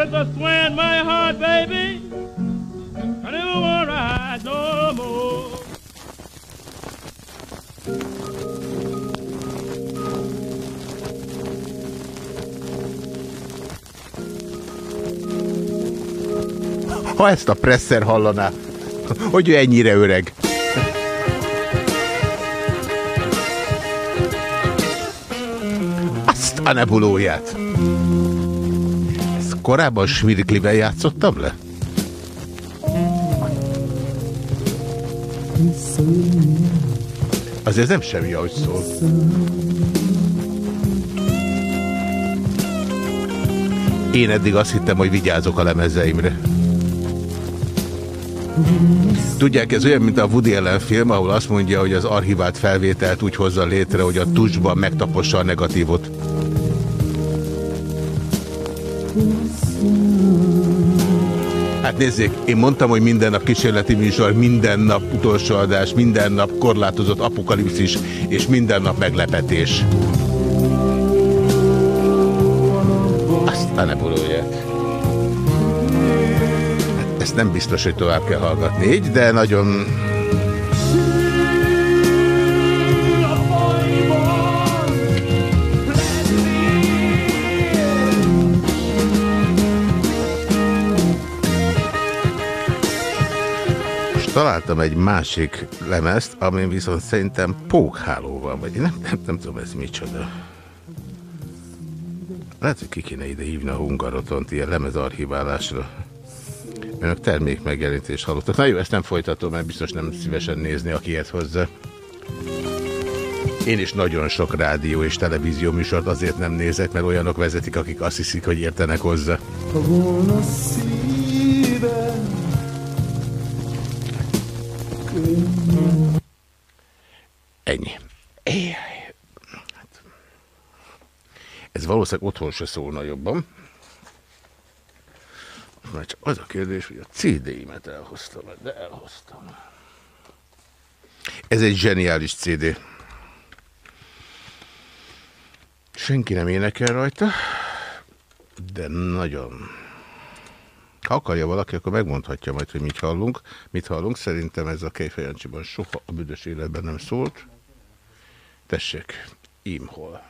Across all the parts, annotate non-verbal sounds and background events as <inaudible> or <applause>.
Was a. Ha ezt a presszer hallaná, hogy ő ennyire öreg. A nebulóját. Ezt korábban Smirklivel játszottam le? Azért nem semmi, ahogy szól. Én eddig azt hittem, hogy vigyázok a lemezeimre. Tudják, ez olyan, mint a Woody Allen film, ahol azt mondja, hogy az archivált felvételt úgy hozza létre, hogy a tusban megtapossa a negatívot. Nézzék, én mondtam, hogy minden nap kísérleti műsor, minden nap utolsó adás, minden nap korlátozott apokalipszis, és minden nap meglepetés. Aztán ne bulóját. Hát ezt nem biztos, hogy tovább kell hallgatni így, de nagyon... találtam egy másik lemezt, amin viszont szerintem pókháló van, vagy nem, nem, nem tudom ez micsoda. Lehet, hogy ki kéne ide hívni a Hungarotont ilyen lemezarchiválásra. Önök termék megjelenítést hallottak. Na jó, ezt nem folytatom, mert biztos nem szívesen nézni, aki ilyet hozzá. Én is nagyon sok rádió és televízió műsort azért nem nézek, mert olyanok vezetik, akik azt hiszik, hogy értenek hozzá. Ennyi. Valószínűleg otthon se szólna jobban. Már csak az a kérdés, hogy a CD-imet elhoztam, de elhoztam. Ez egy zseniális CD. Senki nem énekel rajta, de nagyon. Ha akarja valaki, akkor megmondhatja majd, hogy mit hallunk. Mit hallunk? Szerintem ez a Kejfejancsiban soha a büdös életben nem szólt. Tessék, Imhol.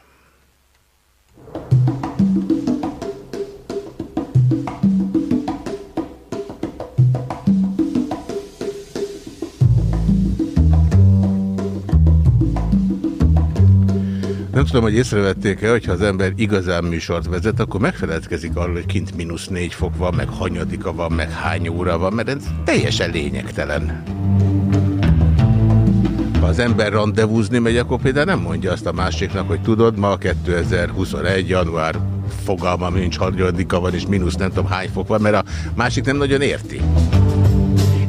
Nem tudom, hogy észrevették-e, hogyha az ember igazán műsort vezet, akkor megfeledkezik arról, hogy kint mínusz négy fok van, meg hanyadika van, meg hány óra van, mert ez teljesen lényegtelen. Az ember rendezvúzni megy, akkor például nem mondja azt a másiknak, hogy tudod, ma 2021. január fogalmam nincs, hanyadika van, és mínusz nem tudom hány fok van, mert a másik nem nagyon érti.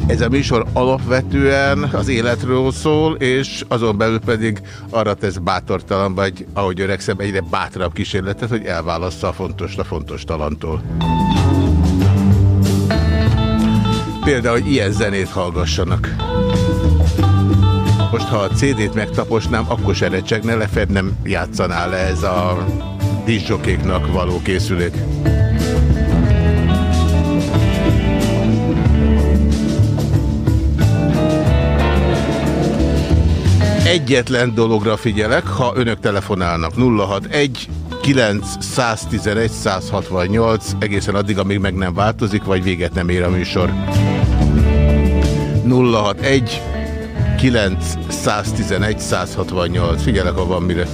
Ez a műsor alapvetően az életről szól, és azon belül pedig arra tesz bátortalan, vagy ahogy öregszem, egyre bátrabb kísérletet, hogy elválassza a fontos a fontos talantól. Például, hogy ilyen zenét hallgassanak. Most, ha a CD-t megtaposnám, akkor se recsegne le, Fed nem játszaná le ez a disjokéknak való készülék. Egyetlen dologra figyelek, ha önök telefonálnak 061 911 168 egészen addig, amíg meg nem változik, vagy véget nem ér a műsor. 061 911 168. Figyelek, ha van mire.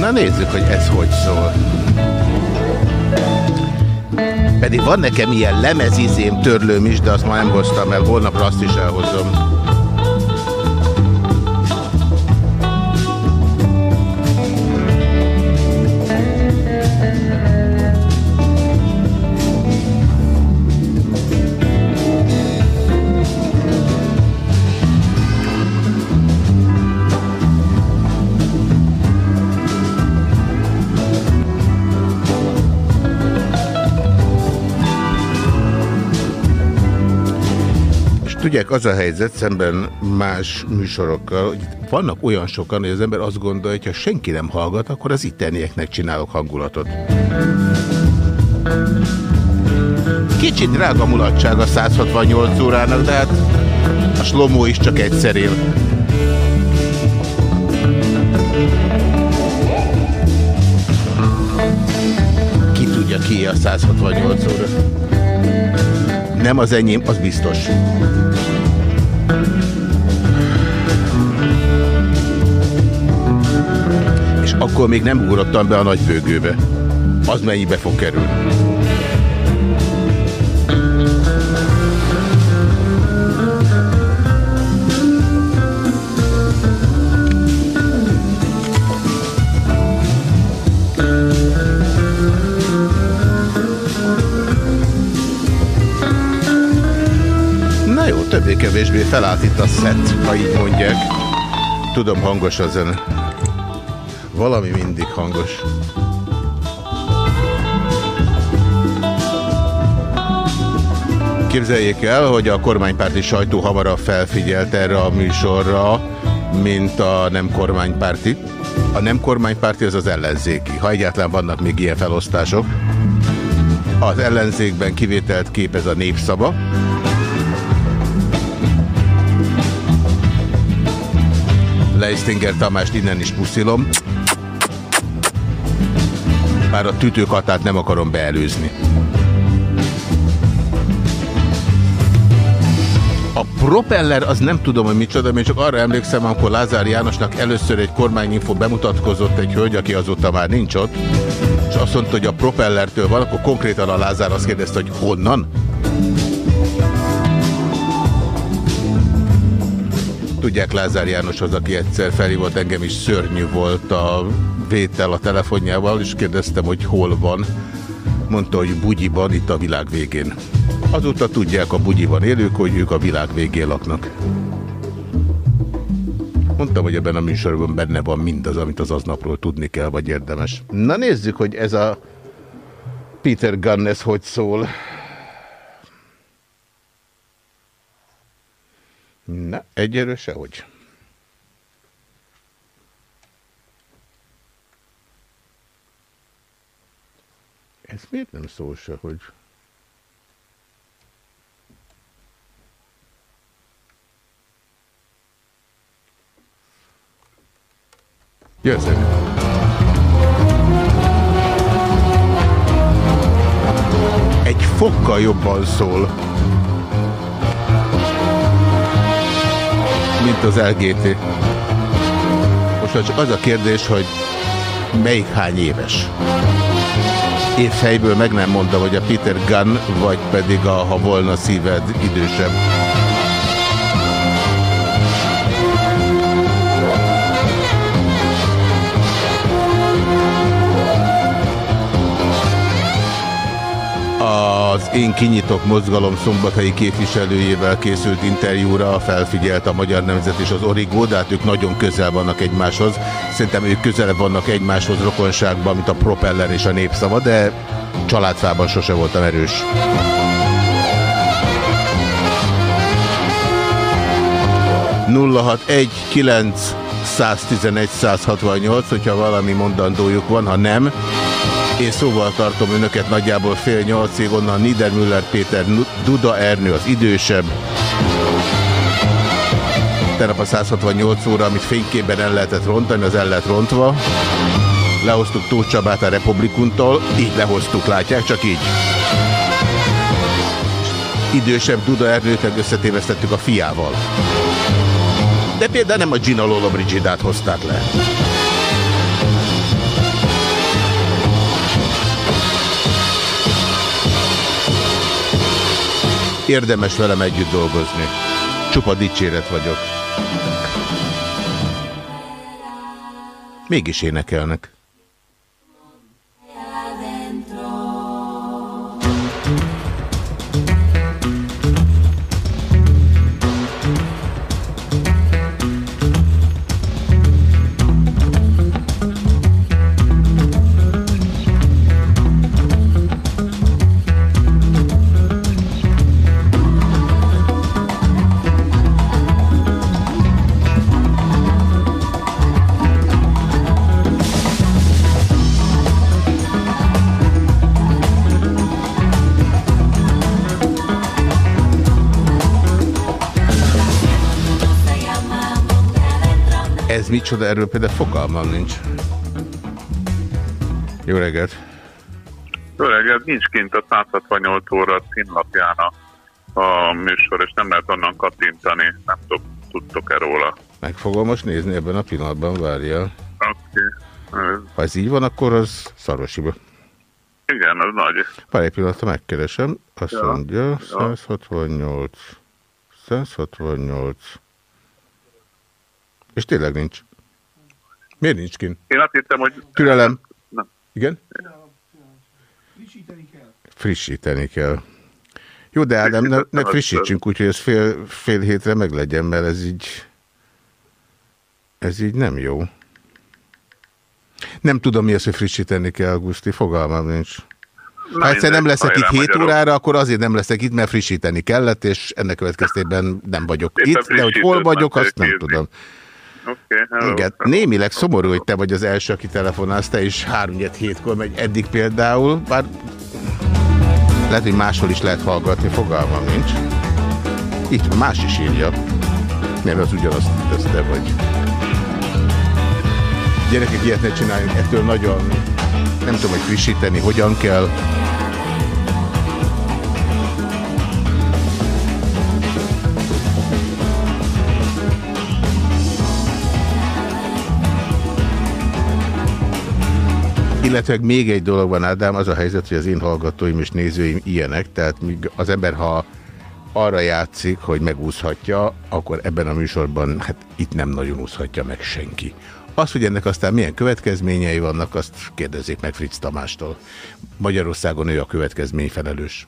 Na nézzük, hogy ez hogy szól. Pedig van nekem ilyen lemezizém törlőm is, de azt már nem hoztam el. Holnapra azt is elhozom. Tudják, az a helyzet szemben más műsorokkal, hogy vannak olyan sokan, hogy az ember azt gondolja, hogy ha senki nem hallgat, akkor az ittenieknek csinálok hangulatot. Kicsit drága mulatság a 168 órának, de hát a slomó is csak egyszer él. Ki tudja ki a 168 óra? Nem az enyém, az biztos. És akkor még nem ugrottam be a nagybőgőbe. Az mennyibe fog kerülni? Többé-kevésbé felállt itt a szett, ha így mondják. Tudom, hangos a zene. Valami mindig hangos. Képzeljék el, hogy a kormánypárti sajtó hamarabb felfigyelt erre a műsorra, mint a nem kormánypárti. A nem kormánypárti az az ellenzéki, ha egyáltalán vannak még ilyen felosztások. Az ellenzékben kivételt képez a népszava, Leistinger Tamást innen is puszilom. Bár a tütőkatát nem akarom beelőzni. A propeller az nem tudom, hogy micsoda, én csak arra emlékszem, amikor Lázár Jánosnak először egy kormányinfo bemutatkozott egy hölgy, aki azóta már nincs ott, és azt mondta, hogy a propellertől van, akkor konkrétan a Lázár azt kérdezte, hogy honnan? Tudják Lázár János az, aki egyszer felhívott engem is, szörnyű volt a vétel a telefonjával, és kérdeztem, hogy hol van. Mondta, hogy Bugyiban, itt a világ végén. Azóta tudják a Bugyiban élők, hogy ők a világ végén laknak. Mondtam, hogy ebben a műsorban benne van mindaz, amit az aznapról tudni kell, vagy érdemes. Na nézzük, hogy ez a Peter Gunnes hogy szól. Na, egyelőre sehogy. Ez miért nem szól se, hogy... Jössz Egy fokkal jobban szól. Mint az LGT. Most csak az a kérdés, hogy melyik hány éves. Én fejből meg nem mondom, hogy a Peter Gunn, vagy pedig a Ha volna szíved idősebb. Az Én Kinyitok mozgalom szombathelyi képviselőjével készült interjúra felfigyelt a Magyar Nemzet és az Origó, de hát ők nagyon közel vannak egymáshoz. Szerintem ők közelebb vannak egymáshoz rokonságban, mint a propeller és a népszava, de családfában sose voltam erős. egy 9 111 168, hogyha valami mondandójuk van, ha nem, én szóval tartom önöket nagyjából fél nyolcig, onnan Niedermüller Péter, Duda Ernő az idősebb. Tegnap a 168 óra, amit fényképben el lehetett rontani, az el lett rontva. Lehoztuk Tóth Csabát a Republikuntól, így lehoztuk, látják, csak így. Idősebb Duda Ernőt meg összetévesztettük a fiával. De például nem a Gina Lola Brigidát hozták le. Érdemes velem együtt dolgozni. Csupa dicséret vagyok. Mégis énekelnek. Micsoda, erről például fogalmam nincs. Jó reggelt! Jó reggelt, nincs kint a 168 óra címlapján a, a műsor, és nem lehet onnan kattintani, nem tudtok-e róla. Meg fogom most nézni ebben a pillanatban, várja. Oké. Okay. Ha ez így van, akkor az szarosiba. Igen, az nagy. Pár egy pillanatra megkeresem. Azt ja, mondja, ja. 168. 168. És tényleg nincs. Miért nincs kint? Én azt hittem, hogy... Türelem. Na. Igen? Frissíteni kell. Frissíteni kell. Jó, de Ádám, ne, ne frissítsünk úgy, hogy ez fél, fél hétre meglegyen, mert ez így... Ez így nem jó. Nem tudom, mi az, hogy frissíteni kell, Augusti, fogalmam nincs. Ha egyszer nem leszek itt 7 órára, akkor azért nem leszek itt, mert frissíteni kellett, és ennek következtében nem vagyok Éppen itt, de hogy hol vagyok, azt nem tudom. Okay, Igen, némileg szomorú, hogy te vagy az első, aki telefonálsz, te is 3 hétkor megy eddig például, bár lehet, hogy máshol is lehet hallgatni, fogalmam nincs. Itt más is írja. Nem, az ugyanazt, ez te vagy. Gyerekek, ilyet ne csináljunk, ettől nagyon nem tudom, hogy frissíteni hogyan kell. Illetve még egy dolog van, Ádám, az a helyzet, hogy az én hallgatóim és nézőim ilyenek, tehát az ember, ha arra játszik, hogy megúszhatja, akkor ebben a műsorban, hát itt nem nagyon úszhatja meg senki. Az, hogy ennek aztán milyen következményei vannak, azt kérdezzék meg Fritz Tamástól. Magyarországon ő a következmény felelős.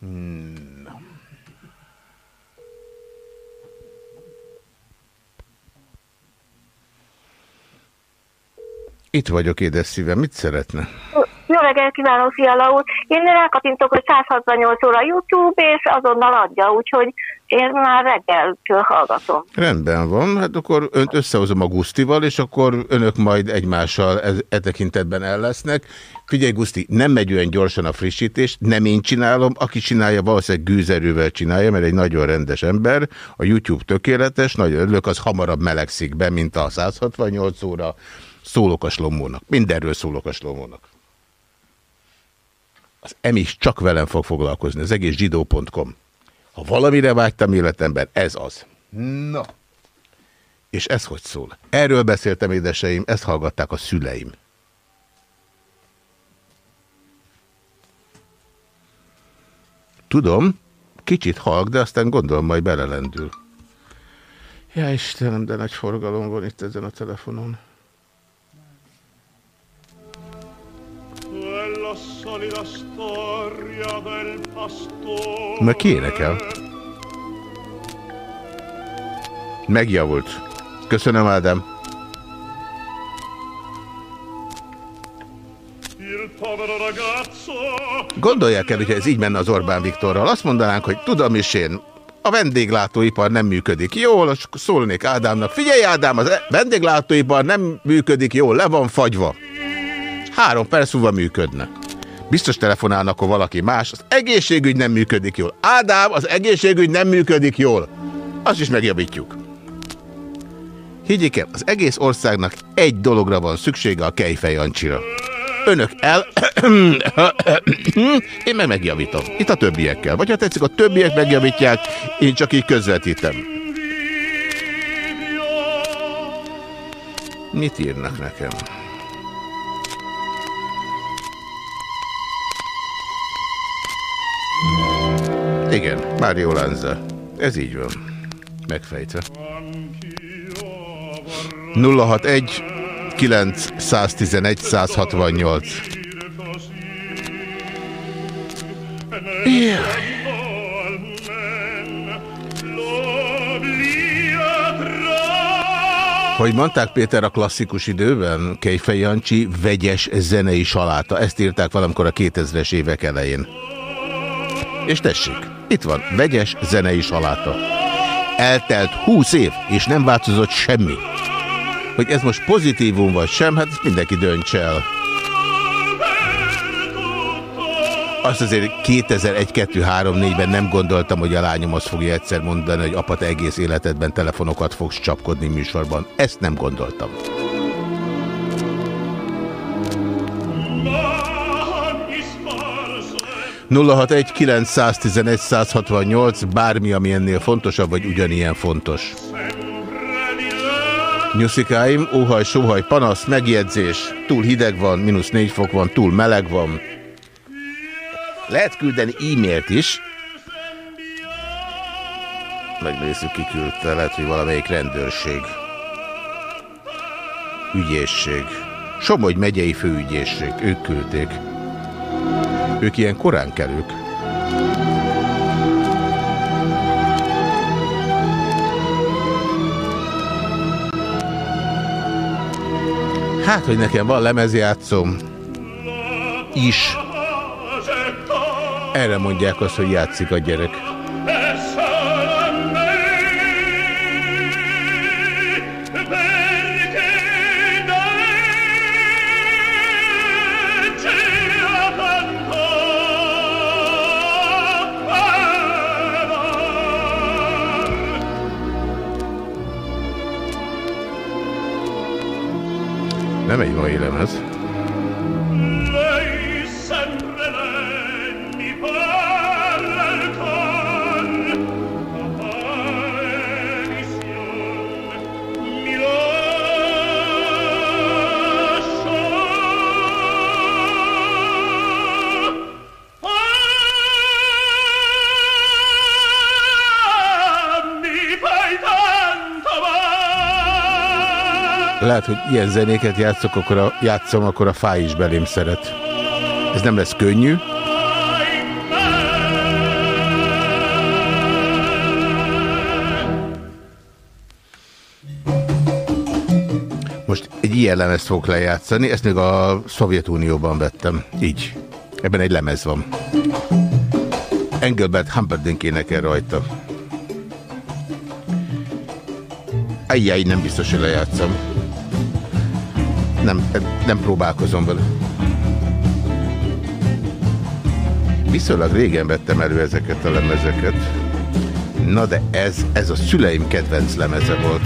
Hmm. Itt vagyok, édes szívem. Mit szeretne? Jó reggelt kívánok, Fiala úr! Én rákapintok, hogy 168 óra YouTube, és azonnal adja, úgyhogy én már reggeltől hallgatom. Rendben van, hát akkor önt összehozom a Gusztival, és akkor önök majd egymással e, e tekintetben el lesznek. Figyelj, Guszti, nem megy olyan gyorsan a frissítés, nem én csinálom, aki csinálja, valószínűleg gűzerővel csinálja, mert egy nagyon rendes ember, a YouTube tökéletes, nagyon örülök, az hamarabb melegszik be, mint a 168 óra. Szólok a slomónak. Mindenről szólok a slomónak. Az emis csak velem fog foglalkozni, az egész zsidó.com. Ha valamire vágytam életemben, ez az. Na. És ez hogy szól? Erről beszéltem, édeseim, ezt hallgatták a szüleim. Tudom, kicsit halk, de aztán gondolom majd belelendül. Ja Istenem, de nagy forgalom van itt ezen a telefonon. Na ki énekel? Megjavult. Köszönöm, Ádám. Gondolják el, hogyha ez így menne az Orbán Viktorral. Azt mondanánk, hogy tudom is én, a vendéglátóipar nem működik jól, szólnék Ádámnak. Figyelj Ádám, a vendéglátóipar nem működik jól, le van fagyva. Három perc múlva működne. Biztos telefonálnak, akkor valaki más. Az egészségügy nem működik jól. Ádám, az egészségügy nem működik jól. Azt is megjavítjuk. Higgyék el, az egész országnak egy dologra van szüksége a Kejfej Jancsira. Önök el... <coughs> én meg megjavítom. Itt a többiekkel. Vagy ha tetszik, a többiek megjavítják, én csak így közvetítem. Mit írnak nekem? Igen, Mário Lanza. Ez így van. Megfejtve. 061 911 168 yeah. Hogy mondták Péter a klasszikus időben, Kejfej Jancsi vegyes zenei saláta. Ezt írták valamikor a 2000-es évek elején. És tessék, itt van, vegyes zenei saláta. Eltelt húsz év, és nem változott semmi. Hogy ez most pozitívum vagy sem, hát mindenki dönts el. azt azért 2001-2-3-4-ben nem gondoltam, hogy a lányom azt fogja egyszer mondani, hogy apat egész életedben telefonokat fogsz csapkodni műsorban. Ezt nem gondoltam. 061 bármi, ami ennél fontosabb, vagy ugyanilyen fontos. Nyuszikáim, óhaj, sóhaj, panasz, megjegyzés, túl hideg van, mínusz négy fok van, túl meleg van. Lehet küldeni e-mailt is. Megnézzük, ki küldte, lehet, hogy valamelyik rendőrség. Ügyészség. Somogy megyei főügyészség, ők küldték. Ők ilyen korán kelők. Hát, hogy nekem van lemezjátszom is. Erre mondják azt, hogy játszik a gyerek. Egy lehet, hogy ilyen zenéket játszok, akkor a, játszom, akkor a fáj is belém szeret. Ez nem lesz könnyű. Most egy ilyen lemez fogok lejátszani, ezt még a Szovjetunióban vettem. Így. Ebben egy lemez van. Engelbert Humperdinck énekel rajta. Ajjaj, nem biztos, hogy lejátszom nem, nem próbálkozom vele. Viszonylag régen vettem elő ezeket a lemezeket. Na de ez, ez a szüleim kedvenc lemeze volt.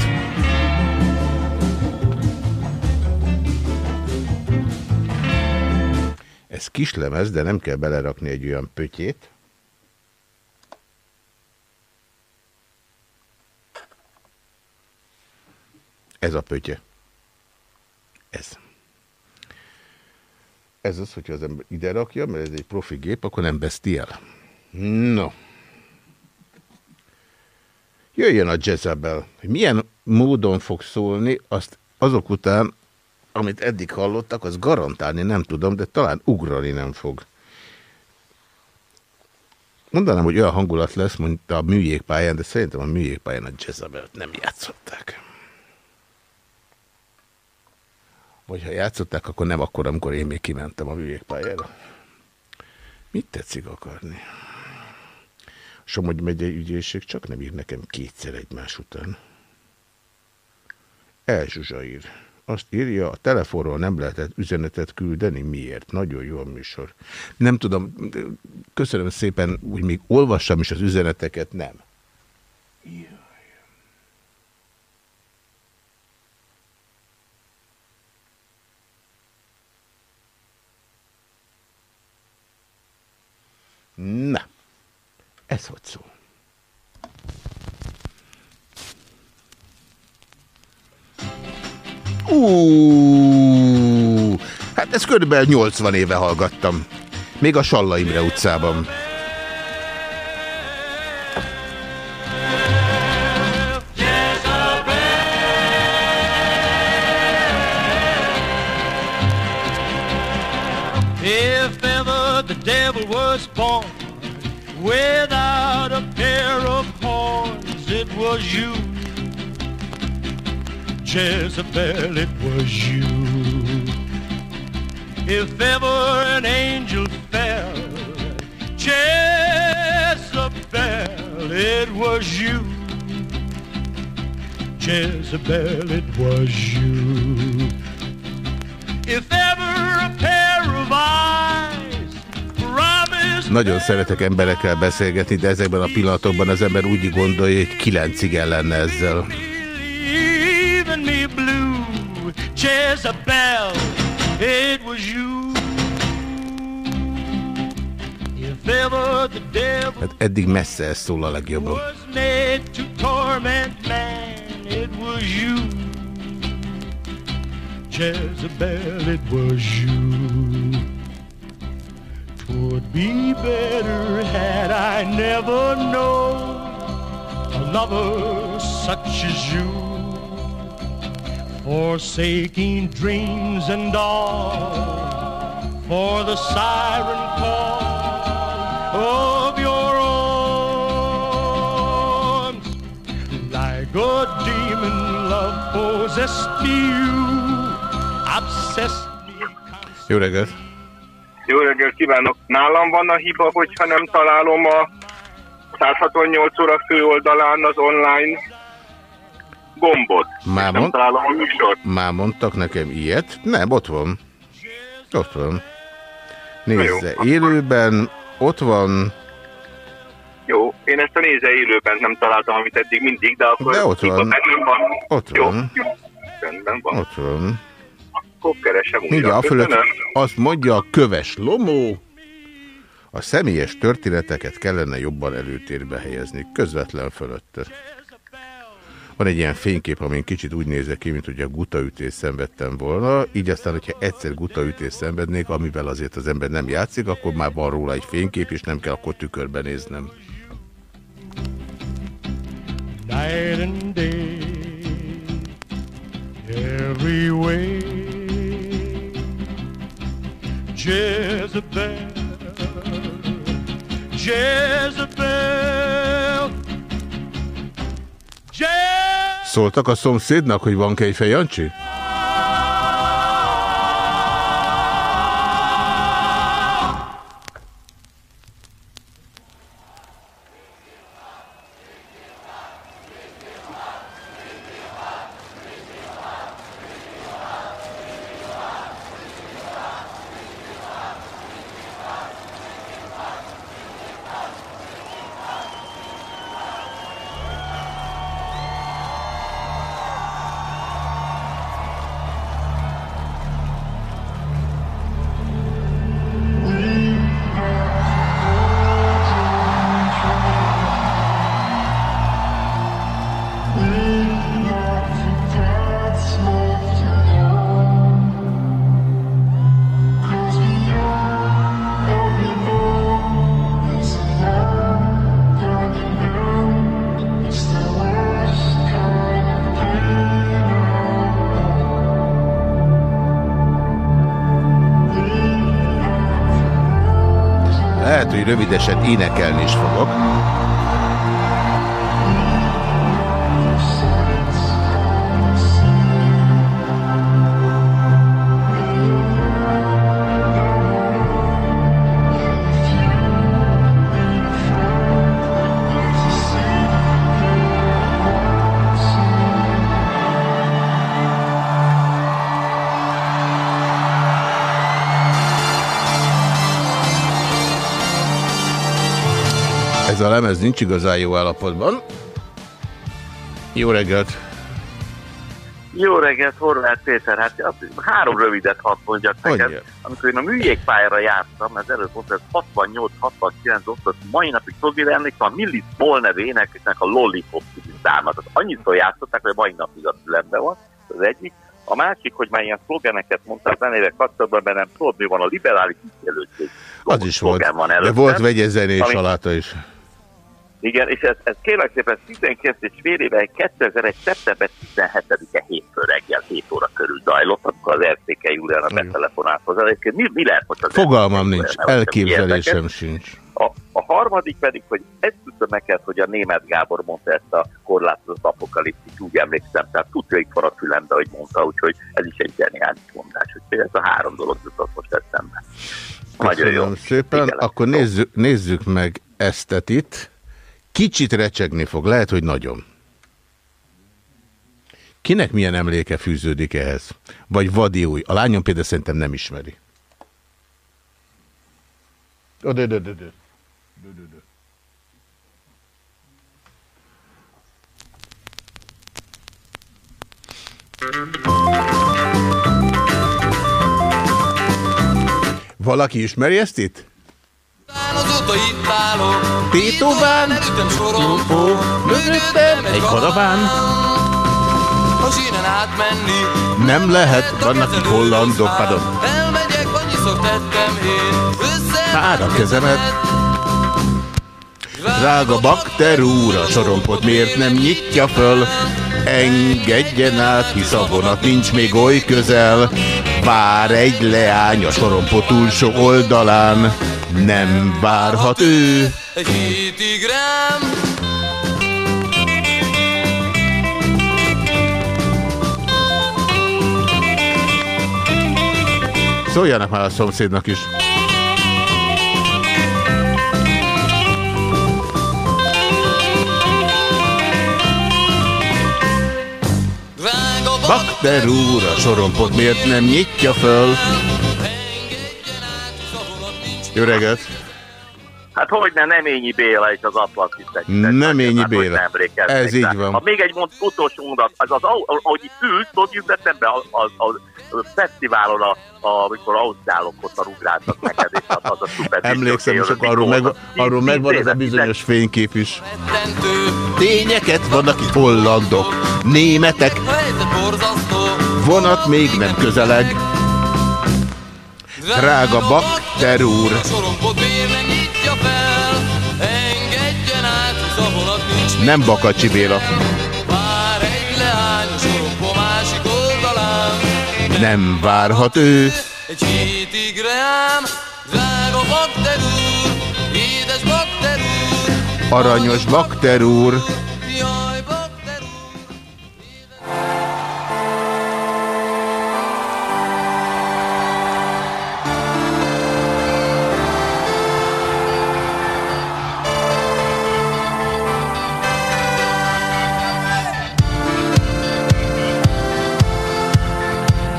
Ez kis lemez, de nem kell belerakni egy olyan pötyét. Ez a pötye. Ez. Ez az, hogyha az ember ide rakja, mert ez egy profi gép, akkor nem veszti el. No. Jöjjön a Jezebel. Milyen módon fog szólni, azt azok után, amit eddig hallottak, az garantálni nem tudom, de talán ugrani nem fog. Mondanám, hogy olyan hangulat lesz, mint a műjégpályán, de szerintem a műjégpályán a Jezebelt nem játszották. Vagy ha játszották, akkor nem akkor, amikor én még kimentem a műjégpályára. Mit tetszik akarni? Somogy megyei ügyészség csak nem ír nekem kétszer egymás után. Elzsuzsa ír. Azt írja, a telefonról nem lehetett üzenetet küldeni. Miért? Nagyon jó a műsor. Nem tudom, köszönöm szépen, úgy még olvassam is az üzeneteket, nem. Igen. Na, ez hogy szól? Ú, hát ezt körülbelül 80 éve hallgattam. Még a Salla Imre utcában. Jezebel, it was you. If ever an angel fell, Jezebel, it was you. Jezebel, it was you. If ever a pair of eyes promised Nagyon szeretek emberekkel beszélgetni, de ezekben a pillanatokban az ember úgy gondolja, hogy kilencig lenne ezzel. Hát eddig messze ez szól a legjobban. Jezebel, it was you. Twould be better had I never known a lover such as you. Forsaking dreams and all for the siren call of A demon, love possessed you. Jó reggelt! Jó reggelt kívánok! Nálam van a hiba, hogyha nem találom a 168 óra főoldalán az online gombot. Már, mond... nem találom a műsort. Már mondtak nekem ilyet? Nem, ott van. Ott van. Nézze, élőben ott van... Jó, én ezt a nézze élőben nem találtam, amit eddig mindig, de akkor... De ott van. Van. Ott van. Jó. Rendben van. Ott van akkor keresem újra. Mindjárt a fölött azt mondja a köves lomó, a személyes történeteket kellene jobban előtérbe helyezni, közvetlen fölötte. Van egy ilyen fénykép, amin kicsit úgy nézek ki, mint hogy a gutaütés szenvedtem volna, így aztán, hogyha egyszer gutaütés szenvednék, amivel azért az ember nem játszik, akkor már van róla egy fénykép, és nem kell akkor tükörben néznem. Night and day, every way. Jezebel, Jezebel, Jezebel. Szóltak a szomszédnak, hogy van Kejfej énekelni is fogok. Nincs igazán jó állapotban. Jó reggelt! Jó reggelt, Horváth Péter. Hát három rövidet hadd mondjak neked. Amikor én a műjégpályára jártam, ez előtt volt, ez 68-69 osztott, mai napig tudod, emlékszem, a Millis Ball nevű énekesnek a Lollipop számát. Annyiszor játszották, hogy mai napig a fülembe van, az egyik. A másik, hogy már ilyen szlogeneket mondtál zenével kapcsolatban, mert nem tudod, mi van a liberális ígélőség. Az is volt, van előttem, de volt vegyezenés ami... aláta is. Igen, és ez, ez kérlek szépen 12 és fél éve 2001. szeptember 17-e hétfő reggel 7 óra körül zajlott, akkor az RTK Júliának betelefonált hozzá. Mi, mi lehet most az Fogalmam nincs, elképzelésem sincs. A, a harmadik pedig, hogy ezt tudta neked, hogy a német Gábor mondta ezt a korlátozott apokalipszis, úgy emlékszem, tehát tudja, itt van a fülembe, hogy mondta, úgyhogy ez is egy zseniális mondás, hogy ez a három dolog jutott most eszembe. Nagyon jó. szépen, Igen, akkor nézzük, nézzük meg ezt itt. Kicsit recsegni fog, lehet, hogy nagyon. Kinek milyen emléke fűződik ehhez? Vagy vadi új? A lányom például szerintem nem ismeri. Ö, de, de, de, de. Valaki ismeri ezt itt? Azóta itt állok, Tétován, mögöttem egy karaván. A sínen átmenni, Nem lehet, vannak itt hollandok, pardon. elmegyek, annyiszor tettem én, össze... A kezemet. Drága bakter úr, a sorompot miért nem nyitja föl? Engedjen át, hisz a vonat nincs még oly közel. Vár egy leány a sorompot túlsó oldalán. Nem várhat ő. Egy hétig rám, Szóljanak már a szomszédnak is. Bakter úr, a sorompot miért nem nyitja föl? Jó reggelt! Hát hogy ne, Neményi Béla és az Atlantis Neményi Béla. Ez így van. Ha még egy mond, utolsó mondat, az az, ahogy- itt ült, tudod, jut eszembe a, a, a, a fesztiválon, a, a, amikor ausztrálok ott a rugráltak neked, és az, az a szuper Emlékszem, akkor arról, meg, arról megvan az a bizonyos fénykép is. Tényeket vannak itt hollandok, németek, vonat még nem közeleg. Drága bakter úr. Nem Bakacsi Béla, nem várhat ő. Egy hétig rám, drága bakter úr, édes bakter úr, Aranyos bakter úr,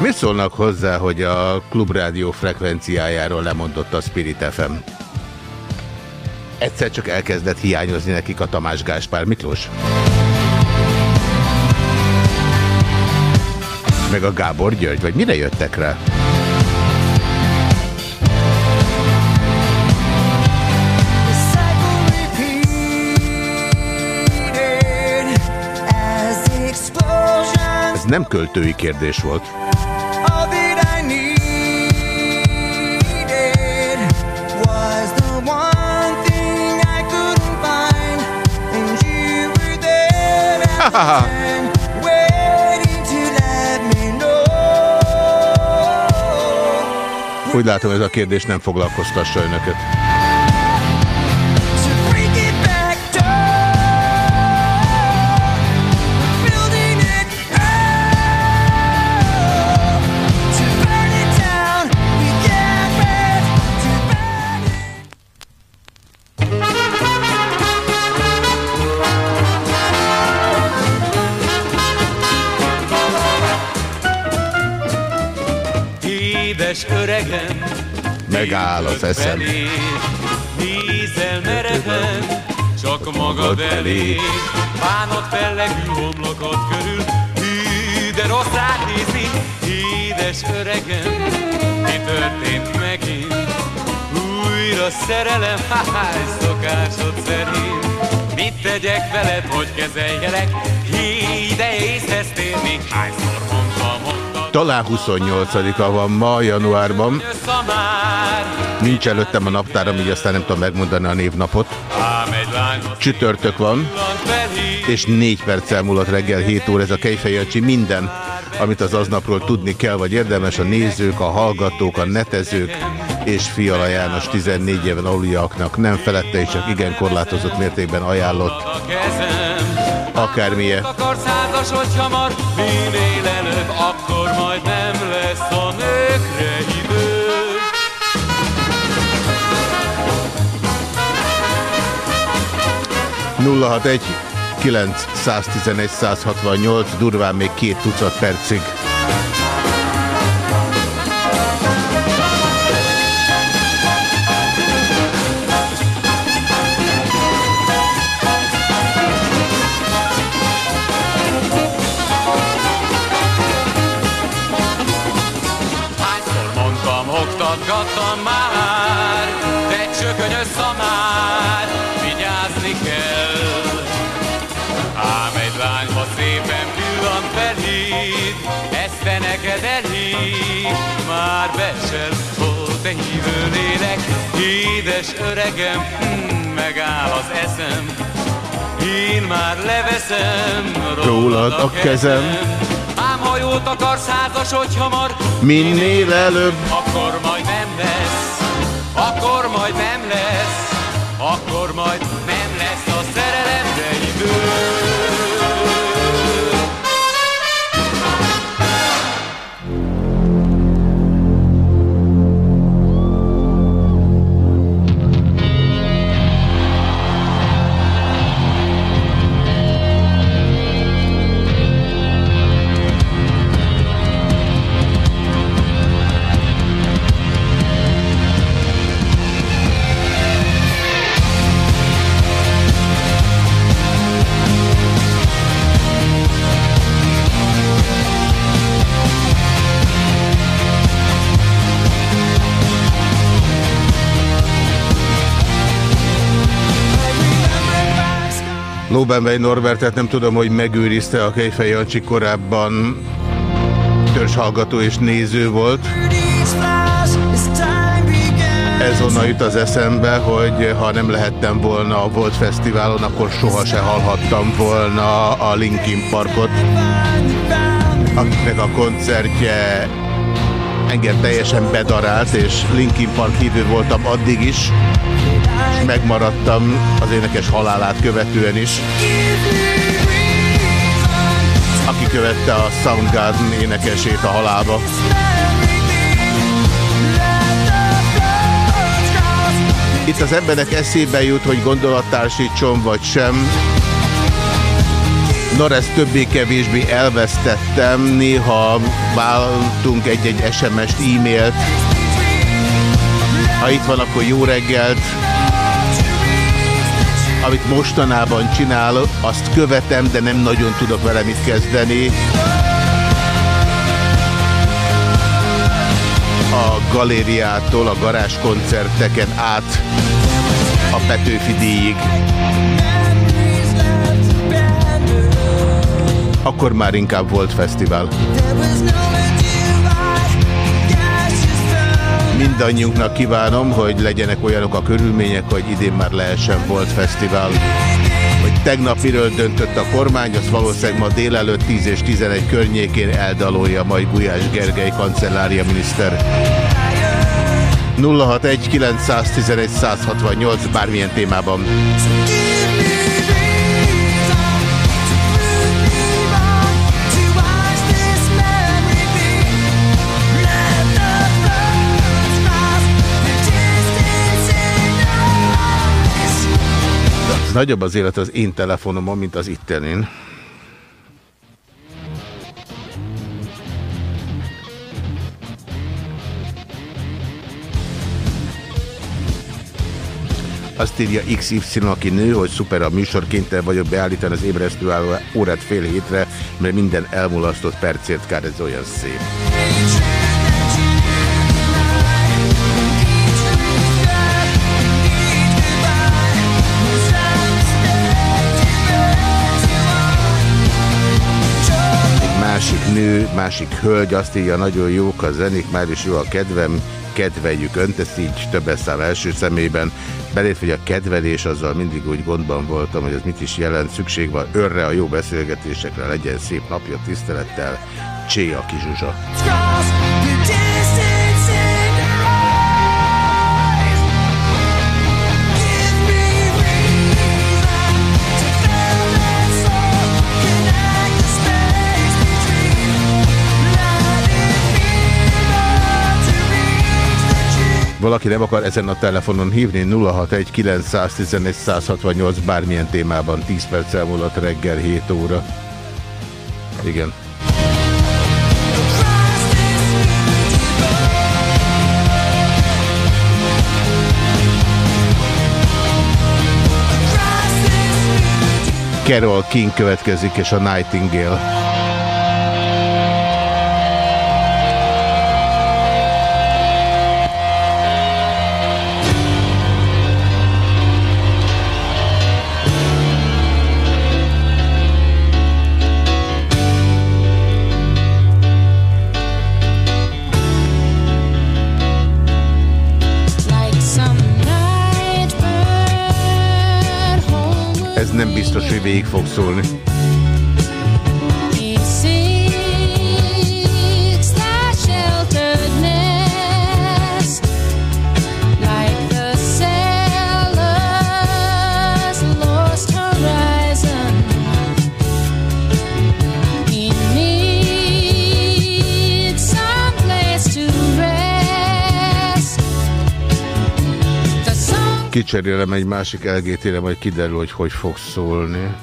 mit szólnak hozzá, hogy a klubrádió frekvenciájáról lemondott a Spirit FM? Egyszer csak elkezdett hiányozni nekik a Tamás Gáspár Miklós. Meg a Gábor György, vagy mire jöttek rá? Nem költői kérdés volt. Úgy látom, ez a kérdés nem foglalkoztassa önöket. Megáll az eszem. Nézel mereven, csak magad elé. Bánat fellegű homlokod körül, hű, de rossz rád nézni. Édes öregem, mi történt megint? Újra szerelem, <laughs> háj, szokásod szerint. Mit tegyek veled, hogy kezeljelek? Hí, de észhez térni, hányszor mondtam. Talán 28-a van ma, januárban. Nincs előttem a naptáram, így aztán nem tudom megmondani a névnapot. Csütörtök van, és 4 perccel múlott reggel 7 óra ez a Kejfej Jancsi. Minden, amit az aznapról tudni kell, vagy érdemes a nézők, a hallgatók, a netezők és Fiala János 14 éven aluliaknak nem felette és csak igen korlátozott mértékben ajánlott akármilyen. Akkor majd 061 911 168 durván még két tucat percig. Édes öregem, hm, megáll az eszem, én már leveszem rólad a kezem. Ám ha jót akar százas, hogy hamar Minél előbb. Akkor majd nem lesz Akkor majd nem Lóbenvei Norbertet nem tudom, hogy megőrizte a Kejfej Jancsi korábban törzshallgató és néző volt. Ez onnan jut az eszembe, hogy ha nem lehettem volna a Volt Fesztiválon, akkor soha se hallhattam volna a Linkin Parkot, akiknek a koncertje engem teljesen bedarált, és Linkin Park hívő voltam addig is, és megmaradtam az énekes halálát követően is. Aki követte a Soundgarden énekesét a halálba. Itt az embernek eszébe jut, hogy gondolattársítson vagy sem. No, ezt többé-kevésbé elvesztettem. Néha váltunk egy-egy SMS-t, e-mailt. Ha itt van, akkor jó reggelt. Amit mostanában csinál, azt követem, de nem nagyon tudok vele mit kezdeni. A galériától, a garázskoncerteken át a Petőfi díjig. Akkor már inkább volt fesztivál. Mindannyiunknak kívánom, hogy legyenek olyanok a körülmények, hogy idén már lehessen volt fesztivál. Hogy tegnap miről döntött a kormány, az valószínűleg ma délelőtt 10 és 11 környékén eldalolja majd Gulyás Gergely kancellária miniszter. 061 911 168 bármilyen témában. Nagyobb az élet az én telefonomon, mint az ittenén. Azt írja XY, aki nő, hogy szuper a műsor, kénytelen vagyok beállítani az ébresztő órát fél hétre, mert minden elmulasztott percért kár, ez olyan szép. Másik hölgy azt írja, nagyon jók a zenék, már is jó a kedvem, kedveljük önt, ezt így többes szám első szemében. Belét, hogy a kedvelés, azzal mindig úgy gondban voltam, hogy ez mit is jelent, szükség van örre, a jó beszélgetésekre, legyen szép napja, tisztelettel, Cséa Kizsuzsa. Valaki nem akar ezen a telefonon hívni, 061-911-168 bármilyen témában 10 perc elmúlott reggel 7 óra. Igen. Carol King következik, és a Nightingale. Nem biztos, hogy végig fog szólni. Kicserélem egy másik LGT-re, majd kiderül, hogy hogy fog szólni.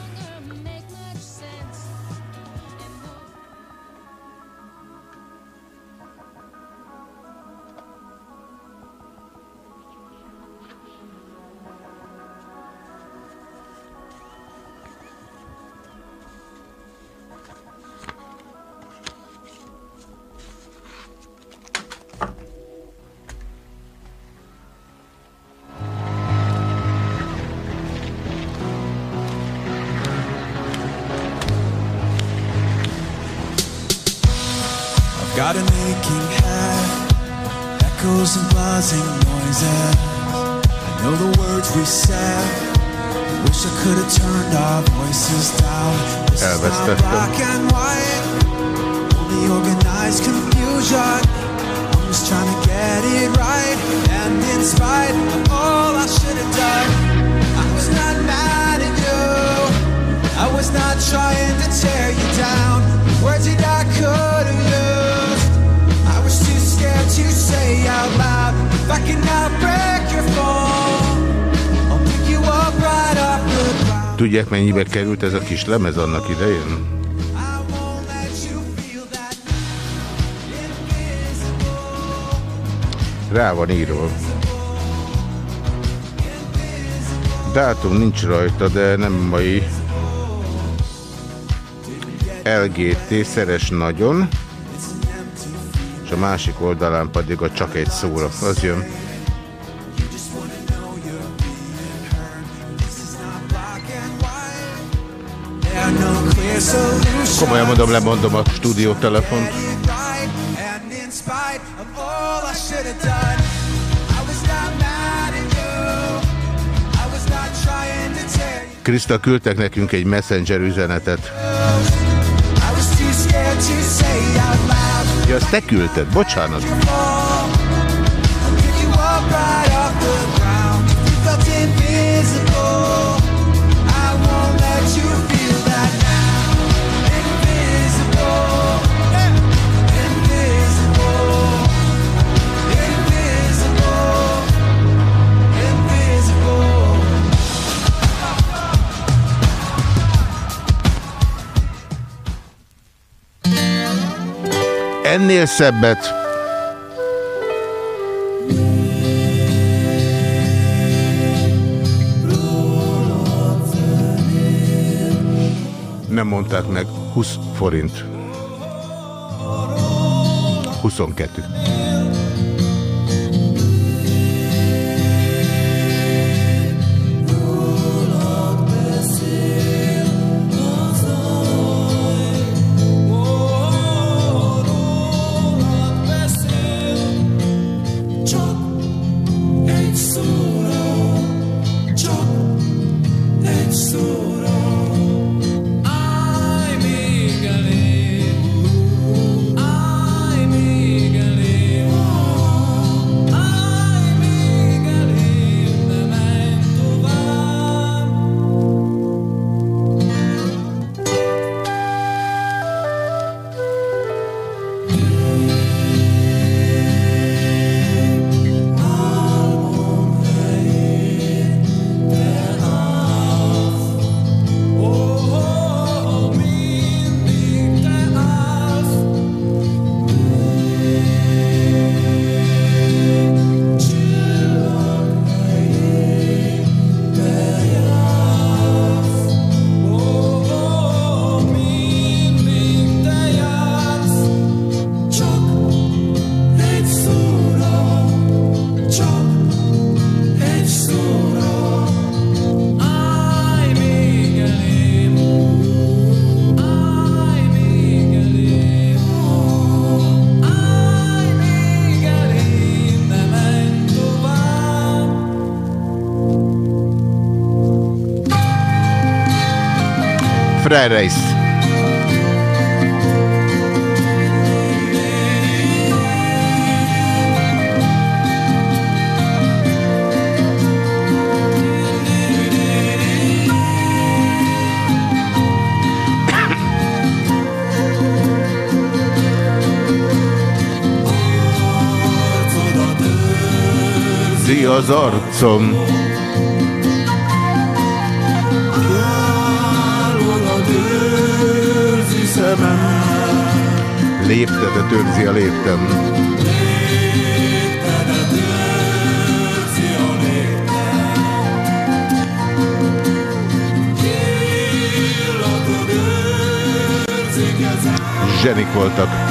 Kis lemez annak idején? Rá van írva. Dátum nincs rajta, de nem mai. LGT szeres nagyon, és a másik oldalán pedig a csak egy szóra. Az jön. Mondom, lemondom a stúdiótelefont. Krista, küldtek nekünk egy messenger üzenetet. Ja, azt te küldted, bocsánat. Ennél szebbet. Nem mondták meg, 20 forint. 22. Frereis. az arcom. Léptedet őrzi a léptem. Zsenik voltak.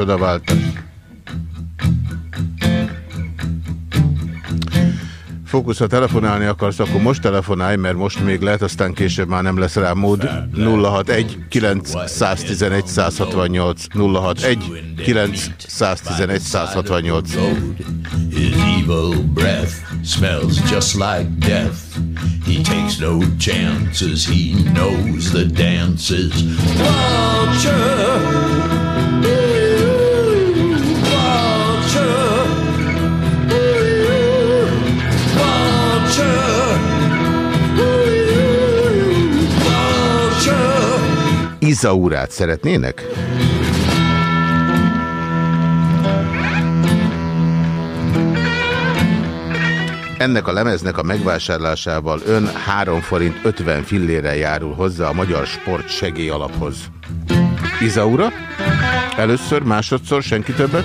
Csodaváltás. Fókusz, ha telefonálni akarsz, akkor most telefonálj, mert most még lehet, aztán később már nem lesz rá mód. 061 911 168 061 911 168 His evil breath smells! Izaurát szeretnének? Ennek a lemeznek a megvásárlásával ön 3 forint 50 fillére járul hozzá a Magyar Sport Segély Alaphoz. Izaura? Először, másodszor, senki többet?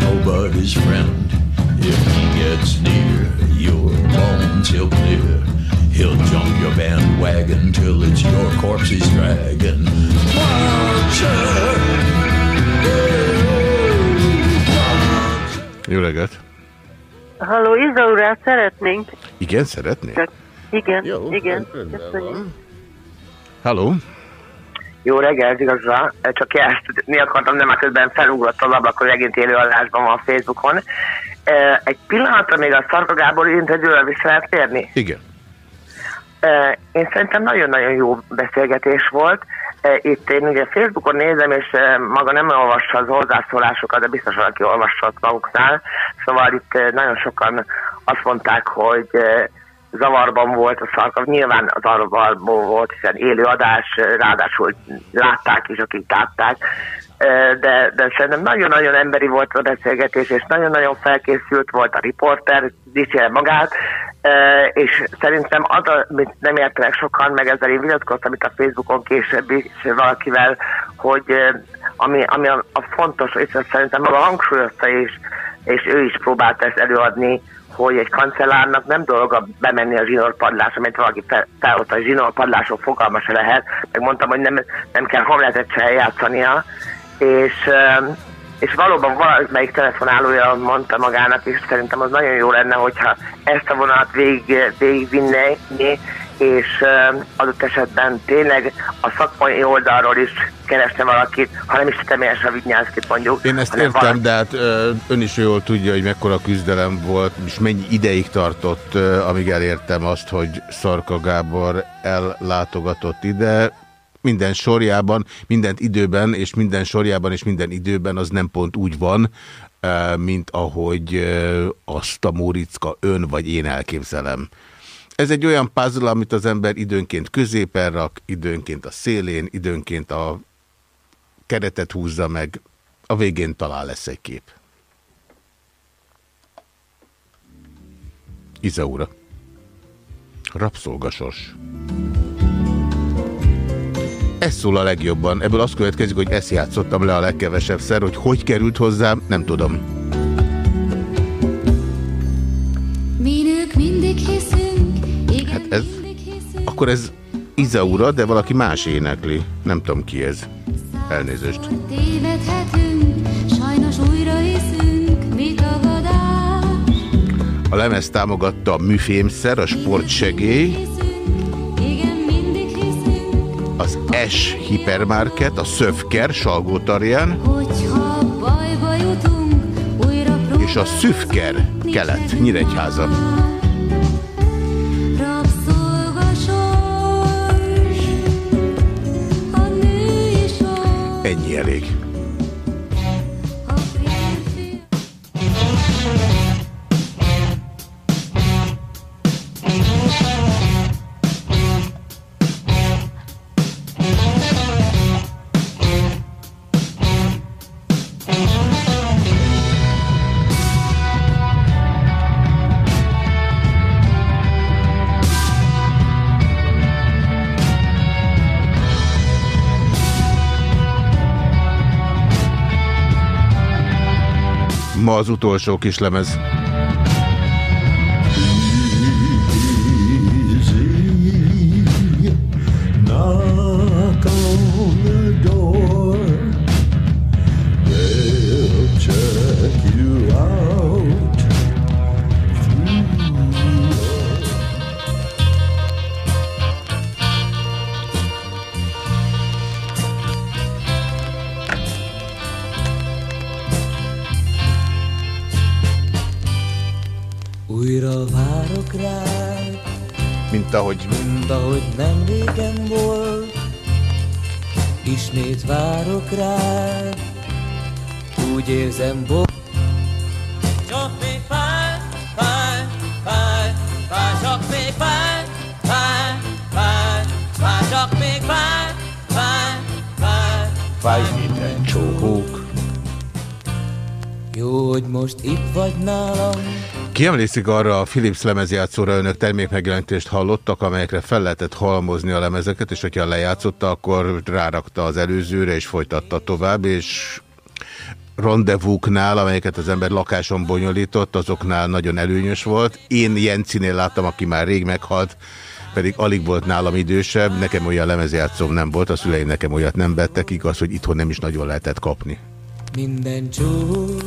nobody's friend if he gets near he'll clear. He'll jump your bandwagon till it's your corpse he's dragging. Jó reggelt! Halló, Izaurát szeretnénk. Igen, szeretnénk? Igen, Jó, igen. Halló! Jó reggelt, igazra, csak ezt mi akartam, nem, közben felugrott az ablak, hogy megint élő adásban van a Facebookon. Egy pillanatra még a Szarka Gábor interjúra vissza lehet térni? Igen. Én szerintem nagyon-nagyon jó beszélgetés volt. Itt én ugye Facebookon nézem, és maga nem olvassa az hozzászólásokat, de biztos valaki olvasott maguknál. Szóval itt nagyon sokan azt mondták, hogy zavarban volt a szarka. Nyilván az arról volt, hiszen élő adás, ráadásul látták is, akik látták de, de szerintem nagyon-nagyon emberi volt a beszélgetés, és nagyon-nagyon felkészült volt a riporter, dicsérje magát, és szerintem az, amit nem értenek sokan, meg ezzel én vitatkoztam itt a Facebookon később is valakivel, hogy ami, ami a, a fontos, és szerintem maga hangsúlyozta is, és ő is próbált ezt előadni, hogy egy kancellárnak nem dolga bemenni a zsinórpadlásra, mert valaki fel, a zsinórpadlások fogalma se lehet, meg mondtam, hogy nem, nem kell Hamletet se eljátszania, és és valóban valamelyik telefonálója mondta magának, és szerintem az nagyon jó lenne, hogyha ezt a vonalat végig, végigvinné, és adott esetben tényleg a szakmai oldalról is keresne valakit, ha nem is személyesen Vignyánszkit mondjuk. Én ezt értem, valaki... de hát ön is jól tudja, hogy mekkora küzdelem volt, és mennyi ideig tartott, amíg elértem azt, hogy Szarka Gábor ellátogatott ide minden sorjában, mindent időben, és minden sorjában, és minden időben az nem pont úgy van, mint ahogy azt a Móriczka ön vagy én elképzelem. Ez egy olyan puzzle, amit az ember időnként középen rak, időnként a szélén, időnként a keretet húzza meg, a végén talán lesz egy kép. Izaura. Rapszolgasors. Ez szól a legjobban. Ebből azt következik, hogy ezt játszottam le a legkevesebb szer, hogy hogy került hozzám, nem tudom. Mi nők mindig hiszünk, igen, hát ez, akkor ez Izaura, de valaki más énekli. Nem tudom ki ez. Elnézést. sajnos újra hiszünk, mi tagadás. A lemez támogatta a műfémszer, a sportsegély, az S Hipermarket, a Szövker Salgótarján, és a Szüfker kelet Nyíregyháza. Ennyi elég. Az utolsó kis lemez. Hogy most itt vagy nálam, ki emlékszik arra a Philips lemezjátszóra? Önök termékmegjelenítést hallottak, amelyekre fel lehetett halmozni a lemezeket, és hogyha lejátszotta, akkor rárakta az előzőre, és folytatta tovább, és rendezvúknál, amelyeket az ember lakáson bonyolított, azoknál nagyon előnyös volt. Én Jencinél láttam, aki már rég meghalt, pedig alig volt nálam idősebb, nekem olyan lemezjátszóm nem volt, a szüleim nekem olyat nem vettek, igaz, hogy itthon nem is nagyon lehetett kapni. Minden csók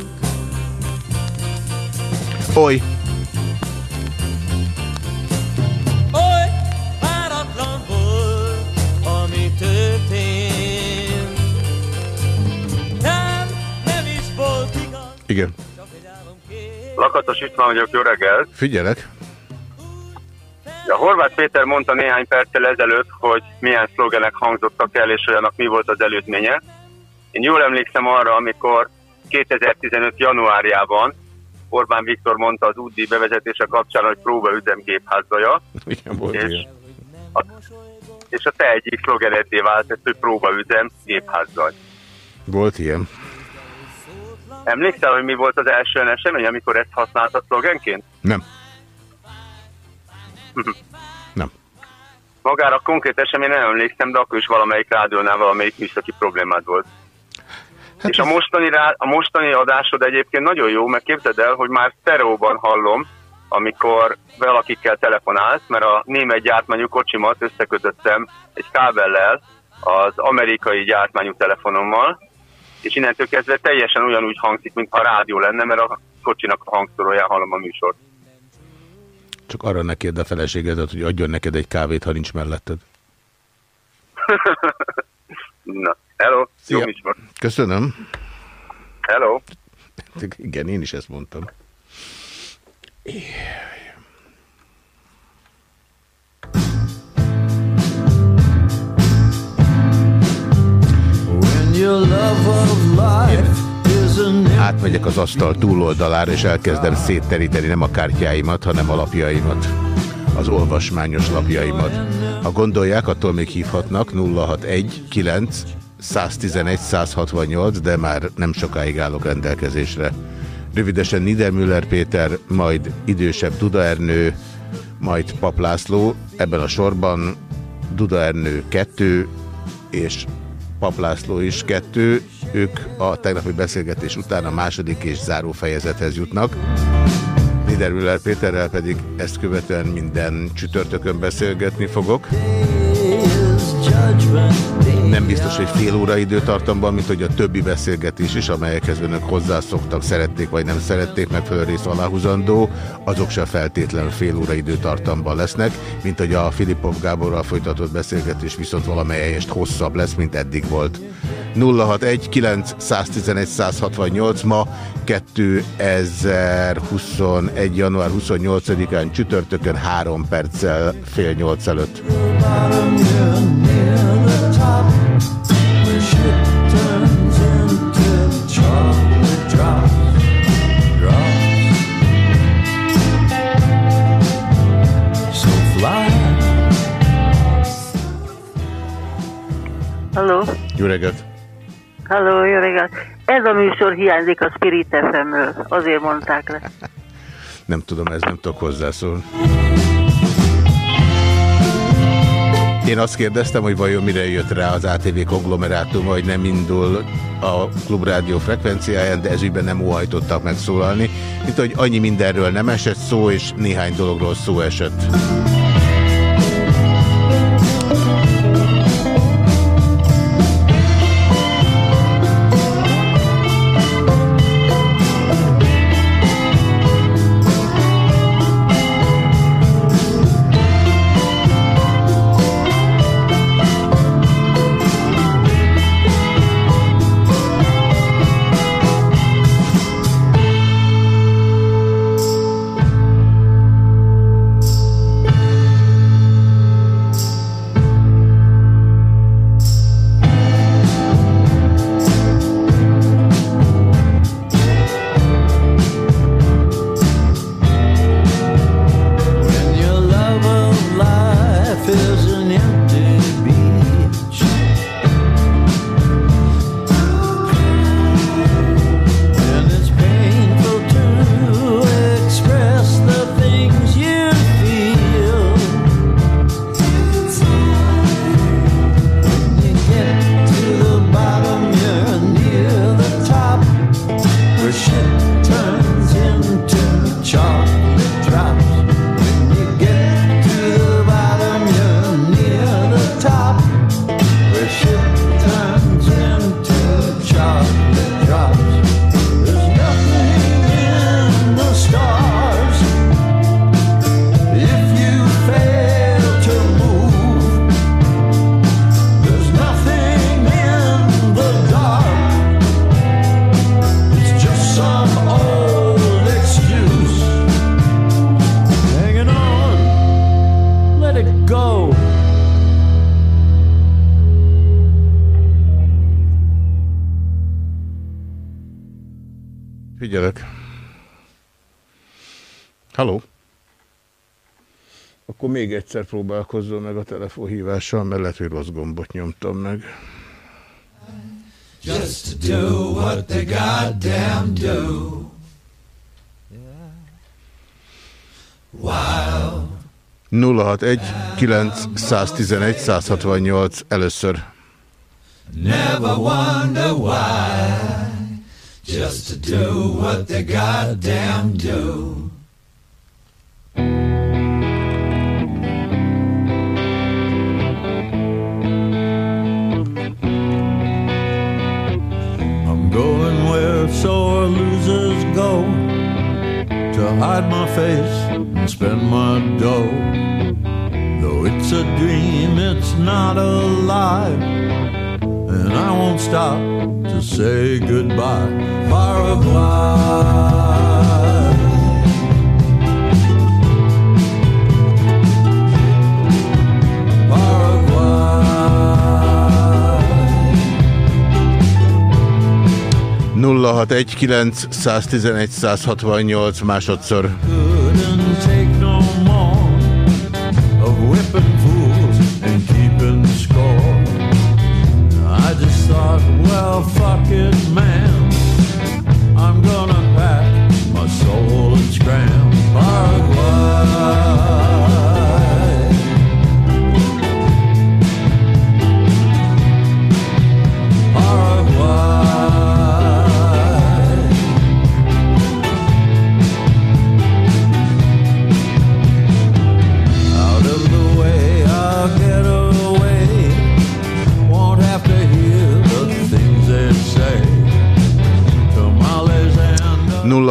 Oly. Oly, páratlan volt, ami történt. Nem, nem is volt igaz. Igen. Lakatos István vagyok, jó reggelt. Figyelek. A Horváth Péter mondta néhány perccel ezelőtt, hogy milyen szlogenek hangzottak el, és olyanak mi volt az előzménye. Én jól emlékszem arra, amikor 2015. januárjában Orbán Viktor mondta az útdíj bevezetése kapcsán, hogy próba üzemgépházaja. Igen, volt és ilyen. A, és a te egyik szlogenetté vált, ez, hogy próba üzem gépházzal. Volt ilyen. Emlékszel, hogy mi volt az első esemény, amikor ezt használtad szlogenként? Nem. nem. Magára konkrét esemény nem emlékszem, de akkor is valamelyik rádiónál valamelyik műszaki problémád volt. Hát és a mostani, rá, a mostani adásod egyébként nagyon jó, mert képzeld el, hogy már sztereóban hallom, amikor valakikkel telefonálsz, mert a német gyártmányú kocsimat összekötöttem egy kábellel az amerikai gyártmányú telefonommal, és innentől kezdve teljesen ugyanúgy hangzik, mintha a rádió lenne, mert a kocsinak a hangszóróján hallom a műsort. Csak arra ne kérd a feleségedet, hogy adjon neked egy kávét, ha nincs melletted. <laughs> Na, hello, Szia. jó műsor. Köszönöm. Hello. Igen, én is ezt mondtam. Átmegyek az asztal túloldalára, és elkezdem szétteríteni nem a kártyáimat, hanem a lapjaimat. Az olvasmányos lapjaimat. Ha gondolják, attól még hívhatnak 061 9 111 168, de már nem sokáig állok rendelkezésre. Rövidesen Niedermüller Péter, majd idősebb Duda majd Pap László. Ebben a sorban Duda Ernő 2 és Pap László is kettő, ők a tegnapi beszélgetés után a második és záró fejezethez jutnak. Niedermüller Péterrel pedig ezt követően minden csütörtökön beszélgetni fogok. Nem biztos, hogy fél óra időtartamban, mint hogy a többi beszélgetés is, amelyekhez önök hozzászoktak, szerették vagy nem szerették, megfelelő rész aláhuzandó, azok sem feltétlenül fél óra időtartamban lesznek, mint hogy a Filipov Gáborral folytatott beszélgetés viszont valamelyest hosszabb lesz, mint eddig volt. 061 911 168 ma 2021. január 28-án csütörtökön 3 perccel fél 8 előtt. Halló. Jó reggelt! Halló, jó reggelt! Ez a műsor hiányzik a Spirit fm azért mondták le. Nem tudom, ez nem tudok hozzászólni. Én azt kérdeztem, hogy vajon mire jött rá az ATV konglomerátum, hogy nem indul a klubrádió frekvenciáján, de ezügyben nem óhajtottak megszólalni. Mint hogy annyi mindenről nem esett szó, és néhány dologról szó esett. Egyszer próbálkozzon meg a telefonhívással, mert lehet, hogy rossz gombot nyomtam meg. Just do what they goddamn do. Wow. 061 911 168 először. Never wonder why Just to do what they goddamn do go to hide my face and spend my dough. Though it's a dream, it's not alive. And I won't stop to say goodbye. Paraguay. 061 111 168 másodszor.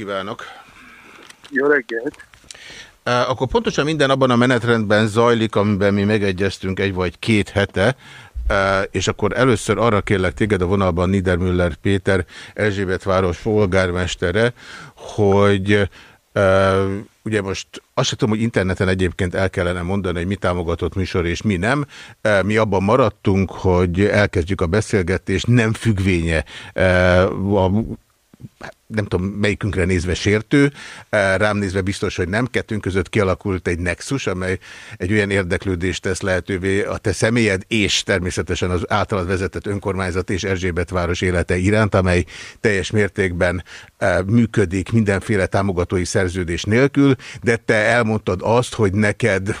Kívánok! Jó reggelt! Akkor pontosan minden abban a menetrendben zajlik, amiben mi megegyeztünk egy vagy két hete, és akkor először arra kérlek téged a vonalban Niedermüller Péter, Erzsébet város polgármestere, hogy ugye most azt sem tudom, hogy interneten egyébként el kellene mondani, hogy mi támogatott műsor és mi nem. Mi abban maradtunk, hogy elkezdjük a beszélgetést, nem függvénye a nem tudom melyikünkre nézve sértő, rám nézve biztos, hogy nem. Kettőnk között kialakult egy nexus, amely egy olyan érdeklődést tesz lehetővé a te személyed, és természetesen az általad vezetett önkormányzat és Erzsébet város élete iránt, amely teljes mértékben működik mindenféle támogatói szerződés nélkül, de te elmondtad azt, hogy neked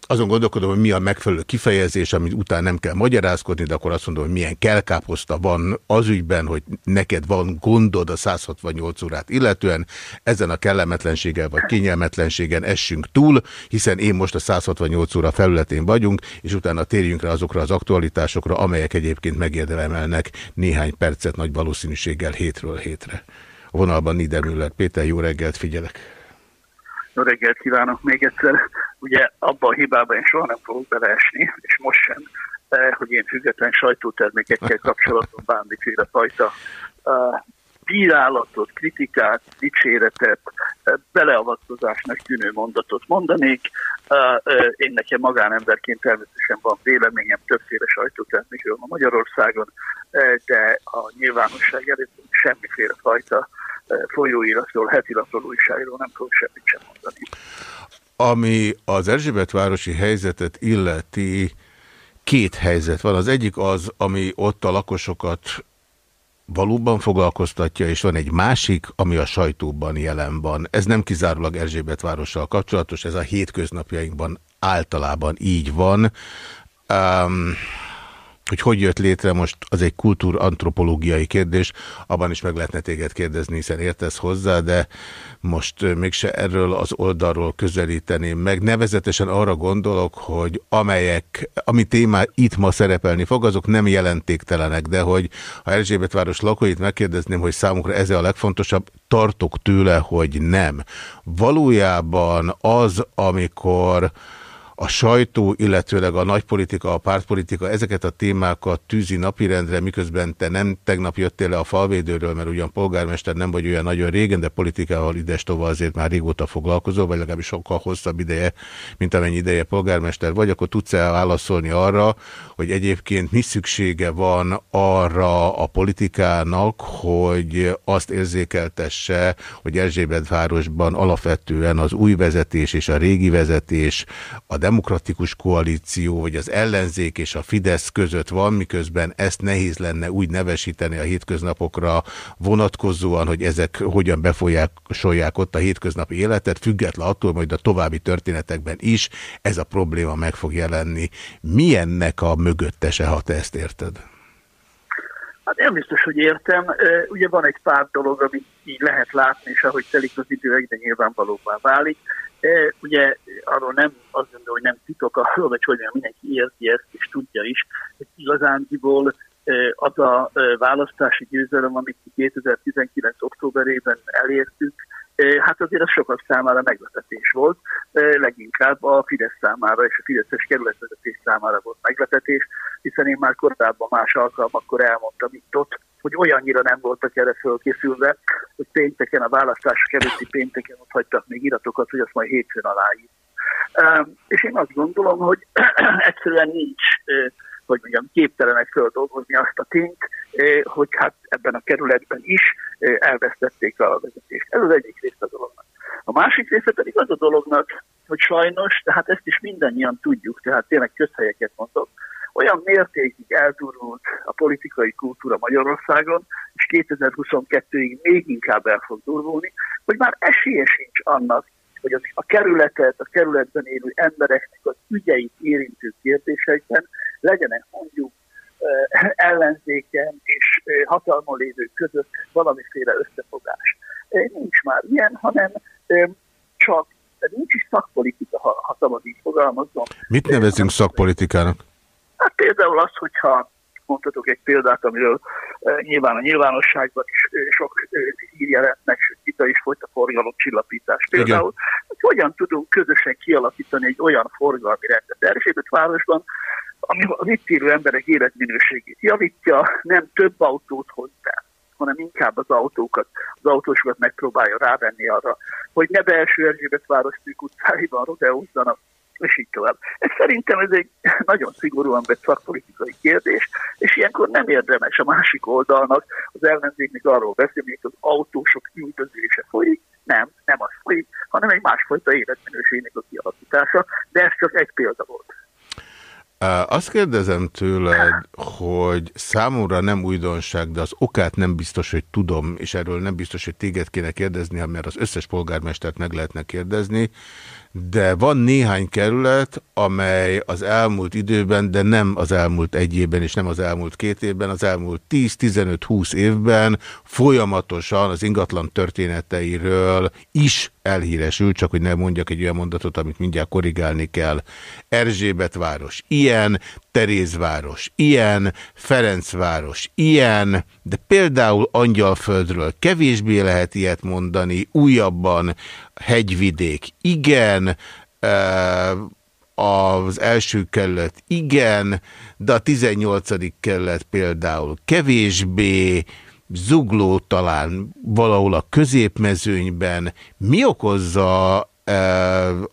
azon gondolkodom, hogy mi a megfelelő kifejezés, amit után nem kell magyarázkodni, de akkor azt mondom, hogy milyen kelkáposzta van az ügyben, hogy neked van gondod a 168 órát illetően, ezen a kellemetlenséggel vagy kényelmetlenségen essünk túl, hiszen én most a 168 óra felületén vagyunk, és utána térjünk rá azokra az aktualitásokra, amelyek egyébként megérdemelnek néhány percet nagy valószínűséggel hétről hétre. A vonalban Niedermüller Péter, jó reggelt, figyelek! Jó reggelt kívánok még egyszer. Ugye abba a hibába én soha nem fogok beleesni, és most sem, hogy én független sajtótermékekkel kapcsolatban bármiféle fajta bírálatot, kritikát, dicséretet, beleavatkozásnak tűnő mondatot mondanék. Én nekem magánemberként természetesen van véleményem többféle sajtótermékről a Magyarországon, de a nyilvánosság előtt semmiféle fajta folyóiratról, hetilapról, újságról nem fogok semmit sem mondani. Ami az Erzsébet városi helyzetet illeti, két helyzet van. Az egyik az, ami ott a lakosokat valóban foglalkoztatja, és van egy másik, ami a sajtóban jelen van. Ez nem kizárólag Erzsébet várossal kapcsolatos, ez a hétköznapjainkban általában így van. Um, hogy hogy jött létre most, az egy kultúrantropológiai kérdés, abban is meg lehetne téged kérdezni, hiszen értesz hozzá, de most mégse erről az oldalról közelíteném meg. Nevezetesen arra gondolok, hogy amelyek, ami témá itt ma szerepelni fog, azok nem jelentéktelenek, de hogy ha Erzsébet város lakóit megkérdezném, hogy számukra ez a legfontosabb, tartok tőle, hogy nem. Valójában az, amikor a sajtó, illetőleg a nagypolitika, a pártpolitika ezeket a témákat tűzi napirendre, miközben te nem tegnap jöttél le a falvédőről, mert ugyan polgármester nem vagy olyan nagyon régen, de politikával idestova azért már régóta foglalkozol, vagy legalábbis sokkal hosszabb ideje, mint amennyi ideje polgármester vagy, akkor tudsz -e válaszolni arra, hogy egyébként mi szüksége van arra a politikának, hogy azt érzékeltesse, hogy Erzsébetvárosban alapvetően az új vezetés és a régi vezetés, a demokratikus koalíció, vagy az ellenzék és a Fidesz között van, miközben ezt nehéz lenne úgy nevesíteni a hétköznapokra vonatkozóan, hogy ezek hogyan befolyásolják ott a hétköznapi életet, független attól, hogy a további történetekben is ez a probléma meg fog jelenni. Milyennek a mögöttese, ha te ezt érted? Hát nem biztos, hogy értem. Ugye van egy pár dolog, amit így lehet látni, és ahogy telik az idő, egyre nyilvánvalóvá válik. Ugye arról nem, azt gondolom, hogy nem titok arról, vagy hogy mindenki érti ezt, és tudja is, hogy igazándiból az a választási győzelem, amit 2019. októberében elértük, hát azért az sokak számára meglepetés volt, leginkább a Fidesz számára és a Fideszes kerületvezetés számára volt meglepetés, hiszen én már korábban más alkalmakkor elmondtam itt ott, hogy olyannyira nem voltak erre fölkészülve, hogy pénteken, a választások előtti pénteken ott hagytak még iratokat, hogy azt majd hétfőn aláír. És én azt gondolom, hogy <clears throat> egyszerűen nincs hogy mondjam, képtelenek földolgozni azt a tényt, hogy hát ebben a kerületben is elvesztették a vezetést. Ez az egyik része a dolognak. A másik része pedig az a dolognak, hogy sajnos, tehát ezt is mindannyian tudjuk, tehát tényleg közhelyeket mondok, olyan mértékig elturult a politikai kultúra Magyarországon, és 2022-ig még inkább el fog durvulni, hogy már esélye sincs annak, hogy az, a kerületet, a kerületben élő embereknek az ügyeit érintő kérdésekben legyenek mondjuk ellenzéken és hatalmon lévők között valamiféle összefogás. Nincs már ilyen, hanem csak nincs is szakpolitika, ha, ha szabad így fogalmazom. Mit nevezünk szakpolitikának? Hát például az, hogyha mondhatok egy példát, amiről e, nyilván a nyilvánosságban is e, sok e, hír sőt, vita is folyt a forgalomcsillapítás. Például, Igen. hogy hogyan tudunk közösen kialakítani egy olyan forgalmi rendet Erzsébet városban, ami az itt élő emberek életminőségét javítja, nem több autót hoz be, hanem inkább az autókat, az autósokat megpróbálja rávenni arra, hogy ne belső Erzsébet város utcáiban rodeózzanak, és így tovább. Ez szerintem ez egy <laughs> nagyon szigorúan vett szakpolitikai kérdés, és ilyenkor nem érdemes a másik oldalnak, az ellenzéknek arról beszélni, hogy az autósok üldözése folyik, nem, nem az folyik, hanem egy másfajta életminőségnek a kialakítása, de ez csak egy példa volt. Azt kérdezem tőled, hogy számomra nem újdonság, de az okát nem biztos, hogy tudom, és erről nem biztos, hogy téged kéne kérdezni, mert az összes polgármestert meg lehetne kérdezni, de van néhány kerület, amely az elmúlt időben, de nem az elmúlt egy évben, és nem az elmúlt két évben, az elmúlt 10-15-20 évben folyamatosan az ingatlan történeteiről is elhíresült, csak hogy ne mondjak egy olyan mondatot, amit mindjárt korrigálni kell. Erzsébet város, ilyen, Terézváros, ilyen, Ferencváros, ilyen, de például Angyalföldről kevésbé lehet ilyet mondani, újabban hegyvidék, igen, az első kerület igen, de a 18. kerület például kevésbé, zugló talán valahol a középmezőnyben. Mi okozza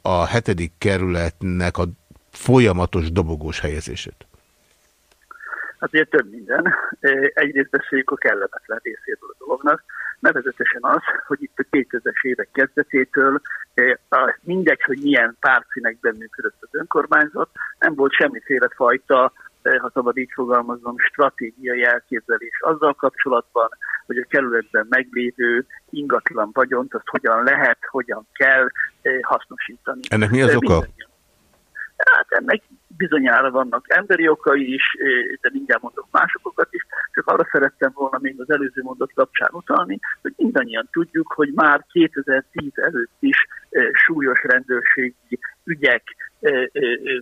a hetedik kerületnek a folyamatos dobogós helyezését? Hát ugye több minden. Egyrészt beszéljük a kellemetlen részéről a dolognak, nevezetesen az, hogy itt a 2000-es évek kezdetétől mindegy, hogy milyen pártszínekben működött az önkormányzat, nem volt semmiféle fajta ha szabad így fogalmazom, stratégiai elképzelés azzal kapcsolatban, hogy a kerületben meglévő ingatlan vagyont, azt hogyan lehet, hogyan kell hasznosítani. Ennek mi az oka? Hát ennek bizonyára vannak emberi okai is, de mindjárt mondok másokokat is, csak arra szerettem volna még az előző mondat kapcsán utalni, hogy mindannyian tudjuk, hogy már 2010 előtt is súlyos rendőrségi ügyek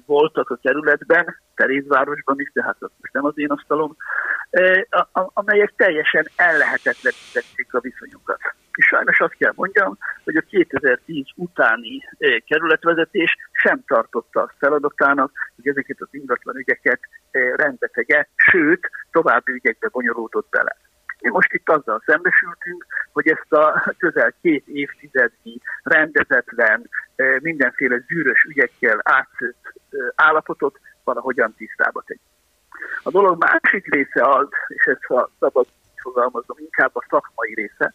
voltak a kerületben, Terézvárosban is, de hát az most nem az én asztalom, amelyek teljesen ellehetetlenítették a viszonyokat. És sajnos azt kell mondjam, hogy a 2010 utáni kerületvezetés sem tartotta a feladatának, hogy ezeket az ingatlan ügyeket rendbe tegye, sőt, további ügyekbe bonyolódott bele. Mi most itt azzal szembesültünk, hogy ezt a közel két évtizednyi rendezetlen, mindenféle zűrös ügyekkel átszőtt állapotot valahogyan tisztába tegyük. A dolog másik része az, és ezt ha szabad fogalmazom, inkább a szakmai része,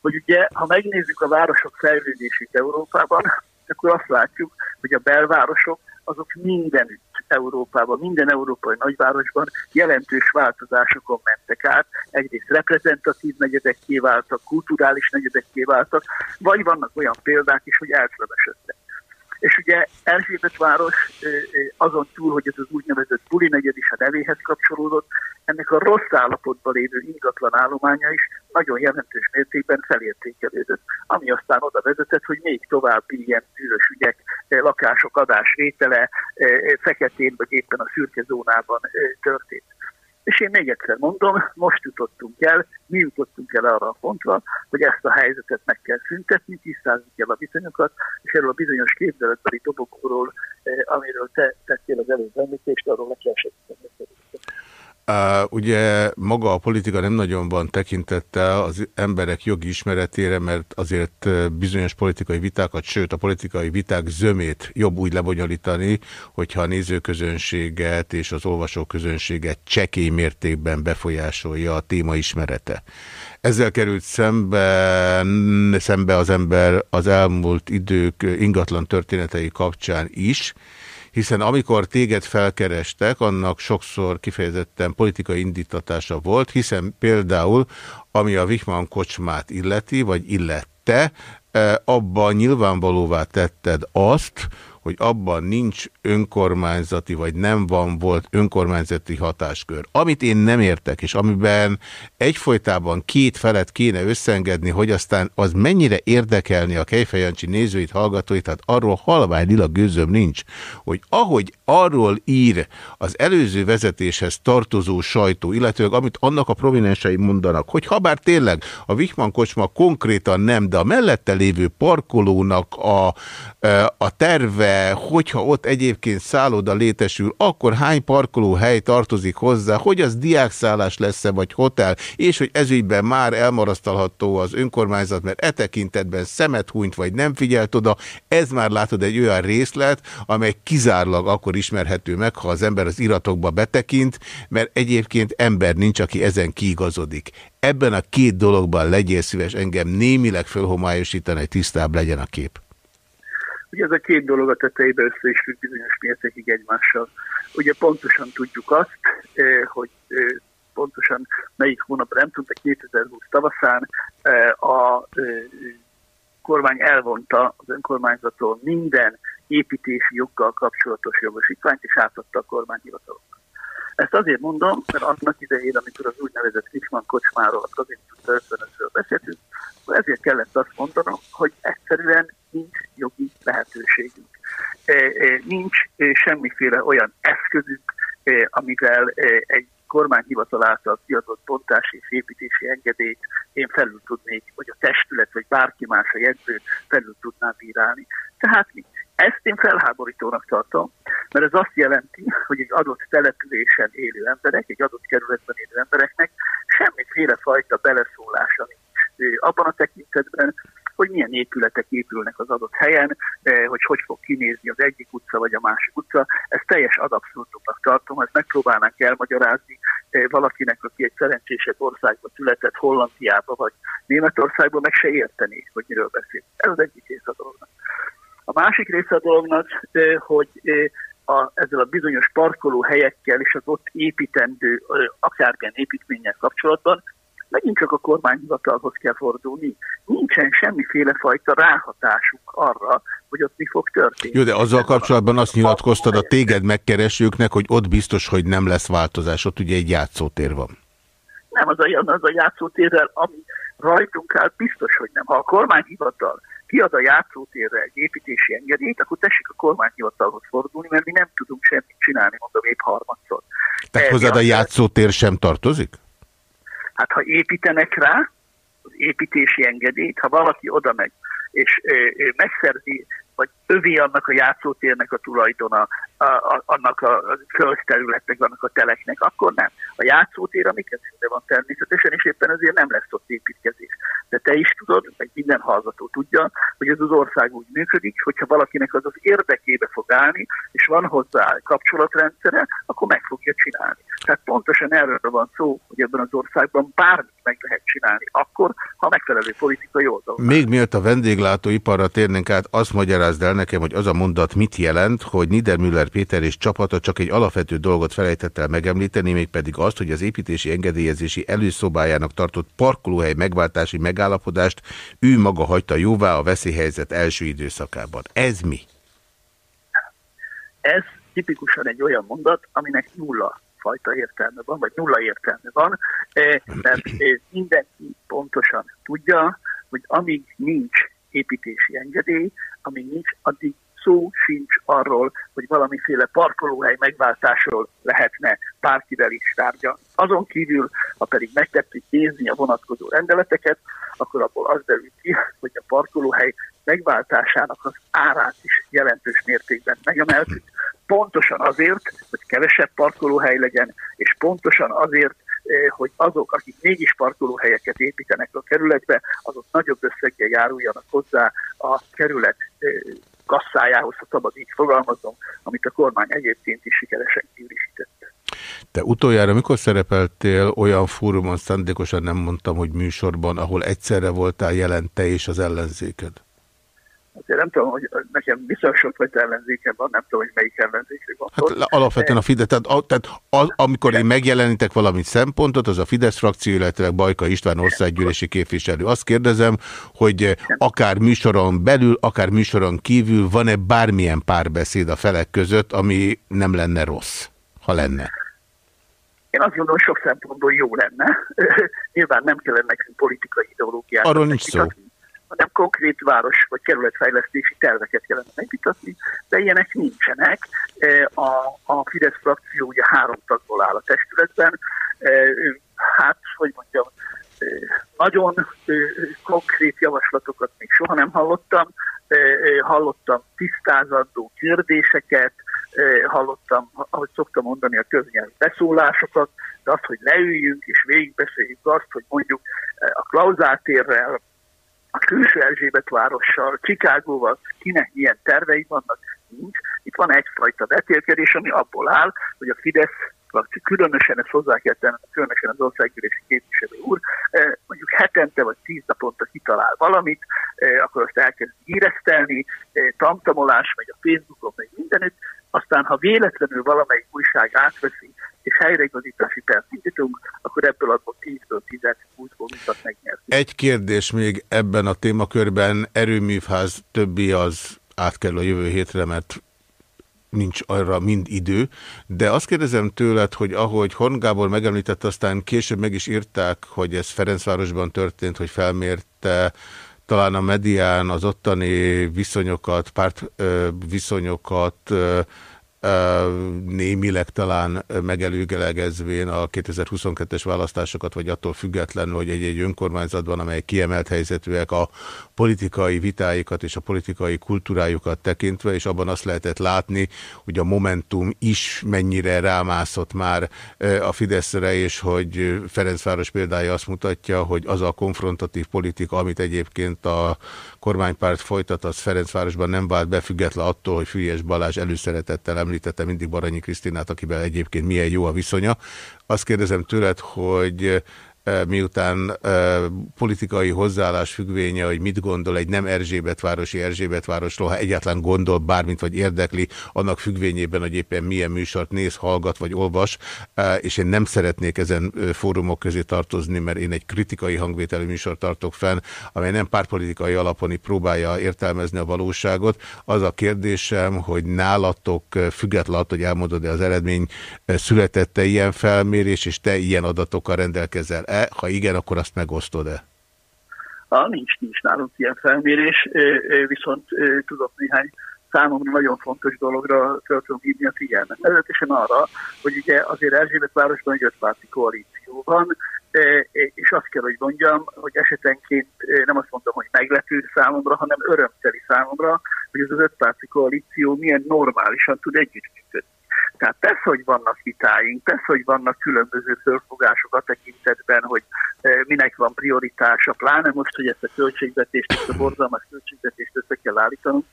hogy ugye, ha megnézzük a városok fejlődését Európában, akkor azt látjuk, hogy a belvárosok azok mindenütt Európában, minden európai nagyvárosban jelentős változásokon mentek át. Egyrészt reprezentatív negyedek kiváltak, kulturális negyedek kiváltak, vagy vannak olyan példák is, hogy elszlebesödtek. És ugye Erzsébet város azon túl, hogy ez az úgynevezett buli negyed is a nevéhez kapcsolódott, ennek a rossz állapotban lévő ingatlan állománya is nagyon jelentős mértékben felértékelődött, ami aztán oda vezetett, hogy még további ilyen tűrös ügyek, lakások adásvétele feketén vagy éppen a szürke zónában történt. És én még egyszer mondom, most jutottunk el, mi jutottunk el arra a pontra, hogy ezt a helyzetet meg kell szüntetni, tisztázni kell a viszonyokat, és erről a bizonyos képzeletbeli dobogóról, amiről te tettél az előbb említést, arról le kell segíteni. Ugye maga a politika nem nagyon van tekintettel az emberek jogi ismeretére, mert azért bizonyos politikai vitákat, sőt a politikai viták zömét jobb úgy lebonyolítani, hogyha a nézőközönséget és az olvasóközönséget csekély mértékben befolyásolja a téma ismerete. Ezzel került szembe, szembe az ember az elmúlt idők ingatlan történetei kapcsán is, hiszen amikor téged felkerestek, annak sokszor kifejezetten politikai indítatása volt, hiszen például, ami a Wichmann kocsmát illeti, vagy illette, eh, abban nyilvánvalóvá tetted azt, hogy abban nincs önkormányzati, vagy nem van volt önkormányzati hatáskör. Amit én nem értek, és amiben egyfolytában két felet kéne összengedni, hogy aztán az mennyire érdekelni a Kejfejancsi nézőit, hallgatóit, tehát arról halvány lila gőzöm nincs, hogy ahogy arról ír az előző vezetéshez tartozó sajtó, illetőleg amit annak a prominensei mondanak, hogy ha bár tényleg a Wichmann kocsma konkrétan nem, de a mellette lévő parkolónak a, a terve hogyha ott egyébként szálloda létesül, akkor hány parkolóhely tartozik hozzá, hogy az diákszállás lesz-e vagy hotel, és hogy ezügyben már elmarasztalható az önkormányzat, mert e tekintetben szemet hunyt vagy nem figyelt oda, ez már látod egy olyan részlet, amely kizárlag akkor ismerhető meg, ha az ember az iratokba betekint, mert egyébként ember nincs, aki ezen kiigazodik. Ebben a két dologban legyél szíves engem némileg fölhomályosítani, hogy tisztább legyen a kép. Ugye ez a két dolog a tetejébe össze is függ bizonyos mértékig egymással. Ugye pontosan tudjuk azt, eh, hogy eh, pontosan melyik hónapban, nem tudta, 2020 tavaszán eh, a kormány elvonta az önkormányzattól minden építési joggal kapcsolatos jogosítványt, és átadta a kormányhivataloknak. Ezt azért mondom, mert annak idején, amikor az úgynevezett Fischmann kocsmáról, az azért 55-ről beszéltünk, ezért kellett azt mondanom, hogy egyszerűen nincs jogi lehetőségünk. E, e, nincs e, semmiféle olyan eszközünk, amivel egy kormányhivatal által kiadott bontási és építési engedélyt én felül tudnék, vagy a testület, vagy bárki más a jegyző felül tudná bírálni. Tehát nincs. Ezt én felháborítónak tartom, mert ez azt jelenti, hogy egy adott településen élő emberek, egy adott kerületben élő embereknek semmiféle fajta beleszólása nincs abban a tekintetben, hogy milyen épületek épülnek az adott helyen, hogy hogy fog kinézni az egyik utca vagy a másik utca. Ez teljes adabszurdumnak tartom, ezt megpróbálnánk elmagyarázni valakinek, aki egy szerencsésebb országba született, Hollandiába vagy Németországba, meg se érteni, hogy miről beszél. Ez az egyik része a dolognak. A másik része a dolognak, hogy a, ezzel a bizonyos parkoló helyekkel és az ott építendő akármilyen építménnyel kapcsolatban megint csak a kormányhivatalhoz kell fordulni. Nincsen semmiféle fajta ráhatásuk arra, hogy ott mi fog történni. Jó, de azzal kapcsolatban azt nyilatkoztad a téged megkeresőknek, hogy ott biztos, hogy nem lesz változás, ott ugye egy játszótér van. Nem, az a, az a játszótérrel, ami rajtunk áll, biztos, hogy nem. Ha a kormányhivatal kiad a játszótérre egy építési engedélyt, akkor tessék a kormányhivatalhoz fordulni, mert mi nem tudunk semmit csinálni, mondom épp harmadszor. Tehát hozzád a játszótér sem tartozik? Hát ha építenek rá az építési engedélyt, ha valaki oda megy, és megszerzi vagy övé annak a játszótérnek a tulajdona, a, a, annak a földterületnek, annak a teleknek, akkor nem. A játszótér a mi van természetesen, és éppen ezért nem lesz ott építkezés. De te is tudod, meg minden hallgató tudja, hogy ez az ország úgy működik, hogyha valakinek az az érdekébe fog állni, és van hozzá kapcsolatrendszere, akkor meg fogja csinálni. Tehát pontosan erről van szó, hogy ebben az országban bármit meg lehet csinálni, akkor, ha megfelelő politikai oldalon. Még miatt a vendéglátóiparra térnénk át, azt magyarázd el nekem, hogy az a mondat mit jelent, hogy Niedermüller Péter és csapata csak egy alapvető dolgot felejtett el megemlíteni, mégpedig azt, hogy az építési engedélyezési előszobájának tartott parkolóhely megváltási megállapodást ő maga hagyta jóvá a veszélyhelyzet első időszakában. Ez mi? Ez tipikusan egy olyan mondat, aminek nulla fajta értelme van, vagy nulla értelme van, eh, mert eh, mindenki pontosan tudja, hogy amíg nincs építési engedély, amíg nincs, addig szó sincs arról, hogy valamiféle parkolóhely megváltásról lehetne bárkivel is tárgya. Azon kívül, ha pedig megtettük nézni a vonatkozó rendeleteket, akkor abból az derül ki, hogy a parkolóhely megváltásának az árát is jelentős mértékben megemeltük. Pontosan azért, hogy kevesebb parkolóhely legyen, és pontosan azért, hogy azok, akik mégis parkolóhelyeket építenek a kerületbe, azok nagyobb összeggel járuljanak hozzá a kerület eh, kasszájához, ha szabad így fogalmazom, amit a kormány egyébként is sikeresen kiürisített. Te utoljára mikor szerepeltél olyan fórumon, szándékosan nem mondtam, hogy műsorban, ahol egyszerre voltál jelen te és az ellenzéked? Azért nem tudom, hogy nekem viszonylag sok vagy ellenzékem van, nem tudom, hogy melyik ellenzékre van. Hát alapvetően a Fidesz, tehát, tehát az, amikor én megjelenítek valami szempontot, az a Fidesz frakció, illetve Bajka István országgyűlési képviselő. Azt kérdezem, hogy akár műsoron belül, akár műsoron kívül van-e bármilyen párbeszéd a felek között, ami nem lenne rossz, ha lenne? Én azt gondolom, sok szempontból jó lenne. <laughs> Nyilván nem kellene nekünk politikai ideológiát. Arról nincs szó hanem konkrét város vagy kerületfejlesztési terveket kellene megvitatni, de ilyenek nincsenek. E, a, a Fidesz frakció ugye három tagból áll a testületben, e, hát, hogy mondjam, e, nagyon konkrét javaslatokat még soha nem hallottam, hallottam tisztázandó kérdéseket, hallottam, ahogy szoktam mondani, a köznyelvi beszólásokat, de azt, hogy leüljünk és végigbeszéljük azt, hogy mondjuk a klauzátérrel, a külső Erzsébet várossal, Csikágóval, kinek milyen tervei vannak, nincs. Itt van egyfajta vetélkedés, ami abból áll, hogy a Fidesz különösen ezt hozzá kell tenni, különösen az országgyűlési képviselő úr, eh, mondjuk hetente vagy tíz naponta kitalál valamit, eh, akkor azt elkezd híresztelni, eh, tamtamolás megy a Facebookon, meg mindenütt, aztán ha véletlenül valamelyik újság átveszi, és helyreigazítási pert indítunk, akkor ebből adott 10-ből 10-20-ból viszont megnyertünk. Egy kérdés még ebben a témakörben, erőművház többi az átkerül a jövő hétre, mert nincs arra mind idő, de azt kérdezem tőled, hogy ahogy Horn Gábor megemlített, aztán később meg is írták, hogy ez Ferencvárosban történt, hogy felmérte talán a medián az ottani viszonyokat, párt viszonyokat, némileg talán megelőgelegezvén a 2022-es választásokat, vagy attól függetlenül, hogy egy-egy önkormányzatban, amely kiemelt helyzetűek a politikai vitáikat és a politikai kultúrájukat tekintve, és abban azt lehetett látni, hogy a Momentum is mennyire rámászott már a Fideszre, és hogy Ferencváros példája azt mutatja, hogy az a konfrontatív politika, amit egyébként a kormánypárt folytat, az Ferencvárosban nem vált be, független attól, hogy Fülyes Balázs előszeretettel említette mindig Baranyi Krisztinát, akivel egyébként milyen jó a viszonya. Azt kérdezem tőled, hogy miután politikai hozzáállás függvénye, hogy mit gondol egy nem Erzsébetvárosi Erzsébetvárosról, ha egyáltalán gondol bármit, vagy érdekli, annak függvényében, hogy éppen milyen műsort néz, hallgat, vagy olvas, és én nem szeretnék ezen fórumok közé tartozni, mert én egy kritikai hangvételű műsort tartok fenn, amely nem pártpolitikai alapon próbálja értelmezni a valóságot. Az a kérdésem, hogy nálatok, függetlenül hogy elmondod-e az eredmény, születette ilyen felmérés, és te ilyen adatokkal rendelkezel Ha igen, akkor azt megosztod-e? Ah, nincs, nincs nálunk ilyen felmérés, viszont tudok néhány számomra nagyon fontos dologra fel tudom hívni a figyelmet. Nevezetesen arra, hogy ugye azért Erzsébet városban egy ötpárti koalíció van, és azt kell, hogy mondjam, hogy esetenként nem azt mondom, hogy meglepő számomra, hanem örömteli számomra, hogy ez az ötpárti koalíció milyen normálisan tud együttműködni. Tehát persze, hogy vannak vitáink, persze, hogy vannak különböző fölfogások a tekintetben, hogy minek van prioritása, pláne most, hogy ezt a költségvetést, ezt a borzalmas költségvetést össze kell állítanunk.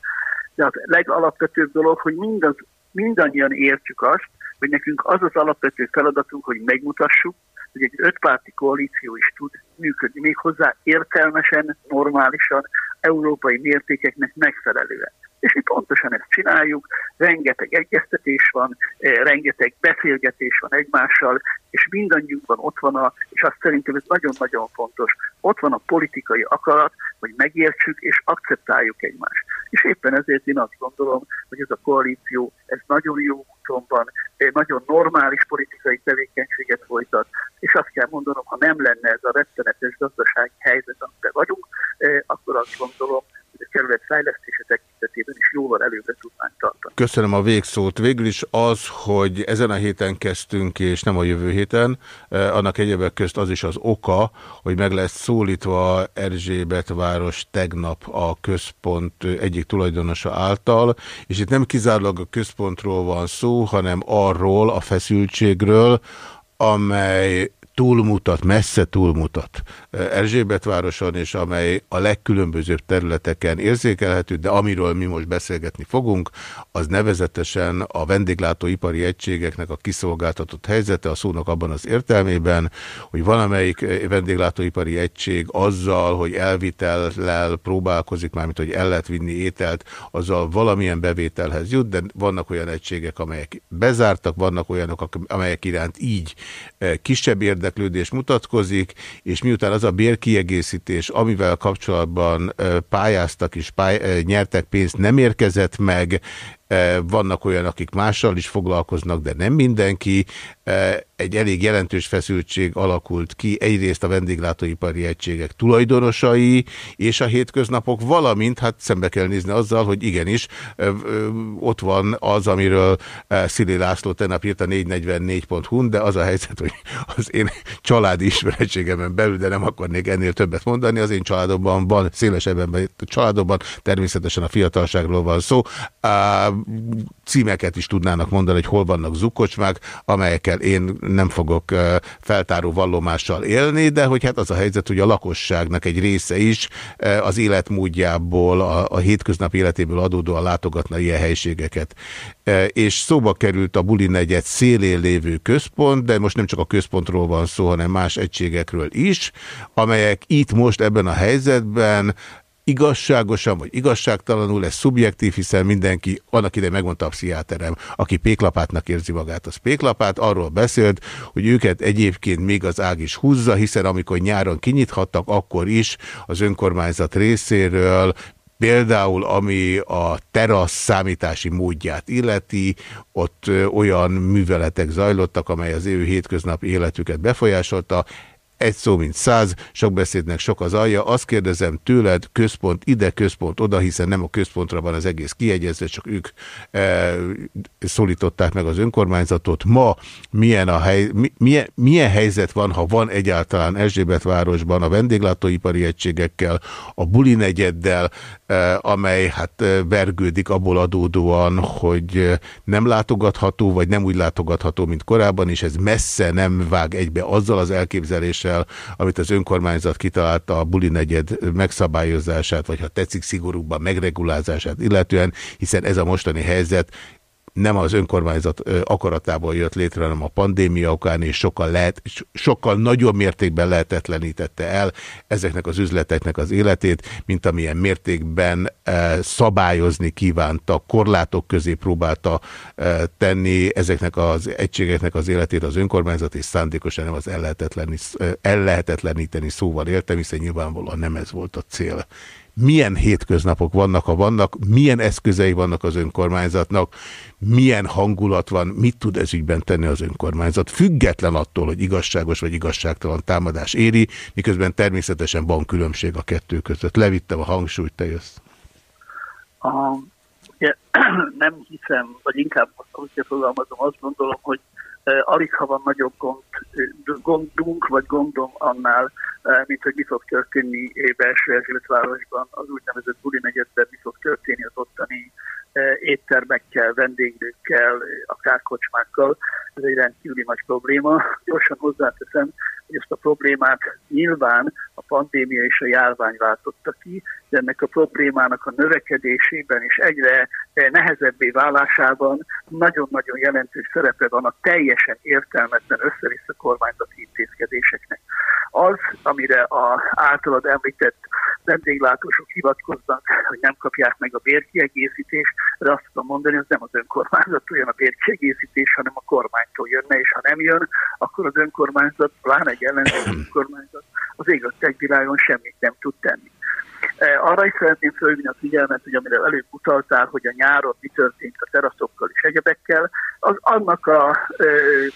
De a legalapvetőbb dolog, hogy mindaz, mindannyian értjük azt, hogy nekünk az az alapvető feladatunk, hogy megmutassuk, hogy egy ötpárti koalíció is tud működni, méghozzá értelmesen, normálisan, európai mértékeknek megfelelően. És mi pontosan ezt csináljuk, rengeteg egyeztetés van, eh, rengeteg beszélgetés van egymással, és mindannyiunkban ott van a, és azt szerintem ez nagyon-nagyon fontos, ott van a politikai akarat, hogy megértsük és akceptáljuk egymást. És éppen ezért én azt gondolom, hogy ez a koalíció, ez nagyon jó úton van, nagyon normális politikai tevékenységet folytat, és azt kell mondanom, ha nem lenne ez a rettenetes gazdasági helyzet, amiben vagyunk, eh, akkor azt gondolom, a kerület fejlesztése tekintetében is jóval előbbre tudnánk tartani. Köszönöm a végszót. Végül is az, hogy ezen a héten kezdtünk, és nem a jövő héten, eh, annak egyebek közt az is az oka, hogy meg lesz szólítva Erzsébet város tegnap a központ egyik tulajdonosa által, és itt nem kizárólag a központról van szó, hanem arról a feszültségről, amely túlmutat, messze túlmutat Erzsébetvároson, és amely a legkülönbözőbb területeken érzékelhető, de amiről mi most beszélgetni fogunk, az nevezetesen a vendéglátóipari egységeknek a kiszolgáltatott helyzete, a szónak abban az értelmében, hogy valamelyik vendéglátóipari egység azzal, hogy elvitellel próbálkozik, mármint hogy el lehet vinni ételt, azzal valamilyen bevételhez jut, de vannak olyan egységek, amelyek bezártak, vannak olyanok, amelyek iránt így kisebb érdek érdeklődés mutatkozik, és miután az a bérkiegészítés, amivel kapcsolatban pályáztak és pály nyertek pénzt, nem érkezett meg, vannak olyan, akik mással is foglalkoznak, de nem mindenki. Egy elég jelentős feszültség alakult ki egyrészt a vendéglátóipari egységek tulajdonosai és a hétköznapok, valamint hát szembe kell nézni azzal, hogy igenis ott van az, amiről Szili László tegnap írt a 444.hu, de az a helyzet, hogy az én családi ismeretségemen belül, de nem akarnék ennél többet mondani, az én családomban van, szélesebben családomban, természetesen a fiatalságról van szó címeket is tudnának mondani, hogy hol vannak zukocsmák, amelyekkel én nem fogok feltáró vallomással élni, de hogy hát az a helyzet, hogy a lakosságnak egy része is az életmódjából, a, a hétköznap életéből adódóan látogatna ilyen helységeket. És szóba került a Buli negyed szélén lévő központ, de most nem csak a központról van szó, hanem más egységekről is, amelyek itt most ebben a helyzetben igazságosan vagy igazságtalanul, ez szubjektív, hiszen mindenki, annak ide megmondta a pszichiáterem, aki péklapátnak érzi magát, az péklapát, arról beszélt, hogy őket egyébként még az ág is húzza, hiszen amikor nyáron kinyithattak, akkor is az önkormányzat részéről Például, ami a terasz számítási módját illeti, ott olyan műveletek zajlottak, amely az ő hétköznap életüket befolyásolta, egy szó, mint száz, sok beszédnek sok az alja. Azt kérdezem tőled, központ ide, központ oda, hiszen nem a központra van az egész kiegyezve, csak ők e, szólították meg az önkormányzatot. Ma milyen, a hely, milyen, milyen helyzet van, ha van egyáltalán Erzsébetvárosban a vendéglátóipari egységekkel, a buli negyeddel, e, amely hát e, vergődik abból adódóan, hogy nem látogatható, vagy nem úgy látogatható, mint korábban, és ez messze nem vág egybe azzal az elképzeléssel, intézkedéssel, amit az önkormányzat kitalálta a buli negyed megszabályozását, vagy ha tetszik szigorúbban megregulázását illetően, hiszen ez a mostani helyzet nem az önkormányzat akaratából jött létre, hanem a pandémia okán, és sokkal, lehet, sokkal nagyobb mértékben lehetetlenítette el ezeknek az üzleteknek az életét, mint amilyen mértékben szabályozni kívánta, korlátok közé próbálta tenni ezeknek az egységeknek az életét az önkormányzat, és szándékosan nem az ellehetetleníteni szóval értem, hiszen nyilvánvalóan nem ez volt a cél milyen hétköznapok vannak, ha vannak, milyen eszközei vannak az önkormányzatnak, milyen hangulat van, mit tud ez ügyben tenni az önkormányzat, független attól, hogy igazságos vagy igazságtalan támadás éri, miközben természetesen van különbség a kettő között. Levittem a hangsúlyt, te jössz. A, ugye, <clears throat> nem hiszem, vagy inkább, ahogy fogalmazom, azt gondolom, hogy Alig ha van nagyobb gond, gondunk, vagy gondom annál, mint hogy mi fog történni belső Erzsébetvárosban, az úgynevezett Buli negyedben, mi fog történni az ottani éttermekkel, vendéglőkkel, akár kocsmákkal. Ez egy rendkívüli nagy probléma. Gyorsan hozzáteszem, hogy ezt a problémát nyilván a pandémia és a járvány váltotta ki, de ennek a problémának a növekedésében és egyre nehezebbé válásában nagyon-nagyon jelentős szerepe van a teljesen értelmetlen össze-vissza kormányzati intézkedéseknek. Az, amire a általad említett vendéglátósok hivatkoznak, hogy nem kapják meg a bérkiegészítést, de azt tudom mondani, hogy nem az önkormányzattól jön a bérkiegészítés, hanem a kormánytól jönne, és ha nem jön, akkor az önkormányzat, pláne egy ellenzéki <clears throat> önkormányzat az ég világon semmit nem tud tenni. E, arra is szeretném fölvinni a figyelmet, hogy amire előbb utaltál, hogy a nyáron mi történt a teraszokkal és egyebekkel, az annak a e,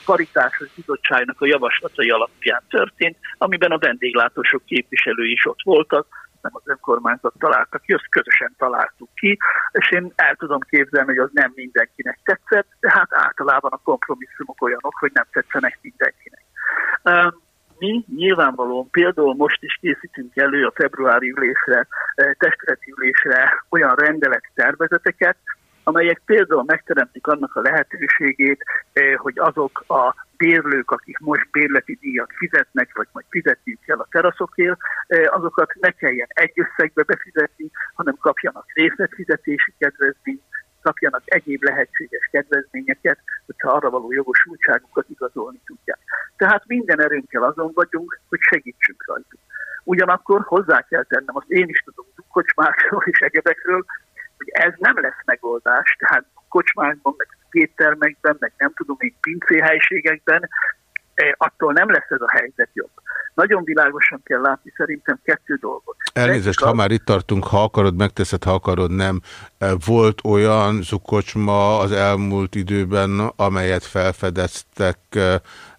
paritásos bizottságnak a javaslatai alapján történt, amiben a vendéglátósok képviselői is ott voltak, nem az önkormányzat találta ki, azt közösen találtuk ki, és én el tudom képzelni, hogy az nem mindenkinek tetszett, de hát általában a kompromisszumok olyanok, hogy nem tetszenek mindenkinek. Mi nyilvánvalóan például most is készítünk elő a februári ülésre, testületi ülésre olyan rendelet tervezeteket, amelyek például megteremtik annak a lehetőségét, hogy azok a bérlők, akik most bérleti díjat fizetnek, vagy majd fizetniük kell a teraszokért, azokat ne kelljen egy összegbe befizetni, hanem kapjanak részletfizetési kedvezményt, kapjanak egyéb lehetséges kedvezményeket, hogyha arra való jogosultságukat igazolni tudják. Tehát minden erőnkkel azon vagyunk, hogy segítsünk rajtuk. Ugyanakkor hozzá kell tennem, azt én is tudom kocsmákról és egyebekről, hogy ez nem lesz megoldás, tehát kocsmákban, meg éttermekben, meg nem tudom, még pincéhelységekben, attól nem lesz ez a helyzet jobb. Nagyon világosan kell látni szerintem kettő dolgot. Elnézést, ha már itt tartunk, ha akarod, megteszed, ha akarod, nem. Eh, volt olyan zukocsma az elmúlt időben, amelyet felfedeztek eh,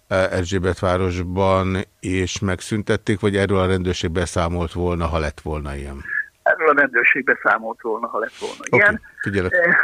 Erzsébetvárosban, és megszüntették, vagy erről a rendőrség beszámolt volna, ha lett volna ilyen? Erről a rendőrség beszámolt volna, ha lett volna okay, ilyen. Figyelek. Eh,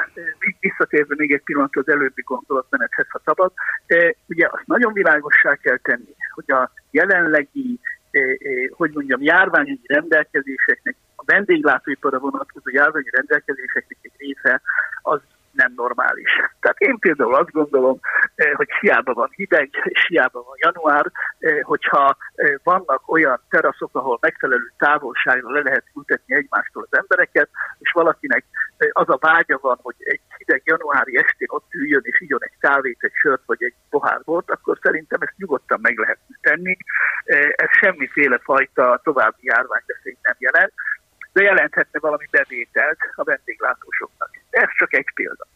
visszatérve még egy pillanat az előbbi gondolatmenethez, ha szabad. Eh, ugye azt nagyon világossá kell tenni, hogy a jelenlegi, eh, hogy mondjam, járványügyi rendelkezéseknek, a vendéglátóipara vonatkozó járványi rendelkezéseknek egy része az nem normális. Tehát én például azt gondolom, eh, hogy hiába van hideg, és hiába van január, eh, hogyha eh, vannak olyan teraszok, ahol megfelelő távolságra le lehet ültetni egymástól az embereket, és valakinek az a vágya van, hogy egy hideg januári estén ott üljön, és igyon egy kávét, egy sört, vagy egy pohár volt, akkor szerintem ezt nyugodtan meg lehet tenni. Ez semmiféle fajta további járványbeszéd nem jelent de jelenthetne valami bevételt a vendéglátósoknak. Ez csak egy példa.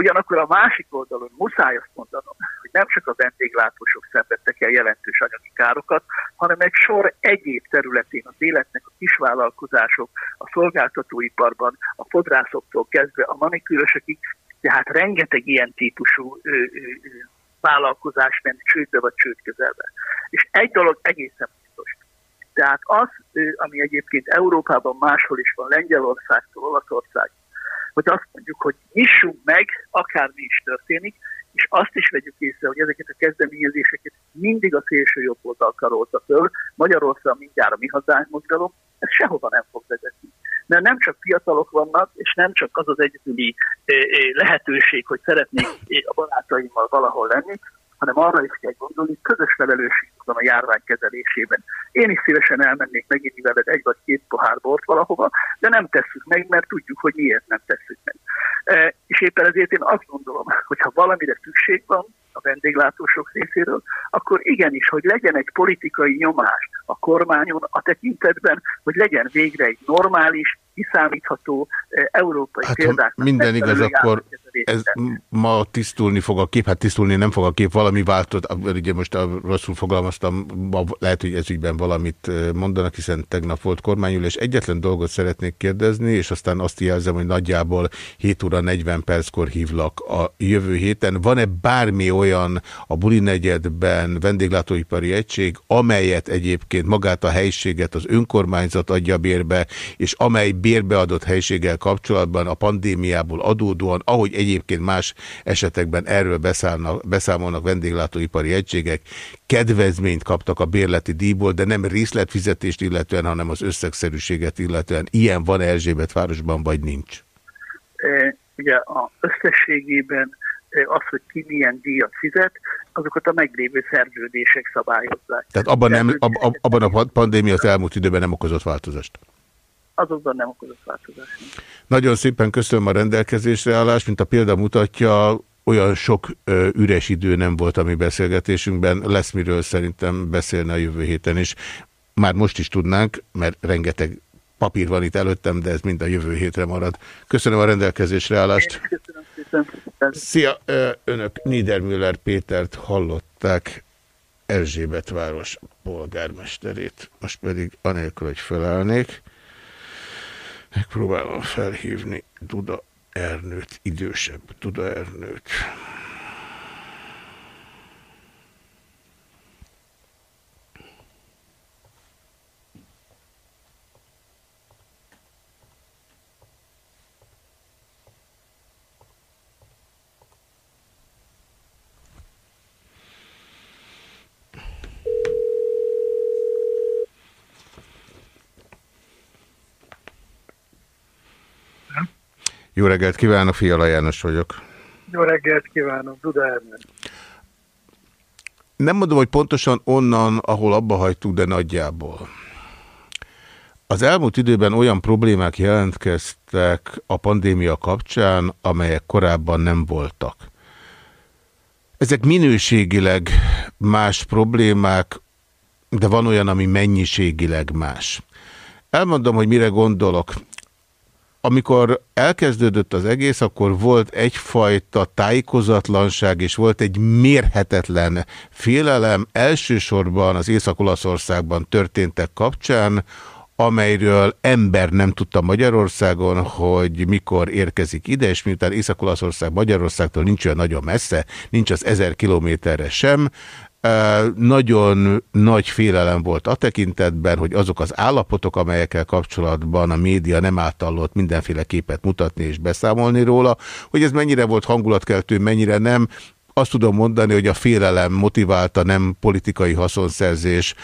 Ugyanakkor a másik oldalon muszáj azt mondanom, hogy nem csak a vendéglátósok szenvedtek el jelentős anyagi károkat, hanem egy sor egyéb területén az életnek a kisvállalkozások, a szolgáltatóiparban, a fodrászoktól kezdve a manikűrösökig, tehát rengeteg ilyen típusú ö, ö, vállalkozás ment csődbe vagy csőd közelbe. És egy dolog egészen tehát az, ami egyébként Európában máshol is van, Lengyelországtól, Olaszország, hogy azt mondjuk, hogy nyissunk meg, akármi is történik, és azt is vegyük észre, hogy ezeket a kezdeményezéseket mindig a szélső jobb oldal karolta föl, Magyarország mindjárt a mi hazánk mozgalom, ez sehova nem fog vezetni. Mert nem csak fiatalok vannak, és nem csak az az egyedüli lehetőség, hogy szeretnék a barátaimmal valahol lenni, hanem arra is kell gondolni, hogy közös felelősség van a járvány kezelésében. Én is szívesen elmennék megint veled egy vagy két pohár bort valahova, de nem tesszük meg, mert tudjuk, hogy miért nem tesszük és éppen ezért én azt gondolom, hogy ha valamire szükség van a vendéglátósok részéről, akkor igenis, hogy legyen egy politikai nyomás a kormányon a tekintetben, hogy legyen végre egy normális, kiszámítható eh, európai hát, példák. minden igaz, akkor ez ma tisztulni fog a kép, hát tisztulni nem fog a kép, valami váltott, ugye most a, rosszul fogalmaztam, ma lehet, hogy ez ügyben valamit mondanak, hiszen tegnap volt kormányülés. Egyetlen dolgot szeretnék kérdezni, és aztán azt jelzem, hogy nagyjából 7 óra 40 perckor hívlak a jövő héten. Van-e bármi olyan a Buli negyedben vendéglátóipari egység, amelyet egyébként magát a helyiséget az önkormányzat adja bérbe, és amely bérbeadott helységgel kapcsolatban a pandémiából adódóan, ahogy egyébként más esetekben erről beszállnak, beszámolnak vendéglátóipari egységek, kedvezményt kaptak a bérleti díjból, de nem részletfizetést illetően, hanem az összegszerűséget illetően. Ilyen van Erzsébet városban, vagy nincs? E, ugye a összességében az, hogy ki milyen díjat fizet, azokat a meglévő szerződések szabályozzák. Tehát abban, nem, ab, ab, abban a pandémia az elmúlt időben nem okozott változást? Azokban nem okozott változást. Nagyon szépen köszönöm a rendelkezésre állást, mint a példa mutatja, olyan sok ö, üres idő nem volt a mi beszélgetésünkben, lesz miről szerintem beszélni a jövő héten is. Már most is tudnánk, mert rengeteg papír van itt előttem, de ez mind a jövő hétre marad. Köszönöm a rendelkezésre állást. Szia, önök Niedermüller Pétert hallották, Erzsébet város polgármesterét. Most pedig anélkül, hogy felállnék, megpróbálom felhívni Duda Ernőt, idősebb Duda Ernőt. Jó reggelt kívánok, Fiala János vagyok. Jó reggelt kívánok, Duda Ernő. Nem mondom, hogy pontosan onnan, ahol abba hagytuk, de nagyjából. Az elmúlt időben olyan problémák jelentkeztek a pandémia kapcsán, amelyek korábban nem voltak. Ezek minőségileg más problémák, de van olyan, ami mennyiségileg más. Elmondom, hogy mire gondolok amikor elkezdődött az egész, akkor volt egyfajta tájékozatlanság, és volt egy mérhetetlen félelem, elsősorban az Észak-Olaszországban történtek kapcsán, amelyről ember nem tudta Magyarországon, hogy mikor érkezik ide, és miután Észak-Olaszország Magyarországtól nincs olyan nagyon messze, nincs az ezer kilométerre sem, nagyon nagy félelem volt a tekintetben, hogy azok az állapotok, amelyekkel kapcsolatban a média nem általott mindenféle képet mutatni és beszámolni róla, hogy ez mennyire volt hangulatkeltő, mennyire nem, azt tudom mondani, hogy a félelem motiválta, nem politikai haszonszerzés,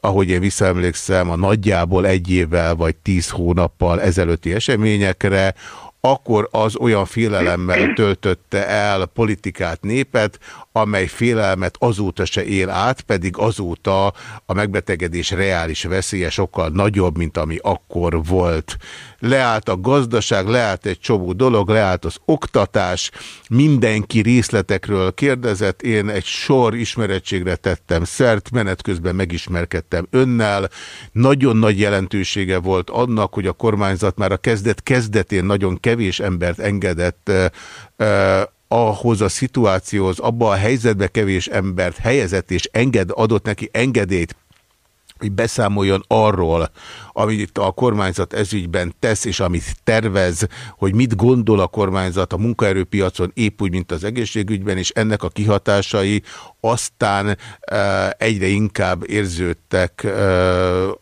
ahogy én visszaemlékszem, a nagyjából egy évvel vagy tíz hónappal ezelőtti eseményekre, akkor az olyan félelemmel töltötte el politikát, népet, amely félelmet azóta se él át, pedig azóta a megbetegedés reális veszélye sokkal nagyobb, mint ami akkor volt. Leállt a gazdaság, leállt egy csomó dolog, leállt az oktatás, mindenki részletekről kérdezett, én egy sor ismerettségre tettem szert, menet közben megismerkedtem önnel. Nagyon nagy jelentősége volt annak, hogy a kormányzat már a kezdet kezdetén nagyon kevés embert engedett ahhoz a szituációhoz, abba a helyzetbe kevés embert helyezett és enged, adott neki engedélyt, hogy beszámoljon arról, amit a kormányzat ezügyben tesz, és amit tervez, hogy mit gondol a kormányzat a munkaerőpiacon épp úgy, mint az egészségügyben, és ennek a kihatásai aztán e, egyre inkább érződtek e,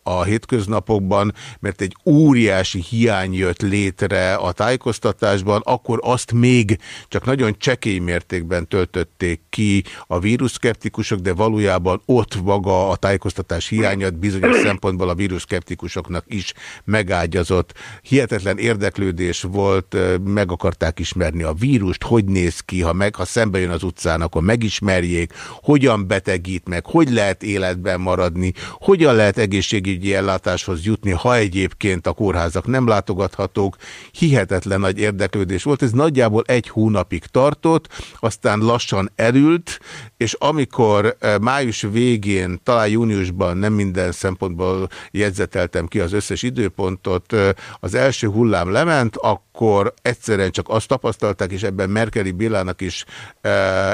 a hétköznapokban, mert egy óriási hiány jött létre a tájékoztatásban, akkor azt még csak nagyon csekély mértékben töltötték ki a víruszkeptikusok, de valójában ott maga a tájékoztatás hiányat bizonyos <clears throat> szempontból a víruszkeptikusok fiataloknak is megágyazott. Hihetetlen érdeklődés volt, meg akarták ismerni a vírust, hogy néz ki, ha, meg, ha szembe jön az utcán, akkor megismerjék, hogyan betegít meg, hogy lehet életben maradni, hogyan lehet egészségügyi ellátáshoz jutni, ha egyébként a kórházak nem látogathatók. Hihetetlen nagy érdeklődés volt, ez nagyjából egy hónapig tartott, aztán lassan elült, és amikor május végén, talán júniusban nem minden szempontból jegyzeteltem ki az összes időpontot, az első hullám lement, akkor egyszerűen csak azt tapasztalták, és ebben Merkeli Billának is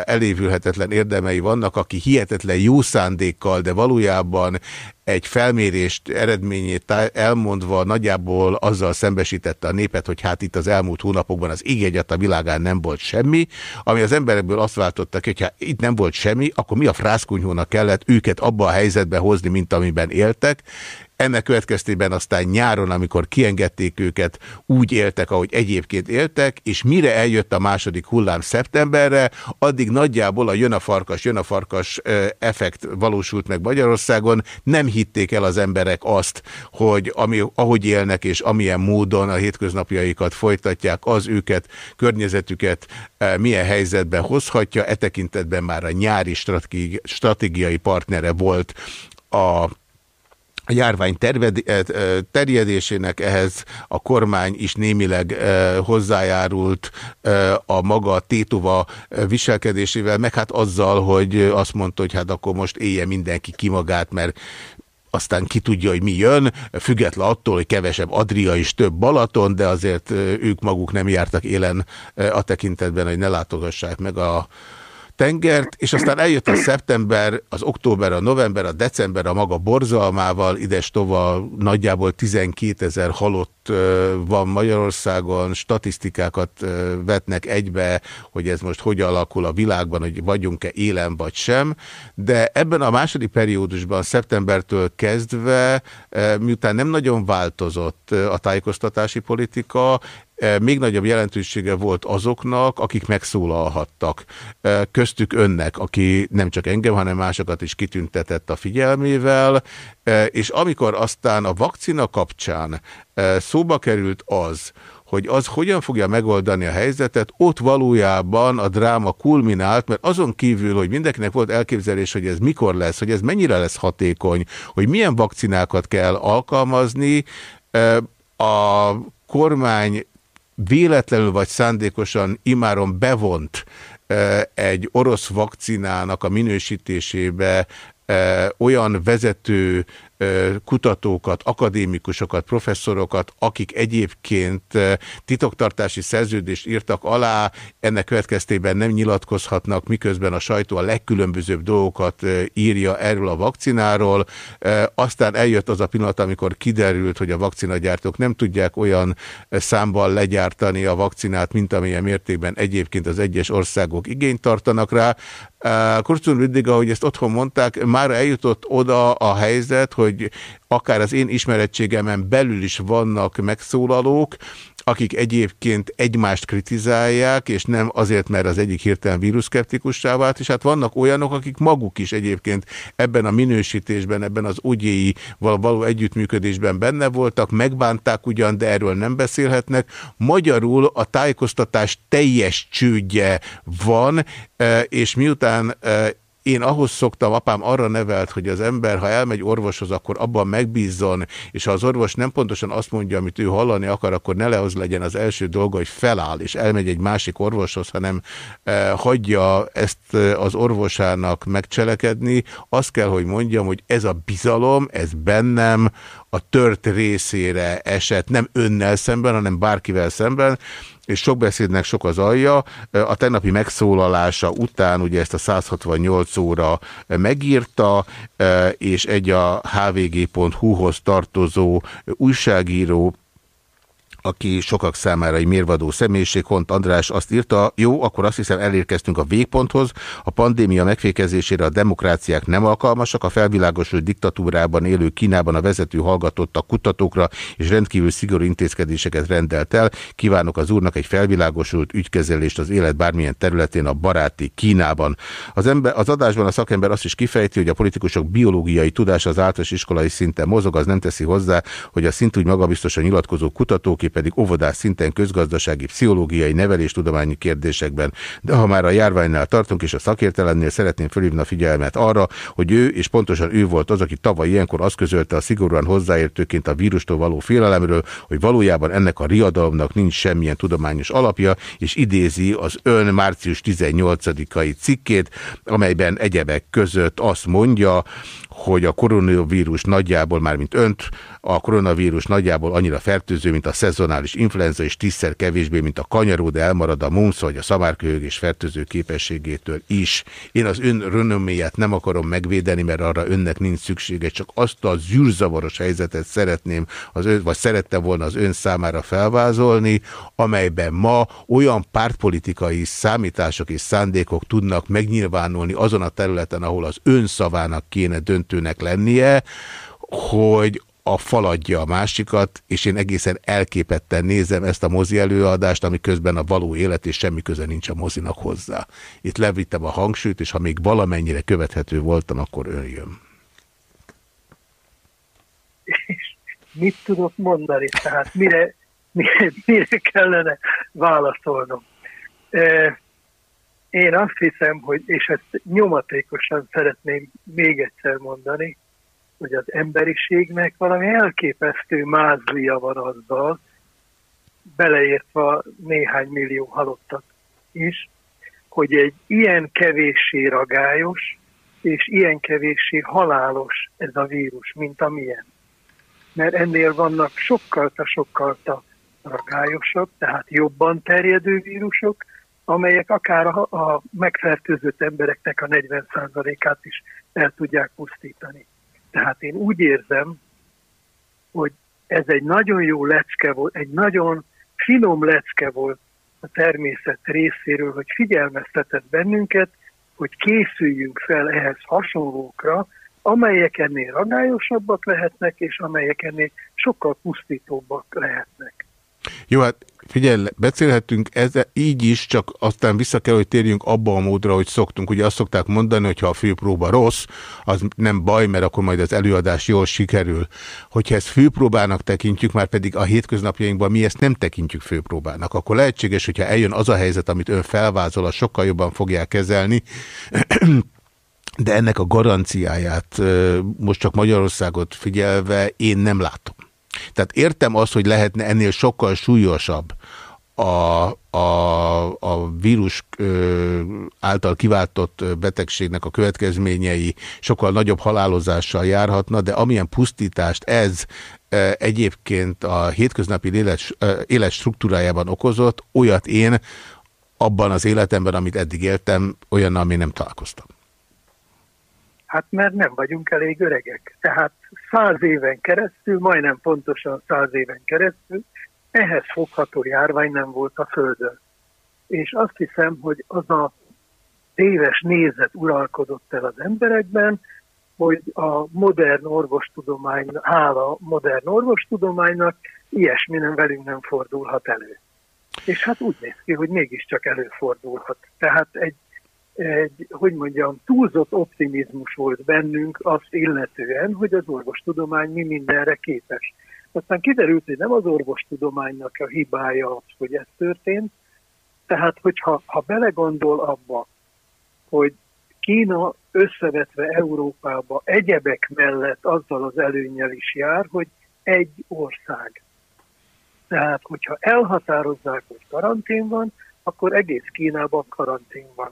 elévülhetetlen érdemei vannak, aki hihetetlen jó szándékkal, de valójában egy felmérést eredményét elmondva nagyjából azzal szembesítette a népet, hogy hát itt az elmúlt hónapokban az ígégyat a világán nem volt semmi, ami az emberekből azt váltotta ki, hogy ha itt nem volt semmi, akkor mi a frászkunyhónak kellett őket abba a helyzetbe hozni, mint amiben éltek, ennek következtében aztán nyáron, amikor kiengedték őket, úgy éltek, ahogy egyébként éltek, és mire eljött a második hullám szeptemberre, addig nagyjából a jön a farkas, jön a farkas effekt valósult meg Magyarországon, nem hitték el az emberek azt, hogy ami, ahogy élnek és amilyen módon a hétköznapjaikat folytatják, az őket, környezetüket milyen helyzetben hozhatja. E tekintetben már a nyári stratégiai partnere volt a a járvány eh, eh, terjedésének ehhez a kormány is némileg eh, hozzájárult a maga tétova viselkedésével, meg hát azzal, hogy azt mondta, hogy hát akkor most élje mindenki ki magát, mert aztán ki tudja, hogy mi jön, független attól, hogy kevesebb Adria is több Balaton, de azért ők maguk nem jártak élen a tekintetben, hogy ne látogassák meg a tengert, és aztán eljött a szeptember, az október, a november, a december a maga borzalmával, ides tova nagyjából 12 ezer halott van Magyarországon, statisztikákat vetnek egybe, hogy ez most hogy alakul a világban, hogy vagyunk-e élen vagy sem, de ebben a második periódusban, szeptembertől kezdve, miután nem nagyon változott a tájékoztatási politika, még nagyobb jelentősége volt azoknak, akik megszólalhattak. E, köztük önnek, aki nem csak engem, hanem másokat is kitüntetett a figyelmével, e, és amikor aztán a vakcina kapcsán szóba került az, hogy az hogyan fogja megoldani a helyzetet, ott valójában a dráma kulminált, mert azon kívül, hogy mindenkinek volt elképzelés, hogy ez mikor lesz, hogy ez mennyire lesz hatékony, hogy milyen vakcinákat kell alkalmazni, a kormány véletlenül vagy szándékosan imáron bevont egy orosz vakcinának a minősítésébe olyan vezető kutatókat, akadémikusokat, professzorokat, akik egyébként titoktartási szerződést írtak alá, ennek következtében nem nyilatkozhatnak, miközben a sajtó a legkülönbözőbb dolgokat írja erről a vakcináról. Aztán eljött az a pillanat, amikor kiderült, hogy a vakcinagyártók nem tudják olyan számban legyártani a vakcinát, mint amilyen mértékben egyébként az egyes országok igényt tartanak rá. Kurcun Rüddig, ahogy ezt otthon mondták, már eljutott oda a helyzet, hogy hogy akár az én ismerettségemen belül is vannak megszólalók, akik egyébként egymást kritizálják, és nem azért, mert az egyik hirtelen víruszkeptikussá vált, és hát vannak olyanok, akik maguk is egyébként ebben a minősítésben, ebben az ugyéi való együttműködésben benne voltak, megbánták ugyan, de erről nem beszélhetnek. Magyarul a tájékoztatás teljes csődje van, eh, és miután eh, én ahhoz szoktam, apám arra nevelt, hogy az ember, ha elmegy orvoshoz, akkor abban megbízzon, és ha az orvos nem pontosan azt mondja, amit ő hallani akar, akkor ne lehoz legyen az első dolga, hogy feláll, és elmegy egy másik orvoshoz, hanem eh, hagyja ezt eh, az orvosának megcselekedni. Azt kell, hogy mondjam, hogy ez a bizalom, ez bennem a tört részére esett, nem önnel szemben, hanem bárkivel szemben, és sok beszédnek sok az alja. A tegnapi megszólalása után ugye ezt a 168 óra megírta, és egy a hvg.hu-hoz tartozó újságíró aki sokak számára egy mérvadó személyiség, Hont András azt írta, jó, akkor azt hiszem elérkeztünk a végponthoz, a pandémia megfékezésére a demokráciák nem alkalmasak, a felvilágosult diktatúrában élő Kínában a vezető hallgatott a kutatókra, és rendkívül szigorú intézkedéseket rendelt el. Kívánok az úrnak egy felvilágosult ügykezelést az élet bármilyen területén a baráti Kínában. Az, ember, az adásban a szakember azt is kifejti, hogy a politikusok biológiai tudása az általános iskolai szinten mozog, az nem teszi hozzá, hogy a szintúgy magabiztosan nyilatkozó kutatók pedig óvodás szinten közgazdasági, pszichológiai, neveléstudományi kérdésekben. De ha már a járványnál tartunk, és a szakértelemnél szeretném felhívni a figyelmet arra, hogy ő, és pontosan ő volt az, aki tavaly ilyenkor azt közölte a szigorúan hozzáértőként a vírustól való félelemről, hogy valójában ennek a riadalomnak nincs semmilyen tudományos alapja, és idézi az ön március 18-ai cikkét, amelyben egyebek között azt mondja, hogy a koronavírus nagyjából, már mint önt, a koronavírus nagyjából annyira fertőző, mint a szezonális influenza, és tízszer kevésbé, mint a kanyaró, de elmarad a mumsz vagy a szamárköhögés fertőző képességétől is. Én az ön renoméját nem akarom megvédeni, mert arra önnek nincs szüksége, csak azt a zűrzavaros helyzetet szeretném, az ön, vagy szerettem volna az ön számára felvázolni, amelyben ma olyan pártpolitikai számítások és szándékok tudnak megnyilvánulni azon a területen, ahol az ön szavának kéne döntőnek lennie, hogy a faladja a másikat, és én egészen elképetten nézem ezt a mozi előadást, ami közben a való élet, és semmi köze nincs a mozinak hozzá. Itt levittem a hangsúlyt, és ha még valamennyire követhető voltam, akkor ön <laughs> mit tudok mondani? Tehát mire, mire, mire kellene válaszolnom? Én azt hiszem, hogy, és ezt nyomatékosan szeretném még egyszer mondani, hogy az emberiségnek valami elképesztő mázlia van azzal, beleértve néhány millió halottat is, hogy egy ilyen kevéssé ragályos és ilyen kevéssé halálos ez a vírus, mint amilyen. Mert ennél vannak sokkal-sokkal ragályosabb, tehát jobban terjedő vírusok, amelyek akár a, a megfertőzött embereknek a 40%-át is el tudják pusztítani. Tehát én úgy érzem, hogy ez egy nagyon jó lecke volt, egy nagyon finom lecke volt a természet részéről, hogy figyelmeztetett bennünket, hogy készüljünk fel ehhez hasonlókra, amelyek ennél ragályosabbak lehetnek, és amelyek ennél sokkal pusztítóbbak lehetnek. Jó, hát figyelj, beszélhetünk ezzel így is, csak aztán vissza kell, hogy térjünk abba a módra, hogy szoktunk. Ugye azt szokták mondani, hogy ha a főpróba rossz, az nem baj, mert akkor majd az előadás jól sikerül. Hogyha ezt főpróbának tekintjük, már pedig a hétköznapjainkban mi ezt nem tekintjük főpróbának, akkor lehetséges, hogyha eljön az a helyzet, amit ön felvázol, az sokkal jobban fogják kezelni, de ennek a garanciáját most csak Magyarországot figyelve én nem látom. Tehát értem azt, hogy lehetne ennél sokkal súlyosabb a, a, a vírus által kiváltott betegségnek a következményei sokkal nagyobb halálozással járhatna, de amilyen pusztítást ez egyébként a hétköznapi élet, élet struktúrájában okozott, olyat én abban az életemben, amit eddig éltem, olyan, ami nem találkoztam. Hát mert nem vagyunk elég öregek. Tehát száz éven keresztül, majdnem pontosan száz éven keresztül, ehhez fogható járvány nem volt a Földön. És azt hiszem, hogy az a téves nézet uralkodott el az emberekben, hogy a modern orvostudomány, hála modern orvostudománynak, ilyesmi nem velünk nem fordulhat elő. És hát úgy néz ki, hogy mégiscsak előfordulhat. Tehát egy egy, hogy mondjam, túlzott optimizmus volt bennünk azt illetően, hogy az orvostudomány mi mindenre képes. Aztán kiderült, hogy nem az orvostudománynak a hibája az, hogy ez történt, tehát hogyha ha belegondol abba, hogy Kína összevetve Európába egyebek mellett azzal az előnyel is jár, hogy egy ország. Tehát, hogyha elhatározzák, hogy karantén van, akkor egész Kínában karantén van.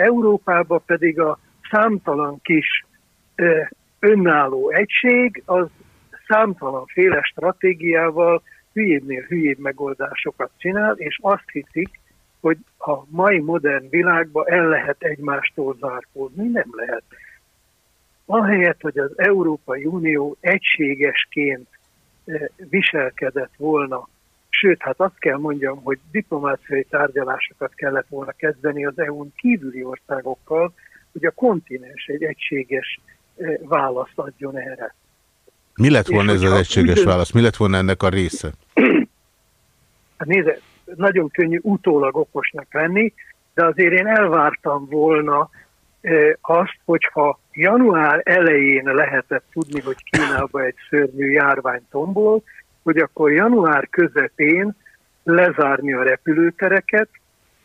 Európában pedig a számtalan kis önálló egység az számtalan féle stratégiával hülyébbnél hülyébb megoldásokat csinál, és azt hiszik, hogy a mai modern világban el lehet egymástól zárkózni. Nem lehet. Ahelyett, hogy az Európai Unió egységesként viselkedett volna Sőt, hát azt kell mondjam, hogy diplomáciai tárgyalásokat kellett volna kezdeni az EU-n kívüli országokkal, hogy a kontinens egy egységes eh, választ adjon erre. Mi lett volna ez az egységes válasz? Mi lett volna ennek a része? Hát nézze, nagyon könnyű utólag okosnak lenni, de azért én elvártam volna eh, azt, hogyha január elején lehetett tudni, hogy Kínába egy szörnyű járvány tombol, hogy akkor január közepén lezárni a repülőtereket,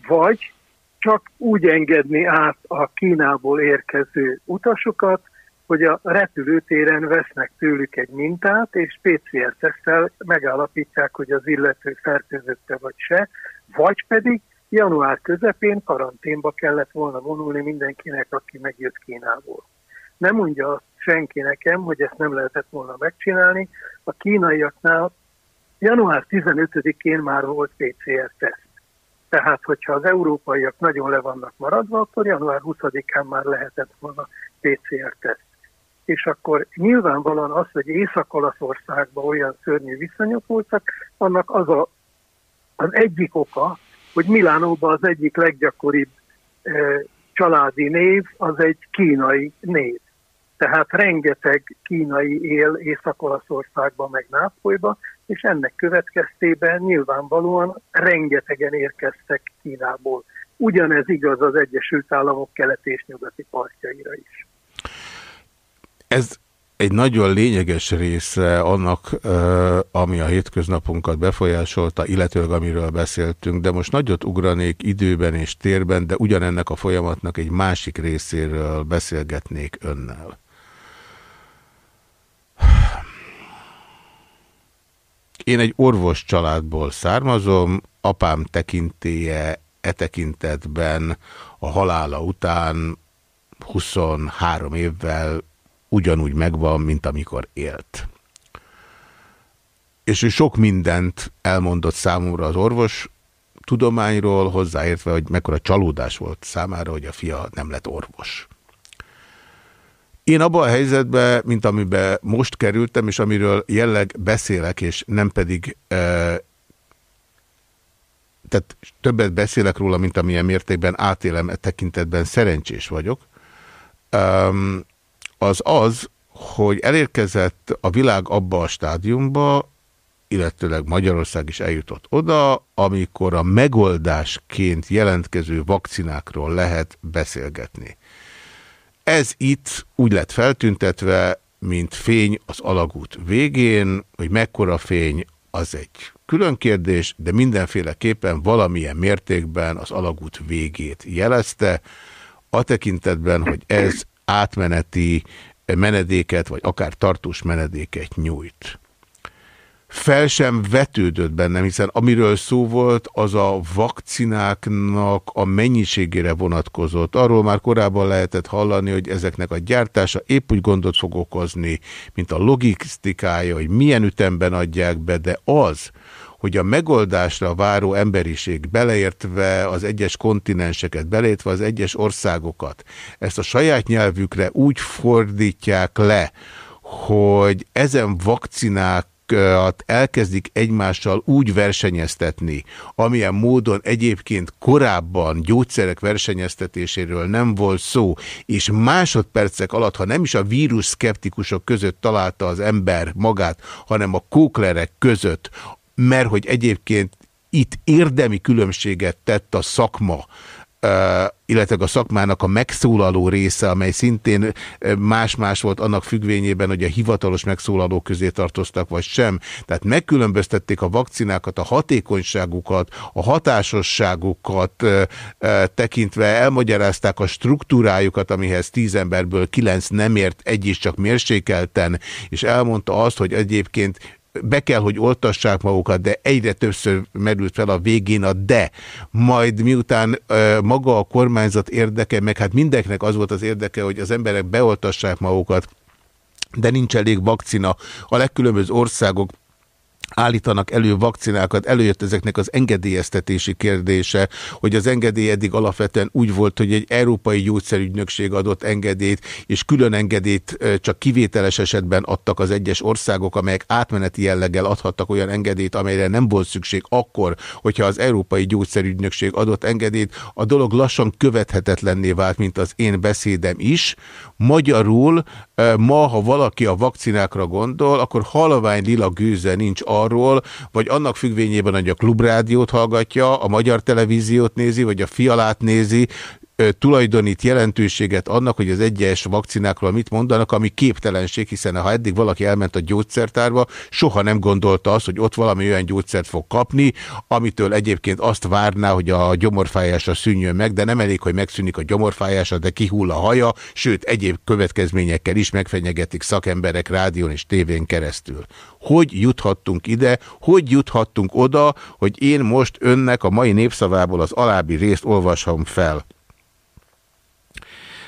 vagy csak úgy engedni át a Kínából érkező utasokat, hogy a repülőtéren vesznek tőlük egy mintát, és PCR-tesztel megállapítják, hogy az illető fertőzötte vagy se, vagy pedig január közepén karanténba kellett volna vonulni mindenkinek, aki megjött Kínából. Nem mondja senki nekem, hogy ezt nem lehetett volna megcsinálni. A kínaiaknál január 15-én már volt PCR-teszt. Tehát, hogyha az európaiak nagyon le vannak maradva, akkor január 20-án már lehetett volna PCR-teszt. És akkor nyilvánvalóan az, hogy Észak-Olaszországban olyan szörnyű viszonyok voltak, annak az a, az egyik oka, hogy Milánóban az egyik leggyakoribb e, családi név az egy kínai név. Tehát rengeteg kínai él Észak-Olaszországban, meg Nápolyban, és ennek következtében nyilvánvalóan rengetegen érkeztek Kínából. Ugyanez igaz az Egyesült Államok keleti és nyugati partjaira is. Ez egy nagyon lényeges része annak, ami a hétköznapunkat befolyásolta, illetőleg amiről beszéltünk, de most nagyot ugranék időben és térben, de ugyanennek a folyamatnak egy másik részéről beszélgetnék önnel. Én egy orvos családból származom, apám tekintéje e tekintetben a halála után 23 évvel ugyanúgy megvan, mint amikor élt. És ő sok mindent elmondott számomra az orvos tudományról, hozzáértve, hogy mekkora csalódás volt számára, hogy a fia nem lett orvos. Én abban a helyzetben, mint amiben most kerültem, és amiről jelleg beszélek, és nem pedig e, tehát többet beszélek róla, mint amilyen mértékben átélem e tekintetben szerencsés vagyok, um, az az, hogy elérkezett a világ abba a stádiumba, illetőleg Magyarország is eljutott oda, amikor a megoldásként jelentkező vakcinákról lehet beszélgetni. Ez itt úgy lett feltüntetve, mint fény az alagút végén, hogy mekkora fény, az egy külön kérdés, de mindenféleképpen valamilyen mértékben az alagút végét jelezte, a tekintetben, hogy ez átmeneti menedéket, vagy akár tartós menedéket nyújt fel sem vetődött bennem, hiszen amiről szó volt, az a vakcináknak a mennyiségére vonatkozott. Arról már korábban lehetett hallani, hogy ezeknek a gyártása épp úgy gondot fog okozni, mint a logisztikája, hogy milyen ütemben adják be, de az, hogy a megoldásra váró emberiség, beleértve az egyes kontinenseket, beleértve az egyes országokat, ezt a saját nyelvükre úgy fordítják le, hogy ezen vakcinák elkezdik egymással úgy versenyeztetni, amilyen módon egyébként korábban gyógyszerek versenyeztetéséről nem volt szó, és másodpercek alatt, ha nem is a vírus szkeptikusok között találta az ember magát, hanem a kóklerek között, mert hogy egyébként itt érdemi különbséget tett a szakma, illetve a szakmának a megszólaló része, amely szintén más-más volt annak függvényében, hogy a hivatalos megszólalók közé tartoztak, vagy sem. Tehát megkülönböztették a vakcinákat, a hatékonyságukat, a hatásosságukat tekintve, elmagyarázták a struktúrájukat, amihez tíz emberből kilenc nem ért, egy is csak mérsékelten, és elmondta azt, hogy egyébként be kell, hogy oltassák magukat, de egyre többször merült fel a végén a de. Majd miután ö, maga a kormányzat érdeke, meg hát mindenkinek az volt az érdeke, hogy az emberek beoltassák magukat, de nincs elég vakcina. A legkülönböző országok állítanak elő vakcinákat, előjött ezeknek az engedélyeztetési kérdése, hogy az engedély eddig alapvetően úgy volt, hogy egy európai gyógyszerügynökség adott engedélyt, és külön engedélyt csak kivételes esetben adtak az egyes országok, amelyek átmeneti jelleggel adhattak olyan engedélyt, amelyre nem volt szükség akkor, hogyha az európai gyógyszerügynökség adott engedélyt, a dolog lassan követhetetlenné vált, mint az én beszédem is. Magyarul ma, ha valaki a vakcinákra gondol, akkor halvány lila gőze nincs arról, vagy annak függvényében, hogy a klubrádiót hallgatja, a magyar televíziót nézi, vagy a fialát nézi, tulajdonít jelentőséget annak, hogy az egyes vakcinákról mit mondanak, ami képtelenség, hiszen ha eddig valaki elment a gyógyszertárba, soha nem gondolta azt, hogy ott valami olyan gyógyszert fog kapni, amitől egyébként azt várná, hogy a gyomorfájása szűnjön meg, de nem elég, hogy megszűnik a gyomorfájása, de kihull a haja, sőt egyéb következményekkel is megfenyegetik szakemberek rádión és tévén keresztül. Hogy juthattunk ide, hogy juthattunk oda, hogy én most önnek a mai népszavából az alábbi részt olvasom fel.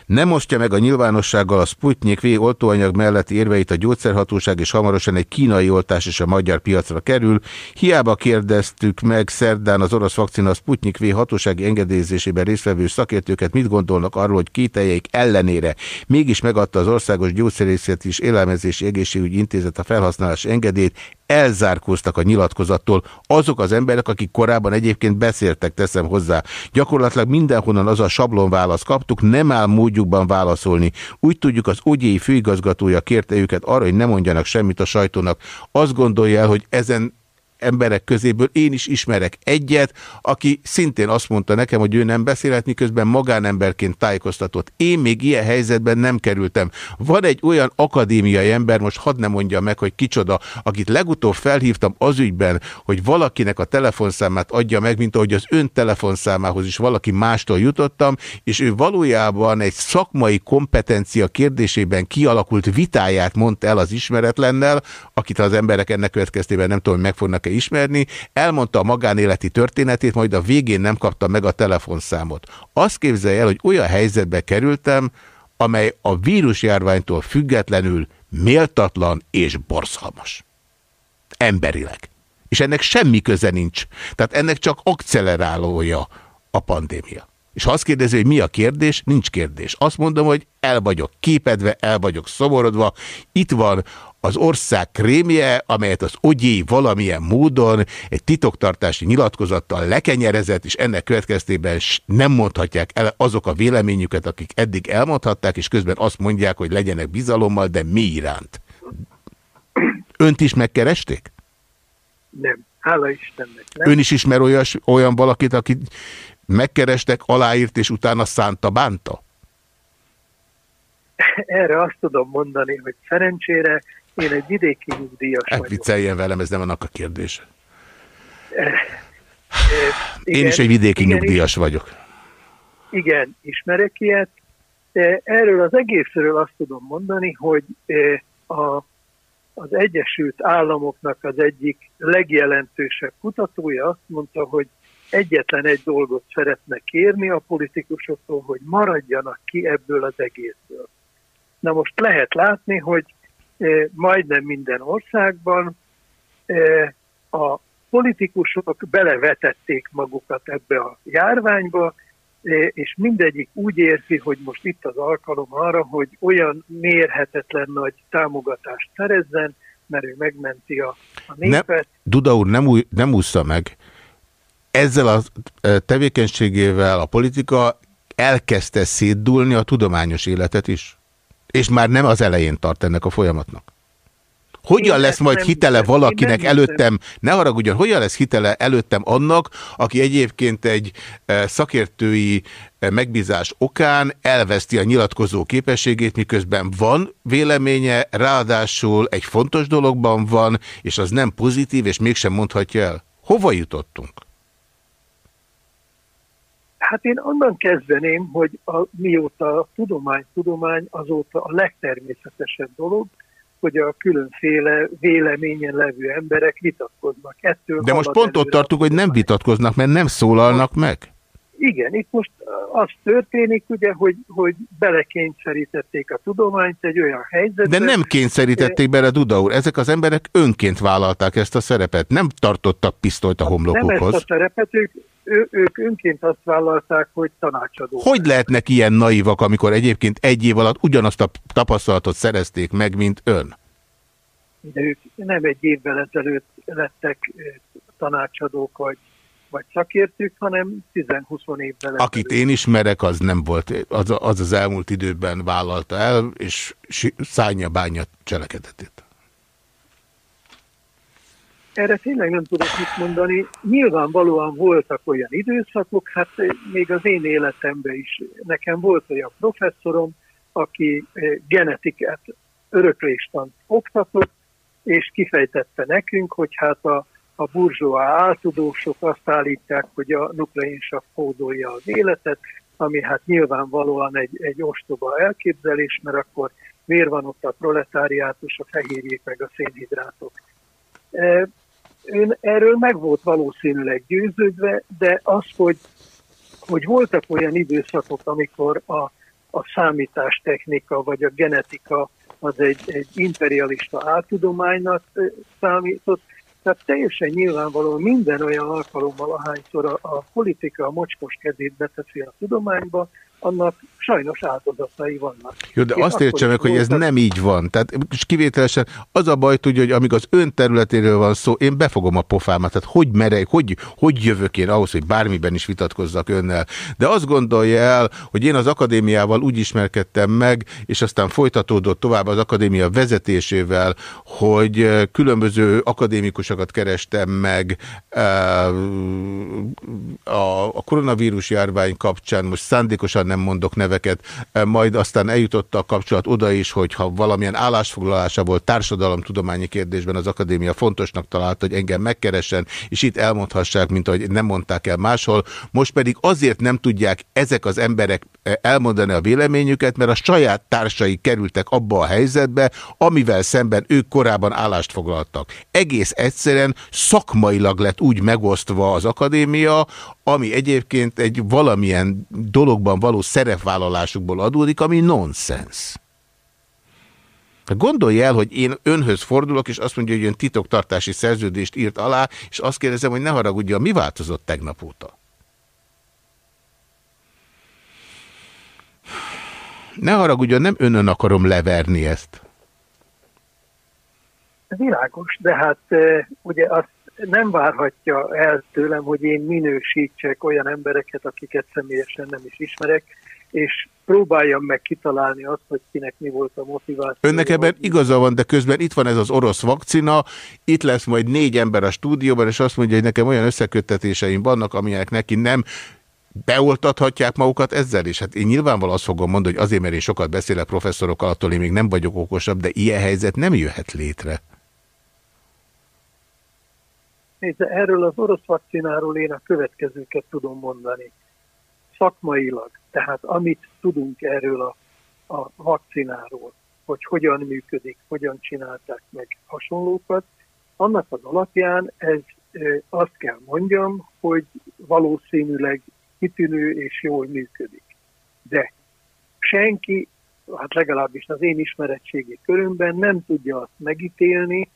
Nem osztja meg a nyilvánossággal a Sputnik V oltóanyag melletti érveit a gyógyszerhatóság, és hamarosan egy kínai oltás is a magyar piacra kerül. Hiába kérdeztük meg szerdán az orosz vakcina Sputnik V hatósági engedélyezésében résztvevő szakértőket, mit gondolnak arról, hogy kételjeik ellenére mégis megadta az Országos Gyógyszerészet és Élelmezési Egészségügyi Intézet a felhasználás engedélyt. elzárkóztak a nyilatkozattól azok az emberek, akik korábban egyébként beszéltek, teszem hozzá. Gyakorlatilag mindenhonnan az a sablonválaszt kaptuk, nem áll módjukban válaszolni. Úgy tudjuk, az ogyéi főigazgatója kérte őket arra, hogy ne mondjanak semmit a sajtónak. Azt gondolja el, hogy ezen emberek közéből én is ismerek egyet, aki szintén azt mondta nekem, hogy ő nem beszélhet, miközben magánemberként tájékoztatott. Én még ilyen helyzetben nem kerültem. Van egy olyan akadémiai ember, most hadd ne mondja meg, hogy kicsoda, akit legutóbb felhívtam az ügyben, hogy valakinek a telefonszámát adja meg, mint ahogy az ön telefonszámához is valaki mástól jutottam, és ő valójában egy szakmai kompetencia kérdésében kialakult vitáját mondta el az ismeretlennel, akit az emberek ennek következtében nem tudom, hogy meg fognak -e ismerni, elmondta a magánéleti történetét, majd a végén nem kapta meg a telefonszámot. Azt képzelje el, hogy olyan helyzetbe kerültem, amely a vírusjárványtól függetlenül méltatlan és borzalmas. Emberileg. És ennek semmi köze nincs. Tehát ennek csak akcelerálója a pandémia. És ha azt kérdezi, hogy mi a kérdés, nincs kérdés. Azt mondom, hogy el vagyok képedve, el vagyok szomorodva. Itt van az ország krémje, amelyet az ogyéi valamilyen módon egy titoktartási nyilatkozattal lekenyerezett, és ennek következtében nem mondhatják el azok a véleményüket, akik eddig elmondhatták, és közben azt mondják, hogy legyenek bizalommal, de mi iránt? Önt is megkeresték? Nem, hála Istennek. Nem. Ön is ismer olyas, olyan valakit, akit megkerestek, aláírt, és utána szánta, bánta? Erre azt tudom mondani, hogy szerencsére én egy vidéki nyugdíjas hát, vagyok. vicceljen velem, ez nem annak a kérdése. E, e, igen, Én is egy vidéki igen, nyugdíjas vagyok. Igen, ismerek ilyet. E, erről az egészről azt tudom mondani, hogy a, az Egyesült Államoknak az egyik legjelentősebb kutatója azt mondta, hogy egyetlen egy dolgot szeretne kérni a politikusoktól, hogy maradjanak ki ebből az egészből. Na most lehet látni, hogy majdnem minden országban a politikusok belevetették magukat ebbe a járványba, és mindegyik úgy érzi, hogy most itt az alkalom arra, hogy olyan mérhetetlen nagy támogatást szerezzen, mert ő megmenti a, a népet. Nem, Duda úr, nem, új, nem úszta meg. Ezzel a tevékenységével a politika elkezdte szétdulni a tudományos életet is? És már nem az elején tart ennek a folyamatnak. Hogyan lesz majd hitele valakinek előttem, ne haragudjon, hogyan lesz hitele előttem annak, aki egyébként egy e, szakértői e, megbízás okán elveszti a nyilatkozó képességét, miközben van véleménye, ráadásul egy fontos dologban van, és az nem pozitív, és mégsem mondhatja el. Hova jutottunk? Hát én onnan kezdeném, hogy a, mióta a tudomány tudomány, azóta a legtermészetesebb dolog, hogy a különféle véleményen levő emberek vitatkoznak. Ettől De most pont ott tartunk, hogy nem vitatkoznak, mert nem szólalnak meg? Igen, itt most az történik, ugye, hogy, hogy belekényszerítették a tudományt egy olyan helyzetbe. De nem kényszerítették bele, Duda úr. Ezek az emberek önként vállalták ezt a szerepet. Nem tartottak pisztolyt a homlokukhoz. Nem ezt a szerepet, ők, ő, ők önként azt vállalták, hogy tanácsadók. Hogy lehetnek ilyen naivak, amikor egyébként egy év alatt ugyanazt a tapasztalatot szerezték meg, mint ön? De ők nem egy évvel ezelőtt lettek tanácsadók, vagy vagy szakértők, hanem 10-20 évvel Akit én ismerek, az nem volt, az, az az elmúlt időben vállalta el, és szányja bánja cselekedetét. Erre tényleg nem tudok mit mondani. Nyilvánvalóan voltak olyan időszakok, hát még az én életemben is. Nekem volt olyan professzorom, aki eh, genetikát, örökléstant oktatott, és kifejtette nekünk, hogy hát a a burzsóá áltudósok azt állítják, hogy a nukleinsav kódolja az életet, ami hát nyilvánvalóan egy, egy ostoba elképzelés, mert akkor miért van ott a proletáriátus, a fehérjék meg a szénhidrátok. Ön erről meg volt valószínűleg győződve, de az, hogy, hogy voltak olyan időszakok, amikor a, a számítástechnika vagy a genetika az egy, egy imperialista áltudománynak számított, tehát teljesen nyilvánvalóan minden olyan alkalommal, ahányszor a, a politika a mocskos kezét beteszi a tudományba, annak sajnos áldozatai vannak. Jó, de Én azt értsem meg, hogy ez nem így van. Tehát kivételesen az a baj, tudja, hogy amíg az ön területéről van szó, én befogom a pofámat. Tehát hogy merej, hogy, hogy jövök én ahhoz, hogy bármiben is vitatkozzak önnel. De azt gondolja el, hogy én az akadémiával úgy ismerkedtem meg, és aztán folytatódott tovább az akadémia vezetésével, hogy eh, különböző akadémikusokat kerestem meg eh, a, a koronavírus járvány kapcsán, most szándékosan nem mondok neveket, majd aztán eljutott a kapcsolat oda is, hogy ha valamilyen állásfoglalása volt társadalomtudományi kérdésben az akadémia fontosnak találta, hogy engem megkeressen, és itt elmondhassák, mint ahogy nem mondták el máshol. Most pedig azért nem tudják ezek az emberek elmondani a véleményüket, mert a saját társai kerültek abba a helyzetbe, amivel szemben ők korábban állást foglaltak. Egész egyszerűen szakmailag lett úgy megosztva az akadémia, ami egyébként egy valamilyen dologban való szerepvállalásukból adódik, ami nonsens. Gondolj el, hogy én önhöz fordulok, és azt mondja, hogy ön titoktartási szerződést írt alá, és azt kérdezem, hogy ne haragudja, mi változott tegnap óta? Ne haragudjon, nem önön akarom leverni ezt. Világos, de hát e, ugye azt nem várhatja el tőlem, hogy én minősítsek olyan embereket, akiket személyesen nem is ismerek, és próbáljam meg kitalálni azt, hogy kinek mi volt a motiváció. Önnek ebben igaza van, de közben itt van ez az orosz vakcina, itt lesz majd négy ember a stúdióban, és azt mondja, hogy nekem olyan összeköttetéseim vannak, amilyenek neki nem beoltathatják magukat ezzel is. Hát én nyilvánvalóan azt fogom mondani, hogy azért, mert én sokat beszélek professzorokkal, attól én még nem vagyok okosabb, de ilyen helyzet nem jöhet létre. Nézd, erről az orosz vakcináról én a következőket tudom mondani. Szakmailag, tehát amit tudunk erről a, a vakcináról, hogy hogyan működik, hogyan csinálták meg hasonlókat, annak az alapján ez azt kell mondjam, hogy valószínűleg kitűnő és jól működik. De senki, hát legalábbis az én ismeretségi körömben nem tudja azt megítélni,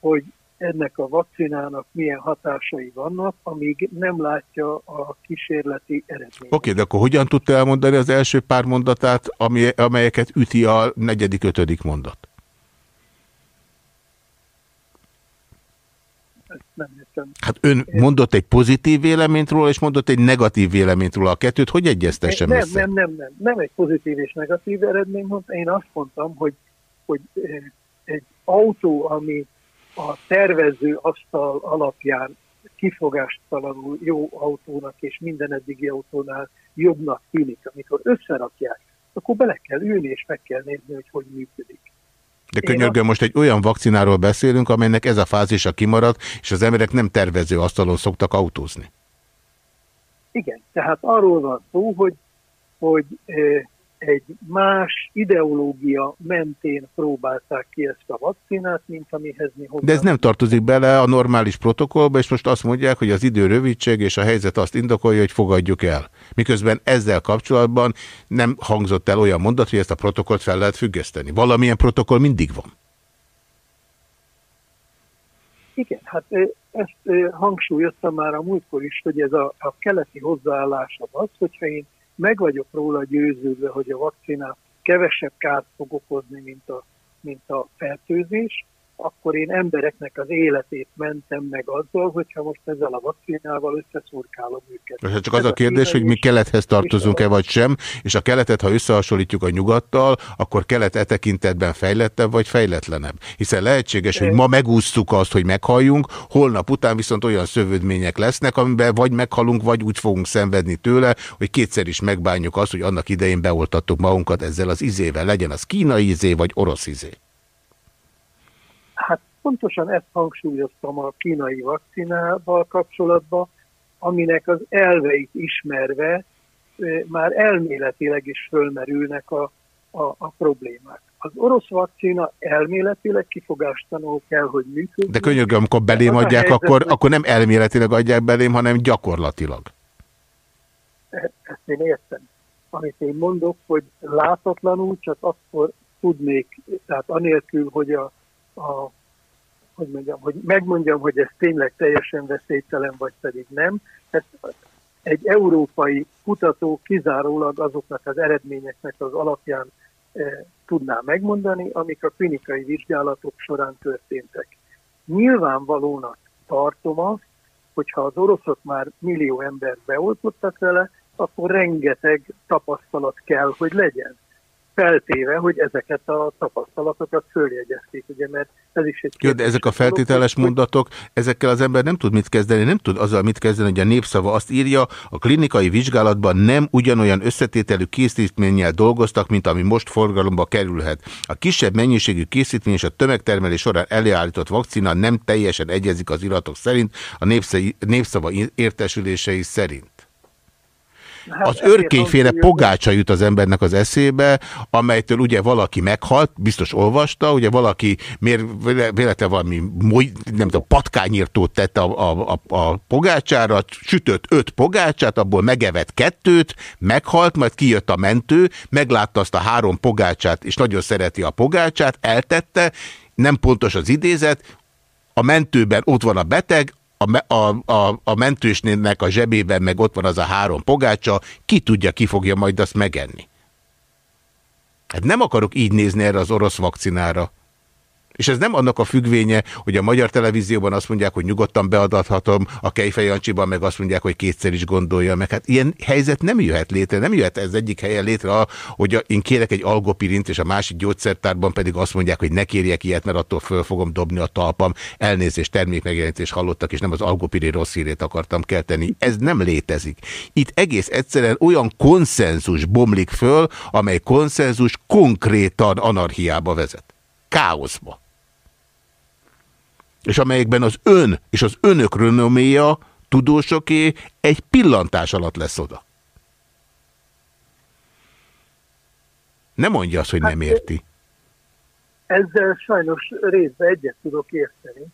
hogy ennek a vakcinának milyen hatásai vannak, amíg nem látja a kísérleti eredményt. Oké, de akkor hogyan tudta elmondani az első pár mondatát, amelyeket üti a negyedik, ötödik mondat? Nem értem. Hát ön mondott egy pozitív véleményt róla, és mondott egy negatív véleményt róla. A kettőt hogy egyeztessem nem, össze? nem, nem, nem, nem egy pozitív és negatív eredmény mondta. Én azt mondtam, hogy, hogy eh, egy autó, ami a tervező asztal alapján kifogástalanul jó autónak és minden eddigi autónál jobbnak tűnik, amikor összerakják, akkor bele kell ülni és meg kell nézni, hogy hogy működik. De könyörgöm, most egy olyan vakcináról beszélünk, amelynek ez a fázisa kimaradt, és az emberek nem tervező asztalon szoktak autózni. Igen, tehát arról van szó, hogy, hogy eh, egy más ideológia mentén próbálták ki ezt a vakcinát, mint amihez mi hozzá. De ez nem tartozik bele a normális protokollba, és most azt mondják, hogy az idő rövidség és a helyzet azt indokolja, hogy fogadjuk el. Miközben ezzel kapcsolatban nem hangzott el olyan mondat, hogy ezt a protokollt fel lehet függeszteni. Valamilyen protokoll mindig van. Igen, hát ezt hangsúlyoztam már a múltkor is, hogy ez a, a keleti hozzáállás az az, hogyha én meg vagyok róla győződve, hogy a vakcina kevesebb kárt fog okozni, mint a, mint a fertőzés, akkor én embereknek az életét mentem meg azzal, hogyha most ezzel a vakcinával összeszurkálom őket. Most csak az Ez a kérdés, hogy mi kelethez tartozunk-e vagy sem, és a keletet, ha összehasonlítjuk a nyugattal, akkor kelet e tekintetben fejlettebb vagy fejletlenebb. Hiszen lehetséges, hogy ma megúsztuk azt, hogy meghalljunk, holnap után viszont olyan szövődmények lesznek, amiben vagy meghalunk, vagy úgy fogunk szenvedni tőle, hogy kétszer is megbánjuk azt, hogy annak idején beoltattuk magunkat ezzel az izével, legyen az kínai izé, vagy orosz izé. Hát pontosan ezt hangsúlyoztam a kínai vakcinával kapcsolatban, aminek az elveit ismerve már elméletileg is fölmerülnek a, a, a problémák. Az orosz vakcina elméletileg kifogástanul kell, hogy működjön. De könyörgöm, amikor belém <laughs> adják, helyzet, akkor, akkor nem elméletileg adják belém, hanem gyakorlatilag. ezt én értem. Amit én mondok, hogy látatlanul csak akkor tudnék, tehát anélkül, hogy a, a hogy mondjam, hogy megmondjam, hogy ez tényleg teljesen veszélytelen, vagy pedig nem. Ezt egy európai kutató kizárólag azoknak az eredményeknek az alapján e, tudná megmondani, amik a klinikai vizsgálatok során történtek. Nyilvánvalónak tartom azt, hogyha az oroszok már millió ember beoltottak vele, akkor rengeteg tapasztalat kell, hogy legyen feltéve, hogy ezeket a tapasztalatokat följegyezték, ugye, mert ez is egy... Jó, de ezek a feltételes mondatok, ezekkel az ember nem tud mit kezdeni, nem tud azzal mit kezdeni, hogy a népszava azt írja, a klinikai vizsgálatban nem ugyanolyan összetételű készítménnyel dolgoztak, mint ami most forgalomba kerülhet. A kisebb mennyiségű készítmény és a tömegtermelés során előállított vakcina nem teljesen egyezik az iratok szerint, a népszava értesülései szerint. Hát az örkényféle pogácsa jut az embernek az eszébe, amelytől ugye valaki meghalt, biztos olvasta, ugye valaki miért véletlen valami nem tudom, patkányírtót tett a, a, a, a pogácsára, sütött öt pogácsát, abból megevett kettőt, meghalt, majd kijött a mentő, meglátta azt a három pogácsát, és nagyon szereti a pogácsát, eltette, nem pontos az idézet, a mentőben ott van a beteg, a, a, a, a mentősnének a zsebében meg ott van az a három pogácsa, ki tudja, ki fogja majd azt megenni. Hát nem akarok így nézni erre az orosz vakcinára. És ez nem annak a függvénye, hogy a magyar televízióban azt mondják, hogy nyugodtan beadathatom, a Kejfej meg azt mondják, hogy kétszer is gondolja meg. Hát ilyen helyzet nem jöhet létre, nem jöhet ez egyik helyen létre, hogy én kérek egy algopirint, és a másik gyógyszertárban pedig azt mondják, hogy ne kérjek ilyet, mert attól föl fogom dobni a talpam. Elnézést, termékmegjelenítés hallottak, és nem az algopiri rossz hírét akartam kelteni. Ez nem létezik. Itt egész egyszerűen olyan konszenzus bomlik föl, amely konszenzus konkrétan anarchiába vezet. Káoszba és amelyekben az ön és az önök renoméja tudósoké egy pillantás alatt lesz oda. Nem mondja azt, hogy nem hát, érti. Ezzel sajnos részben egyet tudok érteni.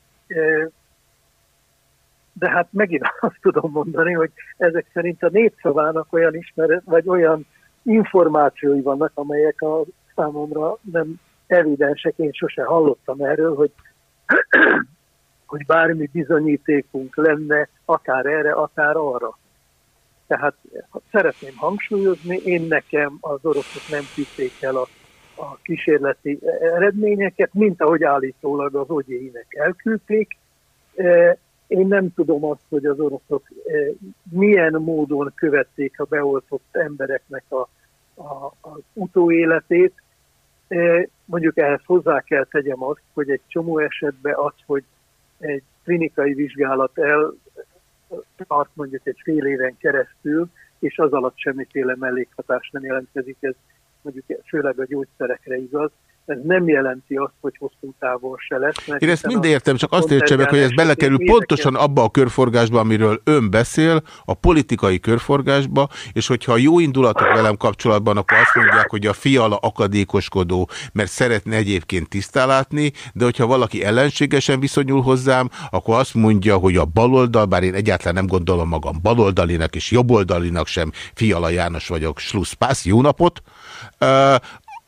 De hát megint <laughs> azt tudom mondani, hogy ezek szerint a népszavának olyan ismeret, vagy olyan információi vannak, amelyek a számomra nem evidensek. Én sose hallottam erről, hogy hogy bármi bizonyítékunk lenne, akár erre, akár arra. Tehát szeretném hangsúlyozni, én nekem az oroszok nem küldték el a, a kísérleti eredményeket, mint ahogy állítólag az ogyéinek elküldték. E, én nem tudom azt, hogy az oroszok e, milyen módon követték a beoltott embereknek a, a, az utóéletét. E, mondjuk ehhez hozzá kell tegyem azt, hogy egy csomó esetben az, hogy egy klinikai vizsgálat el tart mondjuk egy fél éven keresztül, és az alatt semmiféle mellékhatás nem jelentkezik, ez mondjuk főleg a gyógyszerekre igaz, ez nem jelenti azt, hogy hosszú távon se lesz. Én ezt mind értem, csak azt értsem meg, hogy ez belekerül pontosan abba a körforgásba, amiről ön beszél, a politikai körforgásba, és hogyha jó indulatok velem kapcsolatban, akkor azt mondják, hogy a fiala akadékoskodó, mert szeretne egyébként tisztálátni, de hogyha valaki ellenségesen viszonyul hozzám, akkor azt mondja, hogy a baloldal, bár én egyáltalán nem gondolom magam baloldalinak és jobboldalinak sem, Fiala János vagyok, slusszpász, jó napot!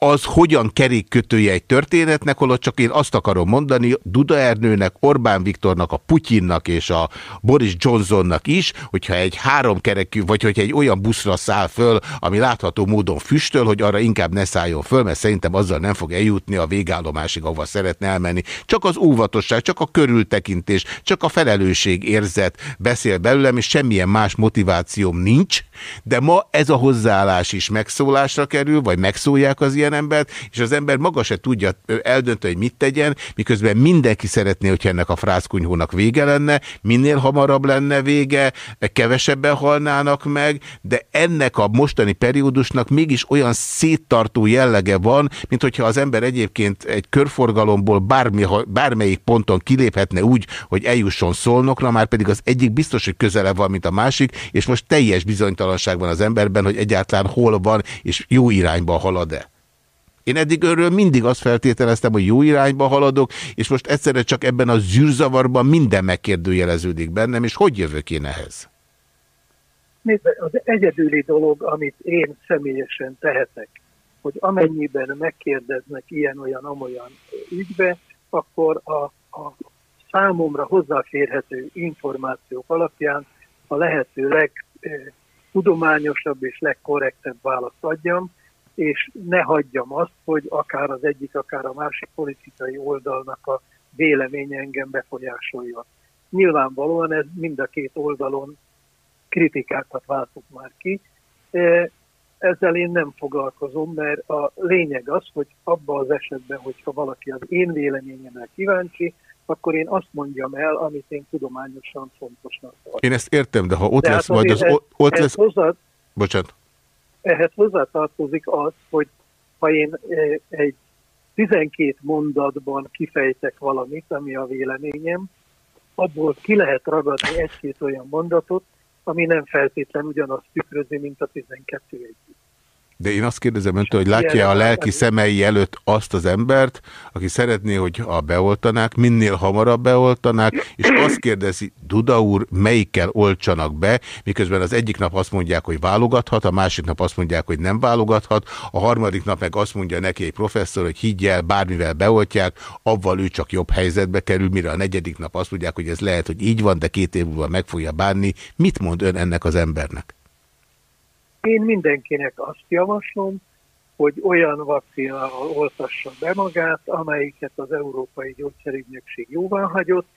Az hogyan kerékkötője egy történetnek, holott csak én azt akarom mondani Duda Ernőnek, Orbán Viktornak, a Putyinnak és a Boris Johnsonnak is, hogyha egy háromkerekű, vagy hogyha egy olyan buszra száll föl, ami látható módon füstöl, hogy arra inkább ne szálljon föl, mert szerintem azzal nem fog eljutni a végállomásig, ahova szeretne elmenni. Csak az óvatosság, csak a körültekintés, csak a felelősség érzet beszél belőlem, és semmilyen más motivációm nincs, de ma ez a hozzáállás is megszólásra kerül, vagy megszólják az ilyen ilyen embert, és az ember maga se tudja eldönteni, hogy mit tegyen, miközben mindenki szeretné, hogy ennek a frászkunyhónak vége lenne, minél hamarabb lenne vége, kevesebben halnának meg, de ennek a mostani periódusnak mégis olyan széttartó jellege van, mint hogyha az ember egyébként egy körforgalomból bármi, bármelyik ponton kiléphetne úgy, hogy eljusson szolnokra, már pedig az egyik biztos, hogy közele van, mint a másik, és most teljes bizonytalanság van az emberben, hogy egyáltalán hol van, és jó irányba halad-e. Én eddig örről mindig azt feltételeztem, hogy jó irányba haladok, és most egyszerre csak ebben a zűrzavarban minden megkérdőjeleződik bennem, és hogy jövök én ehhez? Nézd, az egyedüli dolog, amit én személyesen tehetek, hogy amennyiben megkérdeznek ilyen-olyan-amolyan ügybe, akkor a, a számomra hozzáférhető információk alapján a lehető legtudományosabb és legkorrektebb választ adjam, és ne hagyjam azt, hogy akár az egyik, akár a másik politikai oldalnak a véleménye engem befolyásoljon. Nyilvánvalóan ez mind a két oldalon kritikákat váltott már ki. Ezzel én nem foglalkozom, mert a lényeg az, hogy abban az esetben, hogyha valaki az én véleményemmel kíváncsi, akkor én azt mondjam el, amit én tudományosan fontosnak tartom. Én ezt értem, de ha ott de lesz hát majd az... Ez, ott lesz... Hozzá, Bocsánat. Ehhez hozzátartozik az, hogy ha én egy 12 mondatban kifejtek valamit, ami a véleményem, abból ki lehet ragadni egy-két olyan mondatot, ami nem feltétlen ugyanazt tükrözi, mint a 12 együtt. De én azt kérdezem öntől, hogy látja a lelki szemei előtt azt az embert, aki szeretné, hogy a beoltanák, minél hamarabb beoltanák, és azt kérdezi, Duda úr, melyikkel oltsanak be, miközben az egyik nap azt mondják, hogy válogathat, a másik nap azt mondják, hogy nem válogathat, a harmadik nap meg azt mondja neki egy professzor, hogy higgyel, bármivel beoltják, avval ő csak jobb helyzetbe kerül, mire a negyedik nap azt mondják, hogy ez lehet, hogy így van, de két év múlva meg fogja bánni. Mit mond ön ennek az embernek? Én mindenkinek azt javaslom, hogy olyan vakcinával oltassa be magát, amelyiket az Európai Gyógyszerügynökség jóvá hagyott,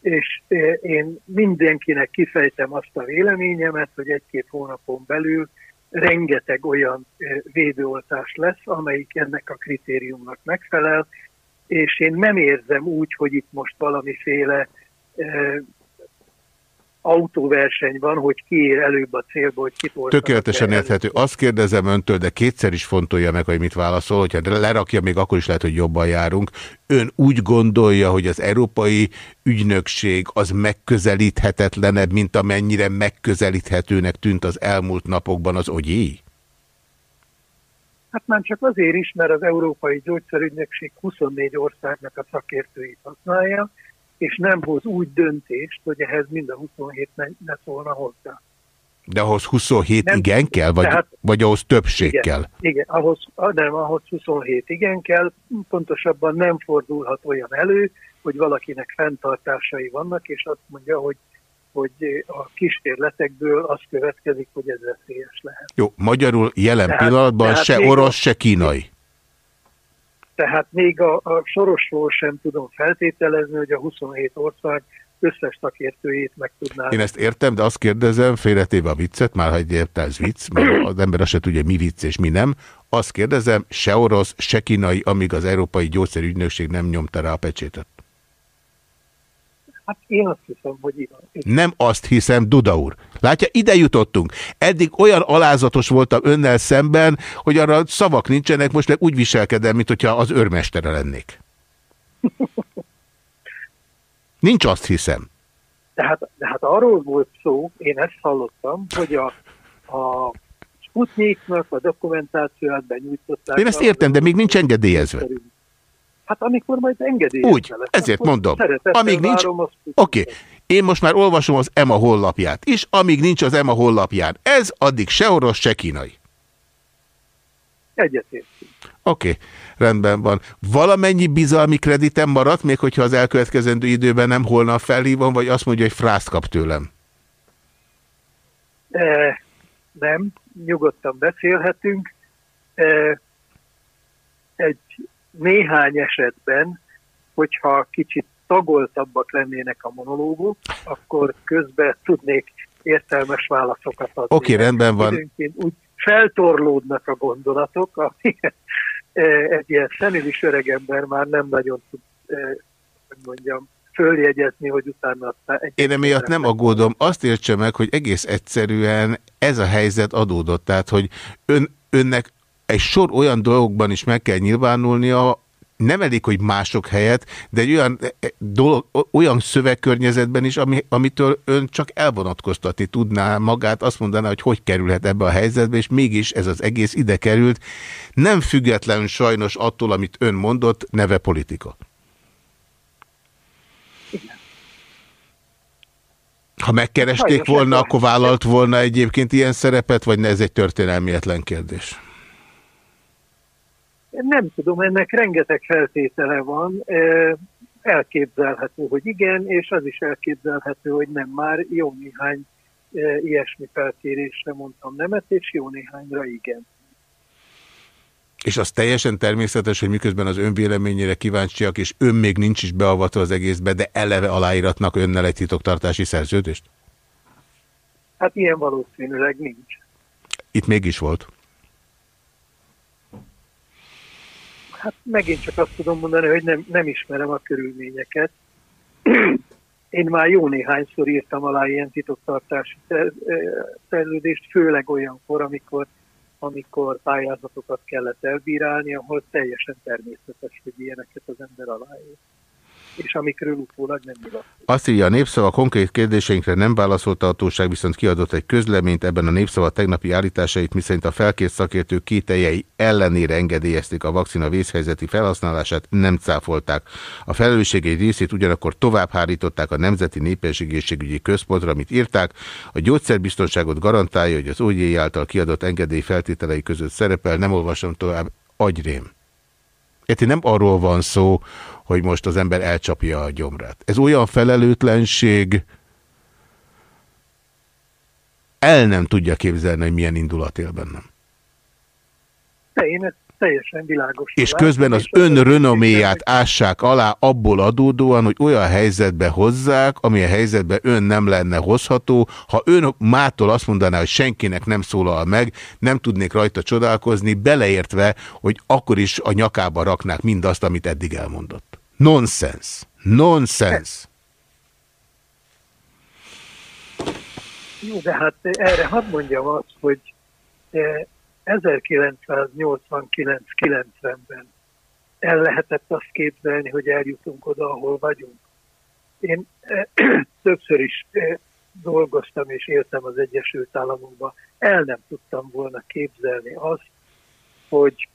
és e, én mindenkinek kifejtem azt a véleményemet, hogy egy-két hónapon belül rengeteg olyan e, védőoltás lesz, amelyik ennek a kritériumnak megfelel, és én nem érzem úgy, hogy itt most valamiféle e, autóverseny van, hogy ki ér előbb a célba, hogy ki Tökéletesen érthető. Azt kérdezem öntől, de kétszer is fontolja meg, hogy mit válaszol, hogyha lerakja, még akkor is lehet, hogy jobban járunk. Ön úgy gondolja, hogy az európai ügynökség az megközelíthetetlenebb, mint amennyire megközelíthetőnek tűnt az elmúlt napokban az ogyi? Hát már csak azért is, mert az Európai Gyógyszerügynökség 24 országnak a szakértőit használja, és nem hoz úgy döntést, hogy ehhez mind a 27 ne, ne szólna hozzá. De ahhoz 27 nem, igen kell, vagy, tehát, vagy ahhoz többség igen, kell? Igen, ahhoz, nem, ahhoz 27 igen kell, pontosabban nem fordulhat olyan elő, hogy valakinek fenntartásai vannak, és azt mondja, hogy hogy a kísérletekből az következik, hogy ez veszélyes lehet. Jó, magyarul jelen tehát, pillanatban tehát se orosz, se kínai. Tehát még a, a sorosról sem tudom feltételezni, hogy a 27 ország összes szakértőjét meg tudná. Én ezt értem, de azt kérdezem, félretéve a viccet, már ha egy érte ez vicc, mert <clears throat> az ember azt se tudja, mi vicc és mi nem. Azt kérdezem, se orosz, se kínai, amíg az Európai Gyógyszerügynökség nem nyomta rá a pecsétet. Hát én azt hiszem, hogy igen. Nem azt hiszem, Duda úr. Látja, ide jutottunk. Eddig olyan alázatos voltam önnel szemben, hogy arra szavak nincsenek, most meg úgy viselkedem, mint hogyha az őrmestere lennék. <laughs> Nincs azt hiszem. Tehát, tehát arról volt szó, én ezt hallottam, hogy a, a Sputniknak a dokumentációját benyújtották. Én ezt értem, de még nincs engedélyezve. Hát amikor majd engedélyezve Úgy, lesz, ezért mondom. Amíg nincs... Oké, okay. én most már olvasom az EMA hollapját is, amíg nincs az EMA hollapján. Ez addig se orosz, se kínai. Egyetértünk. Oké, okay, rendben van. Valamennyi bizalmi kreditem maradt, még hogyha az elkövetkezendő időben nem holnap felhívom, vagy azt mondja, hogy frászt kap tőlem? E, nem, nyugodtan beszélhetünk. E, egy néhány esetben, hogyha kicsit tagoltabbak lennének a monológok, akkor közben tudnék értelmes válaszokat adni. Oké, okay, rendben van. Időnként úgy feltorlódnak a gondolatok, ami egy ilyen szenilis öregember már nem nagyon tud, hogy mondjam, följegyezni, hogy utána... Én emiatt nem aggódom. Azt értse meg, hogy egész egyszerűen ez a helyzet adódott. Tehát, hogy ön, önnek egy sor olyan dolgokban is meg kell nyilvánulnia, nem elég, hogy mások helyett, de egy olyan, e, dolog, olyan szövegkörnyezetben is, ami, amitől ön csak elvonatkoztatni tudná magát, azt mondaná, hogy hogy kerülhet ebbe a helyzetbe, és mégis ez az egész ide került. Nem független sajnos attól, amit ön mondott, neve politika. Ha megkeresték volna, akkor vállalt volna egyébként ilyen szerepet, vagy ne ez egy történelmietlen kérdés? Nem tudom, ennek rengeteg feltétele van. Elképzelhető, hogy igen, és az is elképzelhető, hogy nem már jó néhány ilyesmi felkérésre mondtam nemet, és jó néhányra igen. És az teljesen természetes, hogy miközben az ön véleményére kíváncsiak, és ön még nincs is beavatva az egészbe, de eleve aláíratnak önnel egy titoktartási szerződést? Hát ilyen valószínűleg nincs. Itt mégis volt. Hát megint csak azt tudom mondani, hogy nem, nem ismerem a körülményeket. <clears throat> Én már jó néhányszor írtam alá ilyen titoktartási szerződést, főleg olyankor, amikor amikor pályázatokat kellett elbírálni, ahol teljesen természetes, hogy ilyeneket az ember aláír és amikről utólag nem nyilat. Azt írja, a népszava konkrét kérdéseinkre nem válaszolt a hatóság, viszont kiadott egy közleményt ebben a népszava tegnapi állításait, miszerint a felkért szakértők kételjei ellenére engedélyezték a vakcina vészhelyzeti felhasználását, nem cáfolták. A felelősség egy részét ugyanakkor tovább hárították a Nemzeti Népességészségügyi Központra, amit írták. A gyógyszerbiztonságot garantálja, hogy az OGI által kiadott engedély feltételei között szerepel, nem olvasom tovább, agyrém. Érti, nem arról van szó, hogy most az ember elcsapja a gyomrát. Ez olyan felelőtlenség, el nem tudja képzelni, hogy milyen indulat él bennem. De én ezt teljesen világos. És közben az ön renoméját ássák alá abból adódóan, hogy olyan helyzetbe hozzák, amilyen helyzetbe ön nem lenne hozható. Ha ön mától azt mondaná, hogy senkinek nem szólal meg, nem tudnék rajta csodálkozni, beleértve, hogy akkor is a nyakába raknák mindazt, amit eddig elmondott. Nonsense. Nonsense. Jó, de hát erre hadd mondjam azt, hogy 1989-90-ben el lehetett azt képzelni, hogy eljutunk oda, ahol vagyunk. Én eh, <clears throat> többször is eh, dolgoztam és éltem az Egyesült Államokban. El nem tudtam volna képzelni azt, hogy,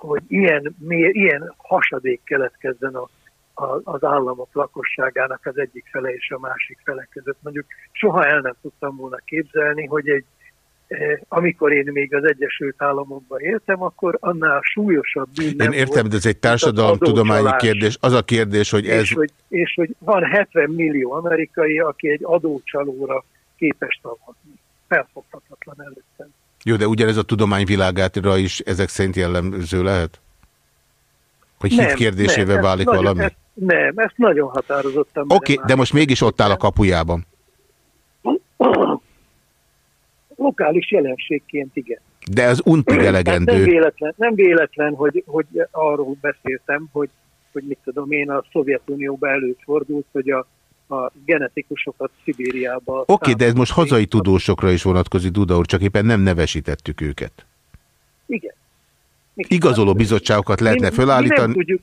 hogy ilyen, ilyen hasadék keletkezzen a, a, az államok lakosságának az egyik fele és a másik fele között. Mondjuk soha el nem tudtam volna képzelni, hogy egy Eh, amikor én még az Egyesült Államokban éltem, akkor annál súlyosabb bűn Én értem, de ez egy társadalomtudományi kérdés. Az a kérdés, hogy ez... És hogy, és hogy van 70 millió amerikai, aki egy adócsalóra képes tanulni. Felfoghatatlan előttem. Jó, de ugyanez a tudomány világára is ezek szerint jellemző lehet? Hogy hit kérdésével nem, válik nagyon, valami? Ezt, nem, ezt nagyon határozottan. Oké, okay, de most mégis ott áll a kapujában. lokális jelenségként igen. De az untig elegendő. Nem véletlen, nem véletlen hogy, hogy arról beszéltem, hogy, hogy mit tudom én, a Szovjetunióba előfordult, hogy a, a genetikusokat Szibériába... Oké, okay, de ez most hazai tudósokra is vonatkozik, Duda úr, csak éppen nem nevesítettük őket. Igen. Igazoló bizottságokat lehetne mi, felállítani. Mi nem, tudjuk,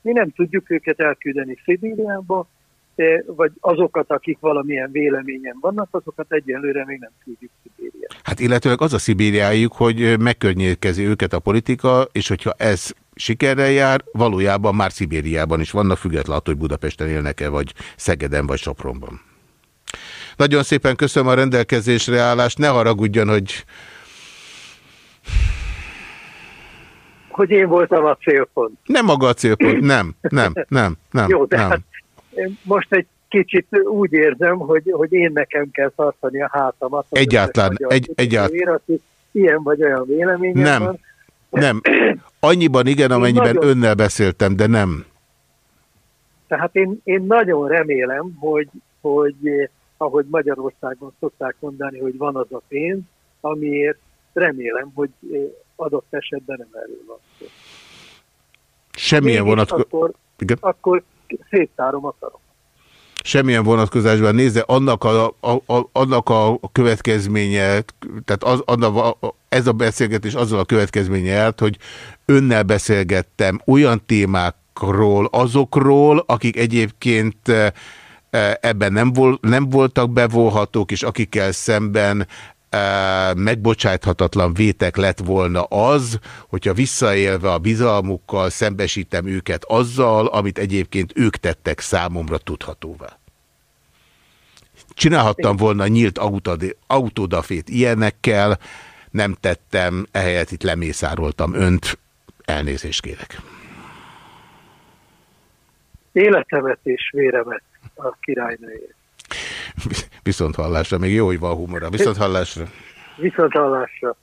mi nem tudjuk őket elküldeni Szibériába, vagy azokat, akik valamilyen véleményen vannak, azokat egyelőre még nem tudjuk Szibériába. Hát illetőleg az a Szibériájuk, hogy megkörnyékezi őket a politika, és hogyha ez sikerrel jár, valójában már Szibériában is vannak, függetlenül hogy Budapesten élnek-e, vagy Szegeden, vagy Sopronban. Nagyon szépen köszönöm a rendelkezésre állást, ne haragudjon, hogy... Hogy én voltam a célpont. Nem maga a célpont, nem, nem, nem, nem. Jó, de nem. Hát most egy kicsit úgy érzem, hogy, hogy én nekem kell tartani a hátamat. Egyáltalán. Egy, egyáltalán. Ilyen vagy olyan véleményem Nem. Van. Nem. Annyiban igen, amennyiben nagyon... önnel beszéltem, de nem. Tehát én, én nagyon remélem, hogy, hogy ahogy Magyarországon szokták mondani, hogy van az a pénz, amiért remélem, hogy adott esetben nem erről van szó. Semmilyen vonatkozás. Akkor, akkor széttárom a szarom. Semmilyen vonatkozásban nézze, annak a, a, a, annak a következménye, tehát az, annak a, ez a beszélgetés azzal a következménye járt, hogy önnel beszélgettem olyan témákról, azokról, akik egyébként e, ebben nem, vol, nem voltak bevóhatók, és akikkel szemben megbocsáthatatlan vétek lett volna az, hogyha visszaélve a bizalmukkal szembesítem őket azzal, amit egyébként ők tettek számomra tudhatóvá. Csinálhattam volna nyílt autódafét ilyenekkel, nem tettem, ehelyett itt lemészároltam önt, elnézést kérek. Életemet és véremet a királynőjét. Viszont hallásra, még jó, hogy van humora. Viszont hallásra. Viszont hallásra.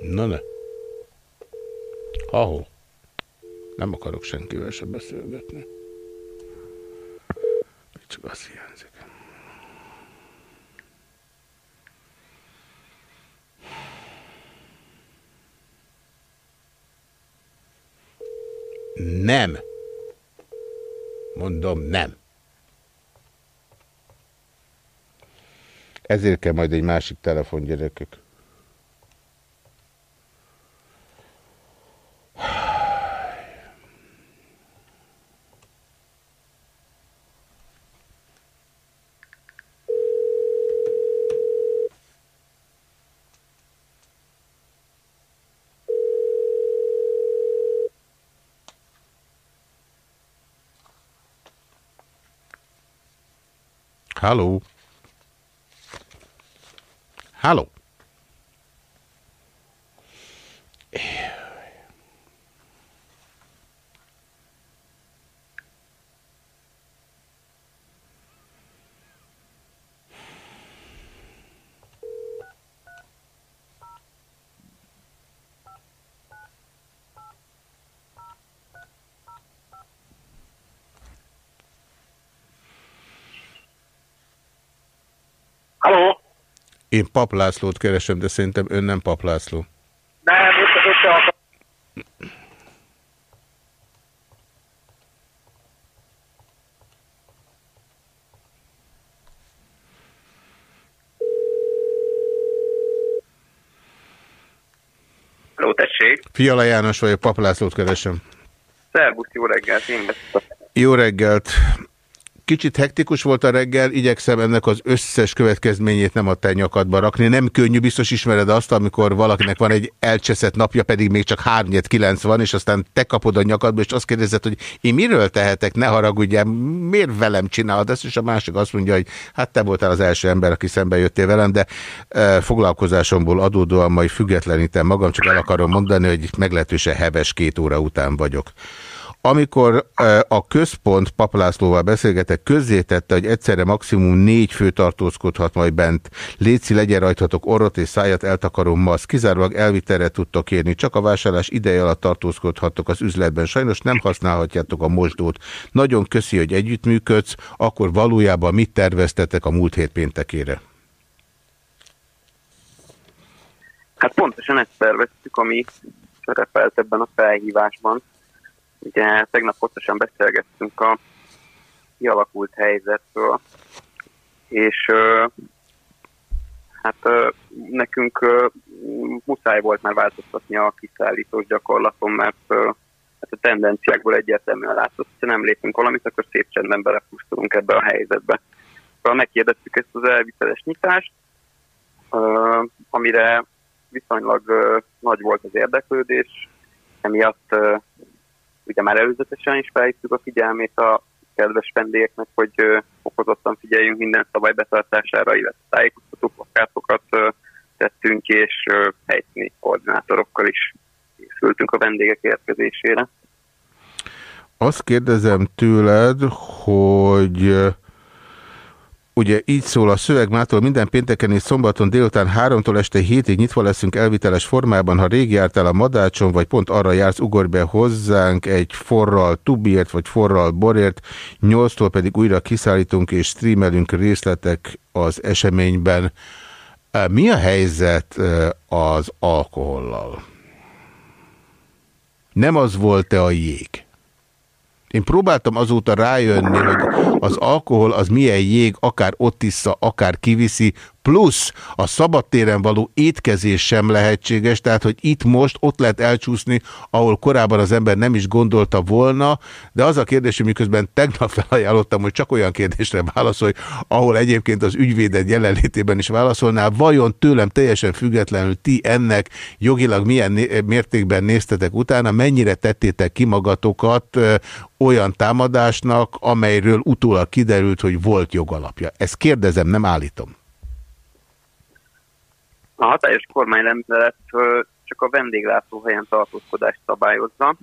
Na ne. Ahol. Nem akarok senkivel sem beszélgetni. Csak az hiányzik. Nem. Mondom, nem. Ezért kell majd egy másik telefon, gyerekek. Halló? Halló? Halló? Én Pap Lászlót keresem, de szerintem ön nem Pap László. Nem, össze, össze akar. Halló, tessék. Fiala János vagyok, Pap Lászlót keresem. Szervusz, jó reggelt, én beszélek. Jó reggelt! Kicsit hektikus volt a reggel, igyekszem ennek az összes következményét nem a te nyakadba rakni. Nem könnyű, biztos ismered azt, amikor valakinek van egy elcseszett napja, pedig még csak 3 kilenc van, és aztán te kapod a nyakadba, és azt kérdezed, hogy én miről tehetek, ne haragudjál, miért velem csinálod ezt, és a másik azt mondja, hogy hát te voltál az első ember, aki szembe jöttél velem, de e, foglalkozásomból adódóan majd függetlenítem magam, csak el akarom mondani, hogy meglehetősen heves két óra után vagyok. Amikor a központ Paplászlóval beszélgetek, közzétette, hogy egyszerre maximum négy fő tartózkodhat majd bent. Léci legyen rajtatok orrot és szájat eltakaró maszk. Kizárólag elvitelre tudtok érni. Csak a vásárlás ideje alatt tartózkodhattok az üzletben. Sajnos nem használhatjátok a mosdót. Nagyon köszi, hogy együttműködsz. Akkor valójában mit terveztetek a múlt hét péntekére? Hát pontosan ezt terveztük, ami szerepelt ebben a felhívásban. Ugye tegnap pontosan beszélgettünk a kialakult helyzetről, és hát nekünk muszáj volt már változtatni a kiszállítós gyakorlaton, mert hát a tendenciákból egyértelműen látszott, hogy nem lépünk valamit, akkor szép csendben belepusztulunk ebbe a helyzetbe. Akkor megkérdezzük ezt az elviteles nyitást, amire viszonylag nagy volt az érdeklődés, emiatt ugye már előzetesen is felhívtuk a figyelmét a kedves vendégeknek, hogy fokozottan figyeljünk minden szabály betartására, illetve tájékoztató plakátokat tettünk, és helyszíni koordinátorokkal is készültünk a vendégek érkezésére. Azt kérdezem tőled, hogy Ugye így szól a szöveg mától minden pénteken és szombaton délután 3-tól este 7-ig nyitva leszünk elviteles formában. Ha rég jártál a madácson, vagy pont arra jársz, ugorj be hozzánk egy forral tubiért, vagy forral borért. 8-tól pedig újra kiszállítunk és streamelünk részletek az eseményben. Mi a helyzet az alkohollal? Nem az volt-e a jég? Én próbáltam azóta rájönni, hogy az alkohol az milyen jég, akár ott issza, akár kiviszi, plusz a szabadtéren való étkezés sem lehetséges, tehát hogy itt most ott lehet elcsúszni, ahol korábban az ember nem is gondolta volna, de az a kérdés, hogy miközben tegnap felajánlottam, hogy csak olyan kérdésre válaszolj, ahol egyébként az ügyvéded jelenlétében is válaszolnál, vajon tőlem teljesen függetlenül ti ennek jogilag milyen mértékben néztetek utána, mennyire tettétek ki magatokat olyan támadásnak, amelyről utólag kiderült, hogy volt jogalapja. Ezt kérdezem, nem állítom. A hatályos kormányrendelet csak a vendéglátóhelyen tartózkodást szabályozza.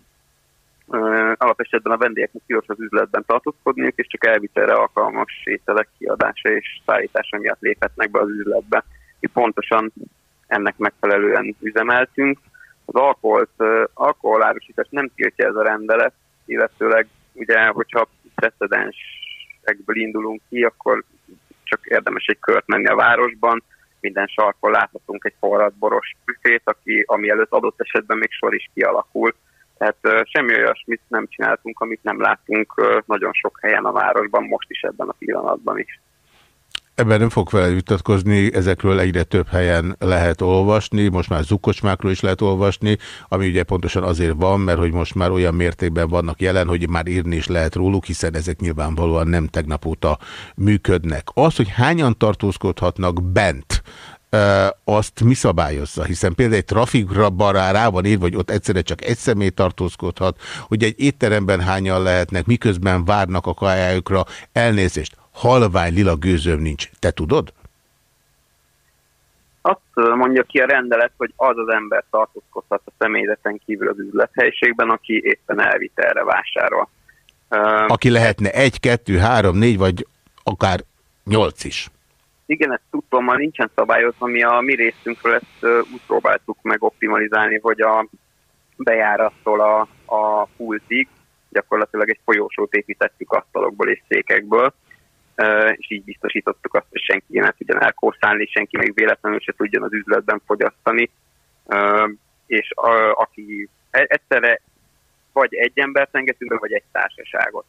Alapesetben a vendégeknek tilos az üzletben tartózkodniuk, és csak elvitelre alkalmas ételek kiadása és szállítása miatt léphetnek be az üzletbe. Mi pontosan ennek megfelelően üzemeltünk. Az alkoholt, alkoholárusítást nem tiltja ez a rendelet, illetőleg ugye, hogyha precedensekből indulunk ki, akkor csak érdemes egy kört menni a városban, minden sarkon láthatunk egy forrad büfét, aki, ami előtt adott esetben még sor is kialakul. Tehát uh, semmi olyasmit nem csináltunk, amit nem látunk uh, nagyon sok helyen a városban, most is ebben a pillanatban is. Ebben nem fog vele vitatkozni, ezekről egyre több helyen lehet olvasni, most már zukkocsmákról is lehet olvasni, ami ugye pontosan azért van, mert hogy most már olyan mértékben vannak jelen, hogy már írni is lehet róluk, hiszen ezek nyilvánvalóan nem tegnap óta működnek. Az, hogy hányan tartózkodhatnak bent, azt mi szabályozza? Hiszen például egy trafikra rá van írva, hogy ott egyszerre csak egy személy tartózkodhat, hogy egy étteremben hányan lehetnek, miközben várnak a kajájukra elnézést halvány lila gőzöm nincs. Te tudod? Azt mondja ki a rendelet, hogy az az ember tartózkodhat a személyzeten kívül az üzlethelyiségben, aki éppen elvitt erre vásárol. Aki lehetne egy, kettő, három, négy, vagy akár nyolc is. Igen, ezt tudom, ma nincsen szabályozva, mi a mi részünkről ezt úgy próbáltuk meg optimalizálni, hogy a bejárattól a, a pultig gyakorlatilag egy folyósót építettük asztalokból és székekből, és így biztosítottuk azt, hogy senki ne tudjon elkószálni, senki még véletlenül se tudjon az üzletben fogyasztani, és a, aki e, egyszerre vagy egy embert engedtünk be, vagy egy társaságot.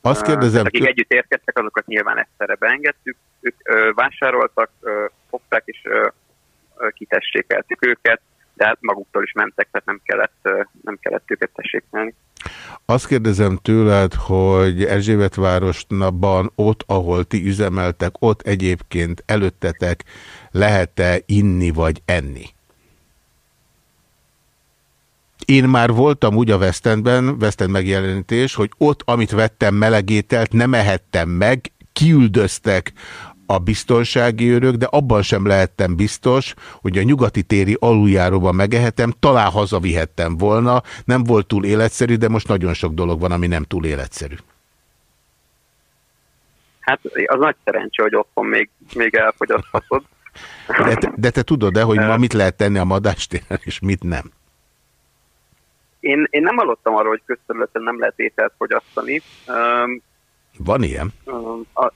Azt kérdezem... Uh, akik együtt érkeztek, azokat nyilván egyszerre beengedtük, ők vásároltak, uh, fogták és uh, kitessékeltük őket, de hát maguktól is mentek, tehát nem kellett, nem kellett őket tessékelni. Azt kérdezem tőled, hogy Erzsébetvárosban ott, ahol ti üzemeltek, ott egyébként előttetek lehet-e inni vagy enni? Én már voltam úgy a Westendben, Westend megjelenítés, hogy ott, amit vettem melegételt, nem ehettem meg, kiüldöztek a biztonsági őrök, de abban sem lehettem biztos, hogy a nyugati téri aluljáróban megehetem, talán hazavihettem volna, nem volt túl életszerű, de most nagyon sok dolog van, ami nem túl életszerű. Hát az nagy szerencsé, hogy otthon még, még elfogyaszthatod. De te, de te tudod-e, hogy ma <laughs> mit lehet tenni a madástéren, és mit nem? Én, én nem hallottam arról, hogy közterületen nem lehet ételt fogyasztani. Van ilyen? A,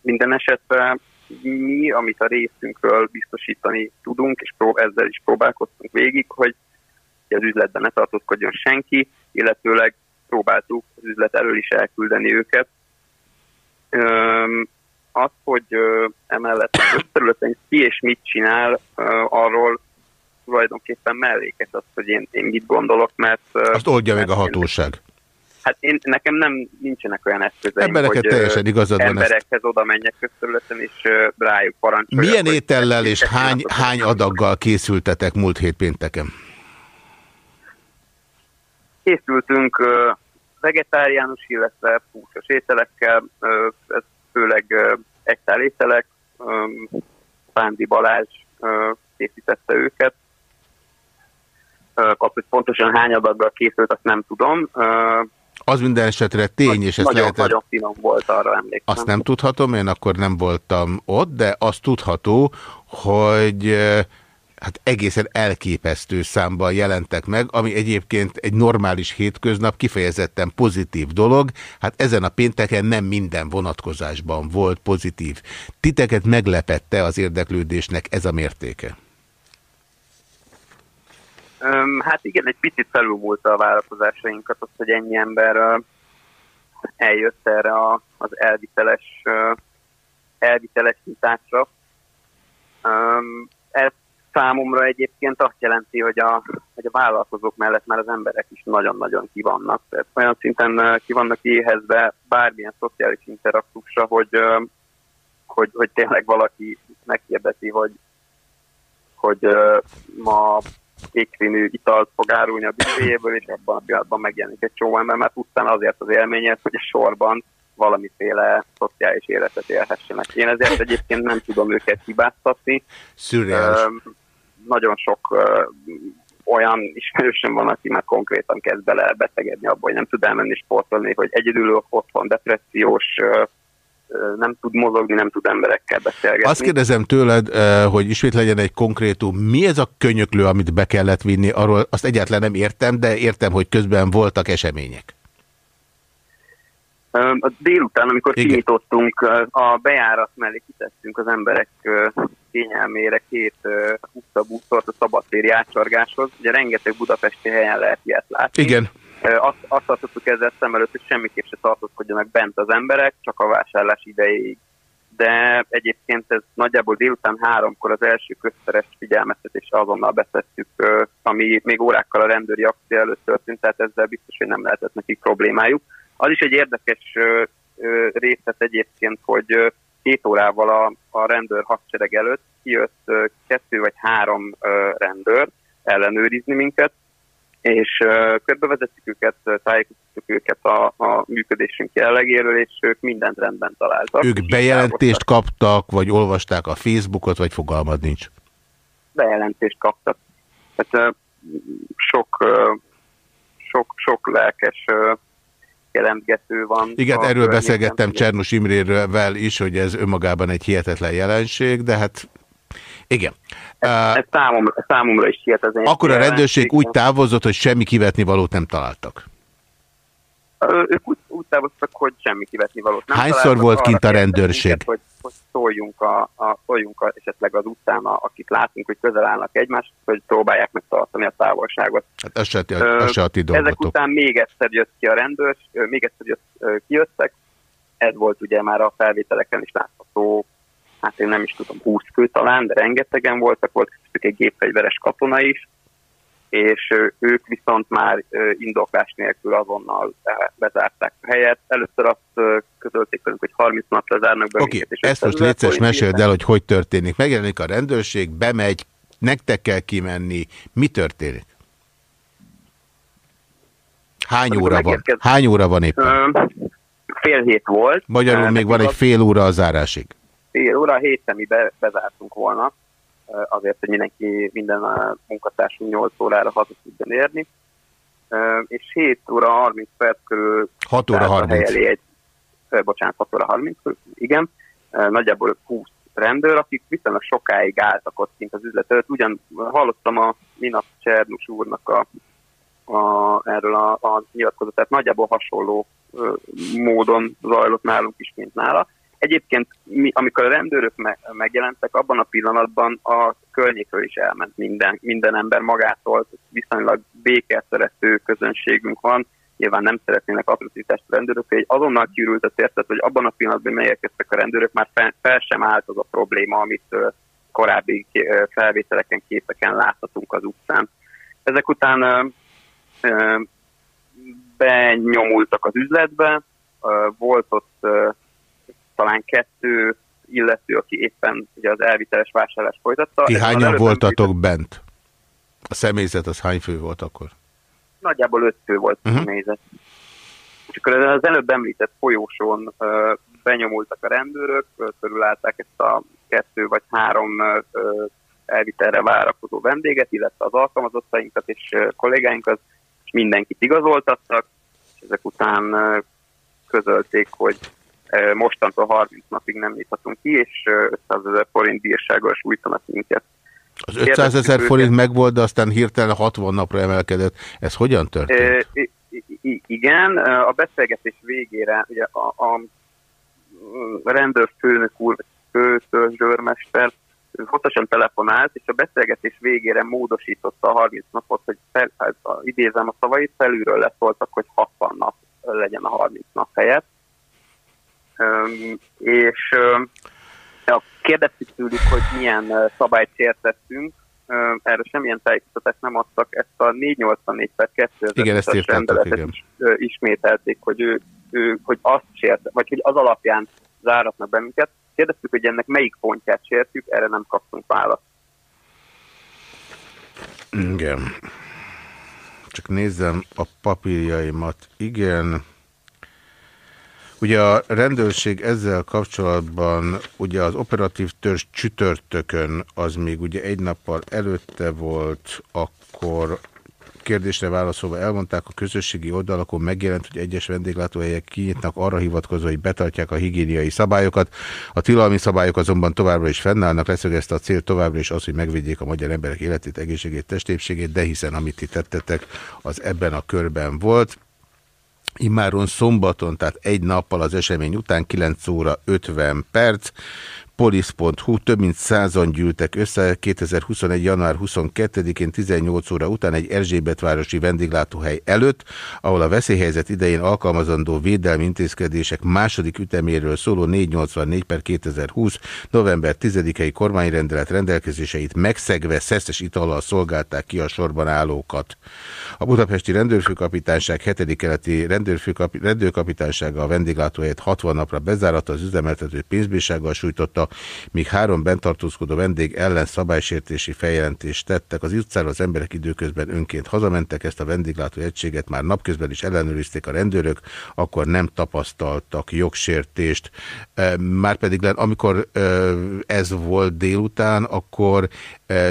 minden esetre mi, amit a részünkről biztosítani tudunk, és prób ezzel is próbálkoztunk végig, hogy az üzletben ne tartózkodjon senki, illetőleg próbáltuk az üzlet elől is elküldeni őket. Az, hogy emellett a területen ki és mit csinál, arról tulajdonképpen mellékes az, hogy én, én mit gondolok, mert... Azt oldja meg a hatóság. Hát én, nekem nem nincsenek olyan eszközeim, Embereket hogy teljesen igazad emberekhez ezt. oda menjek közterületen, és rájuk parancsoljak. Milyen étellel és hány, hány adaggal készültetek múlt hét pénteken? Készültünk vegetáriánus, illetve húsos ételekkel, ez főleg ektál ételek, Pándi Balázs készítette őket. Kapott pontosan hány adaggal készült, azt nem tudom. Az minden esetre tény, és ez nagyon, lehet... Nagyon finom volt, arra emlékszem. Azt nem tudhatom, én akkor nem voltam ott, de azt tudható, hogy hát egészen elképesztő számban jelentek meg, ami egyébként egy normális hétköznap kifejezetten pozitív dolog. Hát ezen a pénteken nem minden vonatkozásban volt pozitív. Titeket meglepette az érdeklődésnek ez a mértéke? Hát igen, egy picit felülmúlta a várakozásainkat az, hogy ennyi ember eljött erre a, az elviteles elviteles nyitásra. Ez számomra egyébként azt jelenti, hogy a, hogy a vállalkozók mellett már az emberek is nagyon-nagyon kivannak. Tehát olyan szinten kivannak éhezve bármilyen szociális interaktusra, hogy, hogy, hogy tényleg valaki megkérdezi, hogy, hogy ma kékszínű italt fog árulni a büféjéből, és abban a pillanatban megjelenik egy csomó ember, mert pusztán azért az élményért, hogy a sorban valamiféle szociális életet élhessenek. Én ezért egyébként nem tudom őket hibáztatni. Szürreális. Nagyon sok olyan ismerősöm van, aki már konkrétan kezd bele betegedni abba, hogy nem tud elmenni sportolni, hogy egyedül otthon depressziós, uh, nem tud mozogni, nem tud emberekkel beszélgetni. Azt kérdezem tőled, hogy ismét legyen egy konkrétum. Mi ez a könyöklő, amit be kellett vinni? Arról azt egyáltalán nem értem, de értem, hogy közben voltak események. A délután, amikor Igen. kinyitottunk, a bejárat mellé kitettünk az emberek kényelmére két utcabuszort a szabadtéri átsorgáshoz. Ugye rengeteg budapesti helyen lehet ilyet látni. Igen. Azt, azt tartottuk ezzel szem előtt, hogy semmiképp se tartózkodjanak bent az emberek, csak a vásárlás idejéig. De egyébként ez nagyjából délután háromkor az első közteres figyelmeztetés azonnal beszettük, ami még órákkal a rendőri akció előtt történt, tehát ezzel biztos, hogy nem lehetett nekik problémájuk. Az is egy érdekes részlet egyébként, hogy két órával a, a rendőr hadsereg előtt kijött kettő vagy három rendőr ellenőrizni minket, és körbevezettük őket, tájékoztattuk őket a, a működésünk jellegéről, és ők mindent rendben találtak. Ők bejelentést kaptak, vagy olvasták a Facebookot, vagy fogalmad nincs? Bejelentést kaptak. Tehát sok, sok, sok lelkes jelentgető van. Igen, erről beszélgettem Csernus Imréről is, hogy ez önmagában egy hihetetlen jelenség, de hát igen. Ez, ez számomra, számomra is hihetetlen. Akkor a rendőrség úgy távozott, hogy semmi kivetni valót nem találtak. Ők úgy, úgy távoztak, hogy semmi kivetni valót nem Hányszor találtak. volt kint a rendőrség? Minket, hogy, hogy szóljunk, a, a, szóljunk a, esetleg az utcán, a, akik látunk, hogy közel állnak egymást, hogy próbálják megtartani a távolságot. Hát ez se, ez se a ti Ezek után még egyszer jött ki a rendőr, még egyszer jött, kijöttek. Ez volt ugye már a felvételeken is látható, hát én nem is tudom, 20 fő talán, de rengetegen voltak, volt egy gépfegyveres katona is, és ők viszont már indoklás nélkül azonnal bezárták a helyet. Először azt közölték velünk, hogy 30 napra zárnak be. Oké, okay, ezt most létszes meséld el, hogy hogy történik. Megjelenik a rendőrség, bemegy, nektek kell kimenni. Mi történik? Hány óra van? Hány óra van éppen? Fél hét volt. Magyarul még van egy fél óra a zárásig. Fél óra, héten mi be, bezártunk volna azért, hogy mindenki, minden munkatársunk 8 órára haza tudjon érni. És 7 óra 30 perc körül 6 óra 30. Elé egy, bocsánat, 6 óra 30 körül, igen, nagyjából 20 rendőr, akik viszonylag sokáig álltak ott kint az üzlet előtt. Ugyan hallottam a minap Csernus úrnak a, a, erről a, a nyilatkozatát, nagyjából hasonló ö, módon zajlott nálunk is, mint nála. Egyébként, mi, amikor a rendőrök me megjelentek, abban a pillanatban a környékről is elment minden, minden ember magától, viszonylag békét szerető közönségünk van, nyilván nem szeretnének atrocitást a rendőrök, hogy azonnal kiürült a tértet, hogy abban a pillanatban megérkeztek a rendőrök, már fel, fel sem állt az a probléma, amit uh, korábbi uh, felvételeken, képeken láthatunk az utcán. Ezek után uh, benyomultak az üzletbe, volt ott talán kettő illető, aki éppen ugye az elviteles vásárlás folytatta. Ti hányan voltatok bent? A személyzet az hány fő volt akkor? Nagyjából öt fő volt uh -huh. a mhm. személyzet. És akkor az előbb említett folyósón uh, benyomultak a rendőrök, körülállták ezt a kettő vagy három uh, elvitelre várakozó vendéget, illetve az alkalmazottainkat és kollégáinkat, és mindenkit igazoltattak, és ezek után közölték, hogy mostantól 30 napig nem nyithatunk ki, és 500 ezer forint bírsággal sújtanak minket. Az 500 ezer forint megvolt, de aztán hirtelen 60 napra emelkedett. Ez hogyan történt? I igen, a beszélgetés végére ugye a, a rendőrfőnök úr, főtörzsőrmester fontosan telefonált, és a beszélgetés végére módosította a 30 napot, hogy fel, hát, idézem a szavait, felülről leszóltak, hogy 60 nap legyen a 30 nap helyett és kérdeztük tőlük, hogy milyen szabályt sértettünk, erre semmilyen tájékoztatást nem adtak, ezt a 484 per 2000 rendeletet igen. is ismételték, hogy, ő, ő, hogy azt sért, vagy hogy az alapján záratnak bennünket. Kérdeztük, hogy ennek melyik pontját sértjük, erre nem kaptunk választ. Igen. Csak nézzem a papírjaimat. Igen. Ugye a rendőrség ezzel kapcsolatban, ugye az operatív törzs csütörtökön, az még ugye egy nappal előtte volt, akkor kérdésre válaszolva elmondták, a közösségi oldalakon megjelent, hogy egyes vendéglátóhelyek kinyitnak arra hivatkozva, hogy betartják a higiéniai szabályokat. A tilalmi szabályok azonban továbbra is fennállnak, leszögezte a cél továbbra is az, hogy megvédjék a magyar emberek életét, egészségét, testépségét, de hiszen amit ti tettetek, az ebben a körben volt. Immáron szombaton, tehát egy nappal az esemény után 9 óra 50 perc, Polisz.hu több mint százan gyűltek össze 2021. január 22-én 18 óra után egy Erzsébetvárosi vendéglátóhely előtt, ahol a veszélyhelyzet idején alkalmazandó védelmi intézkedések második üteméről szóló 484 per 2020 november 10-i kormányrendelet rendelkezéseit megszegve szeszes itallal szolgálták ki a sorban állókat. A budapesti rendőrfőkapitányság 7. keleti rendőrkapitánysága a vendéglátóhelyet 60 napra bezárata az üzemeltető pénzbírsággal sújtotta, míg három bentartózkodó vendég ellen szabálysértési feljelentést tettek. Az utcára az emberek időközben önként hazamentek, ezt a vendéglátó egységet már napközben is ellenőrizték a rendőrök, akkor nem tapasztaltak jogsértést. Márpedig amikor ez volt délután, akkor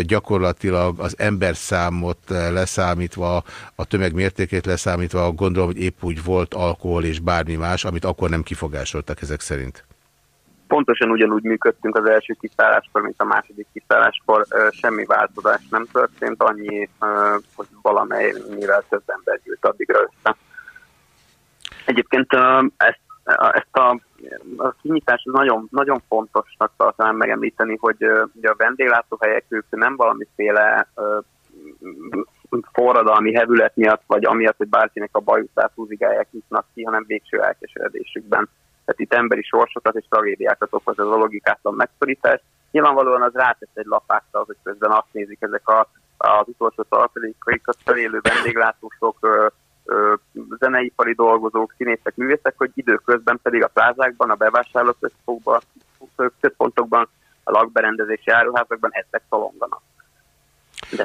gyakorlatilag az emberszámot leszámítva, a tömeg mértékét leszámítva, gondolom, hogy épp úgy volt alkohol és bármi más, amit akkor nem kifogásoltak ezek szerint pontosan ugyanúgy működtünk az első kiszálláskor, mint a második kiszálláskor. Semmi változás nem történt, annyi, hogy valamely mivel több ember gyűlt addigra össze. Egyébként ezt, ezt a, a kinyitás nagyon, nagyon fontosnak tartanám megemlíteni, hogy ugye a vendéglátóhelyek ők nem valamiféle forradalmi hevület miatt, vagy amiatt, hogy bárkinek a bajutát húzigálják nyitnak ki, hanem végső elkeseredésükben tehát itt emberi sorsokat és tragédiákat okoz ez a logikátlan megszorítás. Nyilvánvalóan az rátesz egy lapáttal, hogy közben azt nézik ezek a, az utolsó tartalékaikat felélő vendéglátósok, ö, ö, zeneipari dolgozók, színészek, művészek, hogy időközben pedig a plázákban, a bevásárlóközpontokban, központokban, a lakberendezési áruházakban ezek szalonganak.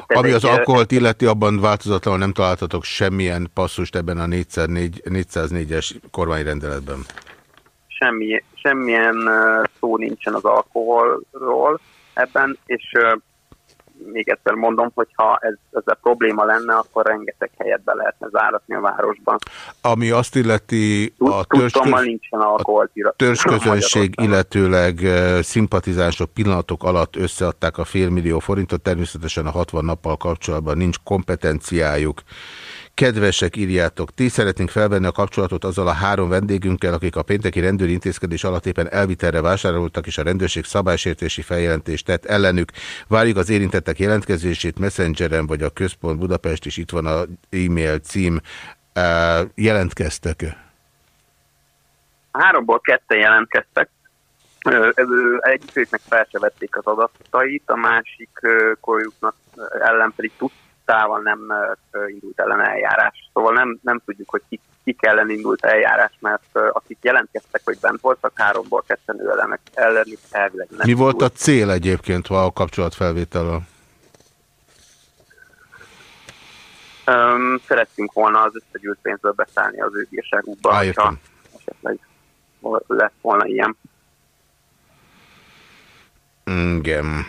Ami az alkoholt illeti, abban változatlanul nem találtatok semmilyen passzust ebben a 404-es kormányrendeletben semmi, semmilyen szó nincsen az alkoholról ebben, és még egyszer mondom, hogy ha ez, ez a probléma lenne, akkor rengeteg helyet be lehetne záratni a városban. Ami azt illeti a törzsközönség, <laughs> illetőleg szimpatizánsok pillanatok alatt összeadták a félmillió forintot, természetesen a 60 nappal kapcsolatban nincs kompetenciájuk. Kedvesek, írjátok, ti szeretnénk felvenni a kapcsolatot azzal a három vendégünkkel, akik a pénteki rendőri intézkedés alatt éppen elvitelre vásároltak, és a rendőrség szabálysértési feljelentést tett ellenük. Várjuk az érintettek jelentkezését Messengeren, vagy a Központ Budapest, és itt van az e-mail cím. Jelentkeztek? Háromból ketten jelentkeztek. Egyikőknek fel se vették az adatait, a másik korjuknak ellen pedig tudták, távol nem indult ellen eljárás. Szóval nem, nem tudjuk, hogy ki, ki ellen indult eljárás, mert akik jelentkeztek, hogy bent voltak, háromból ketten ő ellenek, ellen elvileg nem Mi volt a cél egyébként a kapcsolatfelvételről? Um, szerettünk volna az összegyűlt pénzből beszállni az ő bírságukba, ha esetleg lett volna ilyen. Igen.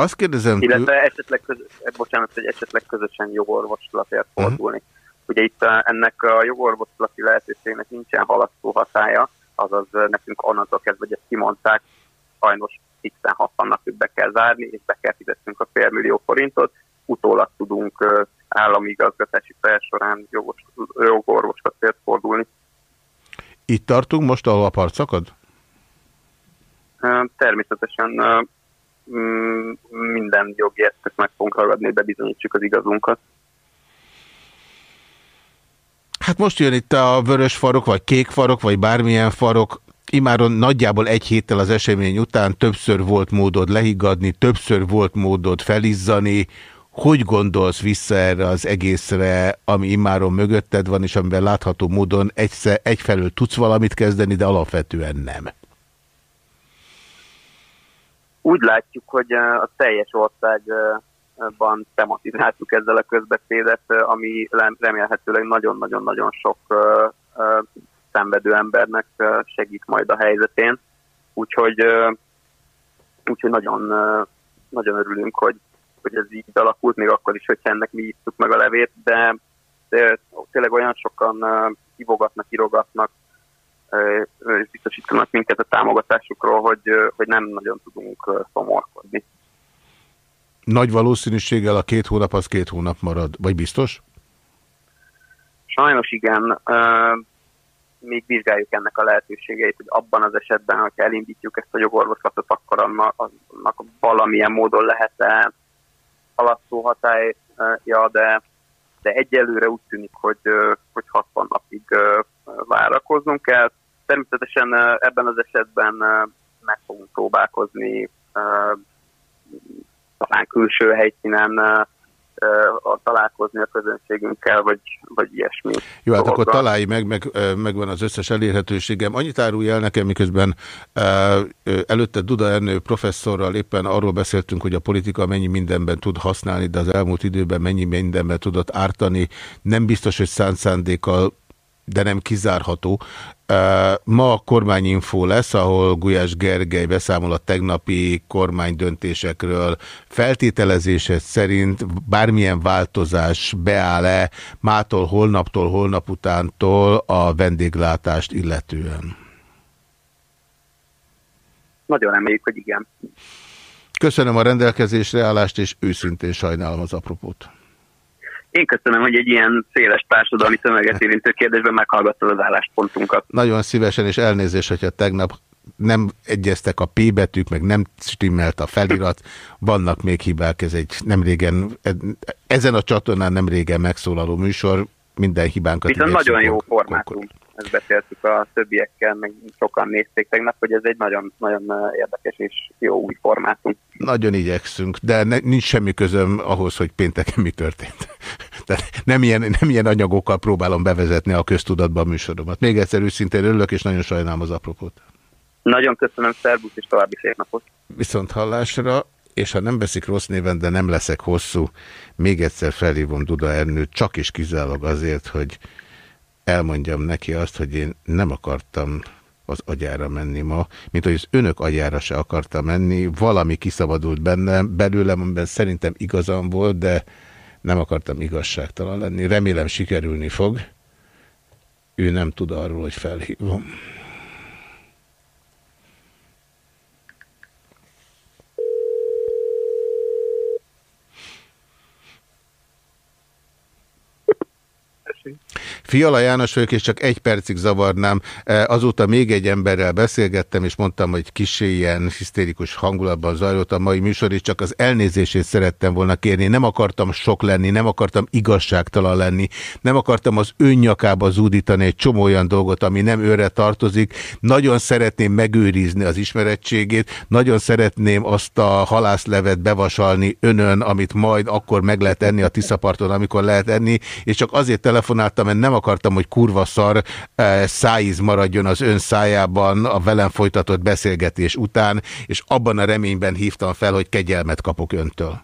Azt kérdezem... Illetve esetleg, közös, bocsánat, hogy esetleg közösen jogorvoslatért mhm. fordulni. Uh -huh. Ugye itt eh, ennek a jogorvoslati lehetőségnek nincsen halasztó hatája, azaz eh, nekünk onnantól kezdve, hogy ezt kimondták, sajnos x-en 60 napig be kell zárni, és be kell fizetnünk a félmillió forintot, utólag tudunk eh, állami igazgatási fel során jogos, jogorvoslatért fordulni. Itt tartunk most, ahol a part szakad? Természetesen minden jogi eszközt meg fogunk ragadni, bebizonyítsuk az igazunkat. Hát most jön itt a vörös farok, vagy kék farok, vagy bármilyen farok. imáron nagyjából egy héttel az esemény után többször volt módod lehigadni, többször volt módod felizzani. Hogy gondolsz vissza erre az egészre, ami immáron mögötted van, és amiben látható módon egyszer, egyfelől tudsz valamit kezdeni, de alapvetően nem? Úgy látjuk, hogy a teljes országban tematizáltuk ezzel a közbeszédet, ami remélhetőleg nagyon-nagyon-nagyon sok szenvedő embernek segít majd a helyzetén. Úgyhogy, úgyhogy nagyon, nagyon örülünk, hogy, hogy ez így alakult, még akkor is, hogyha ennek mi írtuk meg a levét, de, de tényleg olyan sokan hívogatnak, írogatnak, és biztosítanak minket a támogatásukról, hogy, hogy nem nagyon tudunk szomorkodni. Nagy valószínűséggel a két hónap az két hónap marad, vagy biztos? Sajnos igen még vizsgáljuk ennek a lehetőségeit, hogy abban az esetben, hogyha elindítjuk ezt a jogorvoslatot, akkor annak, valamilyen módon lehet-e halasztó hatályja, de, de egyelőre úgy tűnik, hogy, hogy 60 napig várakoznunk kell. Természetesen ebben az esetben meg fogunk próbálkozni talán külső helyszínen találkozni a közönségünkkel, vagy, vagy ilyesmi. Jó, hát akkor találj meg, meg, megvan az összes elérhetőségem. Annyit árulj el nekem, miközben előtte Duda Ernő professzorral éppen arról beszéltünk, hogy a politika mennyi mindenben tud használni, de az elmúlt időben mennyi mindenben tudott ártani. Nem biztos, hogy szánt szándékkal de nem kizárható. Ma a kormányinfó lesz, ahol Gulyás Gergely beszámol a tegnapi kormány döntésekről. Feltételezése szerint bármilyen változás beáll-e mától, holnaptól, holnap utántól a vendéglátást illetően? Nagyon reméljük, hogy igen. Köszönöm a rendelkezésre állást, és őszintén sajnálom az apropót. Én köszönöm, hogy egy ilyen széles társadalmi tömeget érintő kérdésben meghallgattad az álláspontunkat. Nagyon szívesen, és elnézés, hogyha tegnap nem egyeztek a P betűk, meg nem stimmelt a felirat, vannak még hibák, ez egy nem régen, ezen a csatornán nem régen megszólaló műsor, minden hibánkat Viszont nagyon jó formátum, ezt beszéltük a többiekkel, meg sokan nézték tegnap, hogy ez egy nagyon, nagyon érdekes és jó új formátum. Nagyon igyekszünk, de ne, nincs semmi közöm ahhoz, hogy pénteken mi történt. <laughs> Tehát nem ilyen, nem ilyen anyagokkal próbálom bevezetni a köztudatban a műsoromat. Még egyszer őszintén örülök, és nagyon sajnálom az apropót. Nagyon köszönöm, szervusz, és további szép napot. Viszont hallásra, és ha nem veszik rossz néven, de nem leszek hosszú, még egyszer felhívom Duda Ernőt, csak is kizárólag azért, hogy elmondjam neki azt, hogy én nem akartam az agyára menni ma, mint hogy az önök agyára se akartam menni, valami kiszabadult bennem, belőlem, amiben szerintem igazam volt, de nem akartam igazságtalan lenni. Remélem sikerülni fog. Ő nem tud arról, hogy felhívom. Fiala János vagyok, és csak egy percig zavarnám. E, azóta még egy emberrel beszélgettem, és mondtam, hogy kicsi ilyen hisztérikus hangulatban zajlott a mai műsor, és csak az elnézését szerettem volna kérni. Nem akartam sok lenni, nem akartam igazságtalan lenni, nem akartam az önnyakába zúdítani egy csomó olyan dolgot, ami nem őre tartozik. Nagyon szeretném megőrizni az ismerettségét, nagyon szeretném azt a halászlevet bevasalni önön, amit majd akkor meg lehet enni a Tiszaparton, amikor lehet enni, és csak azért telefonáltam, mert nem akartam, hogy kurva szar eh, szájíz maradjon az ön szájában a velem folytatott beszélgetés után, és abban a reményben hívtam fel, hogy kegyelmet kapok öntől.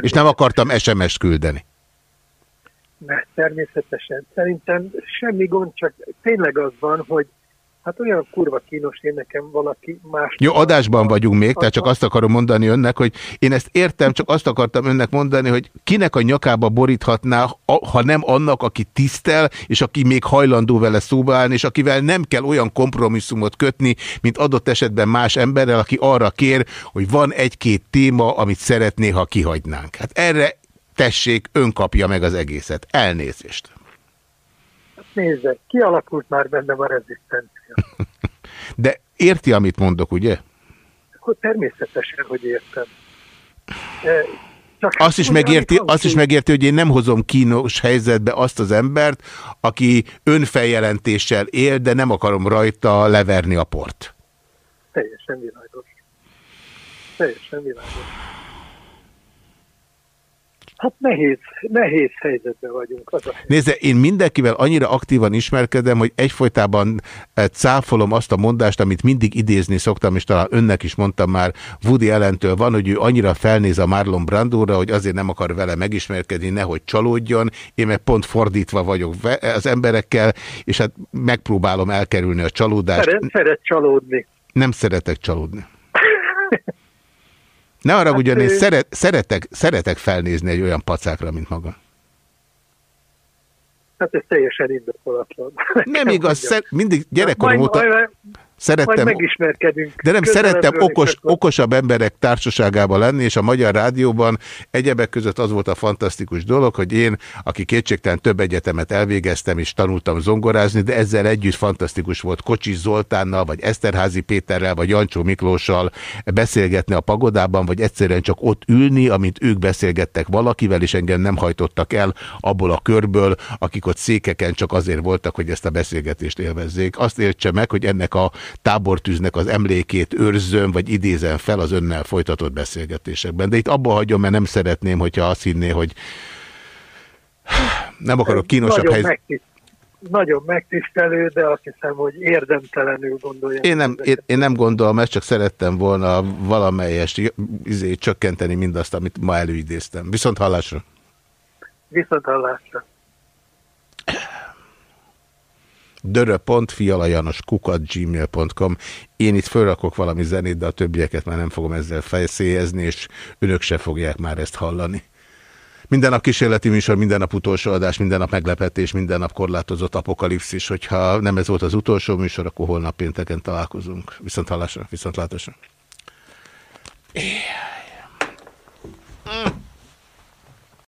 És nem akartam SMS-t küldeni. Mert természetesen. Szerintem semmi gond, csak tényleg az van, hogy Hát olyan kurva kínos, én nekem valaki más... Jó, adásban vagyunk még, tehát csak azt akarom mondani önnek, hogy én ezt értem, csak azt akartam önnek mondani, hogy kinek a nyakába boríthatná, ha nem annak, aki tisztel, és aki még hajlandó vele szóba állni, és akivel nem kell olyan kompromisszumot kötni, mint adott esetben más emberrel, aki arra kér, hogy van egy-két téma, amit szeretné, ha kihagynánk. Hát erre tessék, ön kapja meg az egészet. Elnézést nézze, kialakult már bennem a rezisztencia. <laughs> De érti, amit mondok, ugye? Hogy természetesen, hogy értem. E, Csak azt is, megérti, azt is megérti, hogy én nem hozom kínos helyzetbe azt az embert, aki önfeljelentéssel él, de nem akarom rajta leverni a port. Teljesen világos. Teljesen világos. Hát nehéz, nehéz helyzetben vagyunk. Az Nézze, én mindenkivel annyira aktívan ismerkedem, hogy egyfolytában eh, cáfolom azt a mondást, amit mindig idézni szoktam, és talán önnek is mondtam már, Woody Ellentől van, hogy ő annyira felnéz a Marlon Brandóra, hogy azért nem akar vele megismerkedni, nehogy csalódjon. Én meg pont fordítva vagyok az emberekkel, és hát megpróbálom elkerülni a csalódást. Szeret, szeret csalódni. Nem szeretek csalódni. <laughs> Ne arra hát, ugyanis ő... szeret, szeretek, szeretek felnézni egy olyan pacákra, mint maga. Hát ez teljesen indokolatlan. Nem <laughs> igaz, szer, mindig gyerekkorom óta... Majd, Szerettem, Majd megismerkedünk. De nem szerettem okos, okosabb emberek társaságában lenni, és a Magyar Rádióban egyebek között az volt a fantasztikus dolog, hogy én, aki kétségtelen több egyetemet elvégeztem, és tanultam zongorázni, de ezzel együtt fantasztikus volt Kocsis Zoltánnal, vagy Eszterházi Péterrel, vagy Jancsó Miklóssal beszélgetni a pagodában, vagy egyszerűen csak ott ülni, amint ők beszélgettek valakivel, és engem nem hajtottak el abból a körből, akik ott székeken csak azért voltak, hogy ezt a beszélgetést élvezzék. Azt értse meg, hogy ennek a tábortűznek az emlékét őrzöm, vagy idézem fel az önnel folytatott beszélgetésekben. De itt abba hagyom, mert nem szeretném, hogyha azt hinné, hogy <sighs> nem akarok kínosabb helyzet. Nagyon megtisztelő, de azt hiszem, hogy érdemtelenül gondolja. Én nem, én, én nem gondolom, ezt csak szerettem volna valamelyest izé, csökkenteni mindazt, amit ma előidéztem. Viszont hallásra. Viszont hallásra dörö.fialajanoskukat.gmail.com Én itt fölrakok valami zenét, de a többieket már nem fogom ezzel fejszélyezni, és önök se fogják már ezt hallani. Minden nap kísérleti műsor, minden nap utolsó adás, minden nap meglepetés, minden nap korlátozott apokalipszis. Hogyha nem ez volt az utolsó műsor, akkor holnap pénteken találkozunk. Viszont hallásra, viszont látásra. Yeah.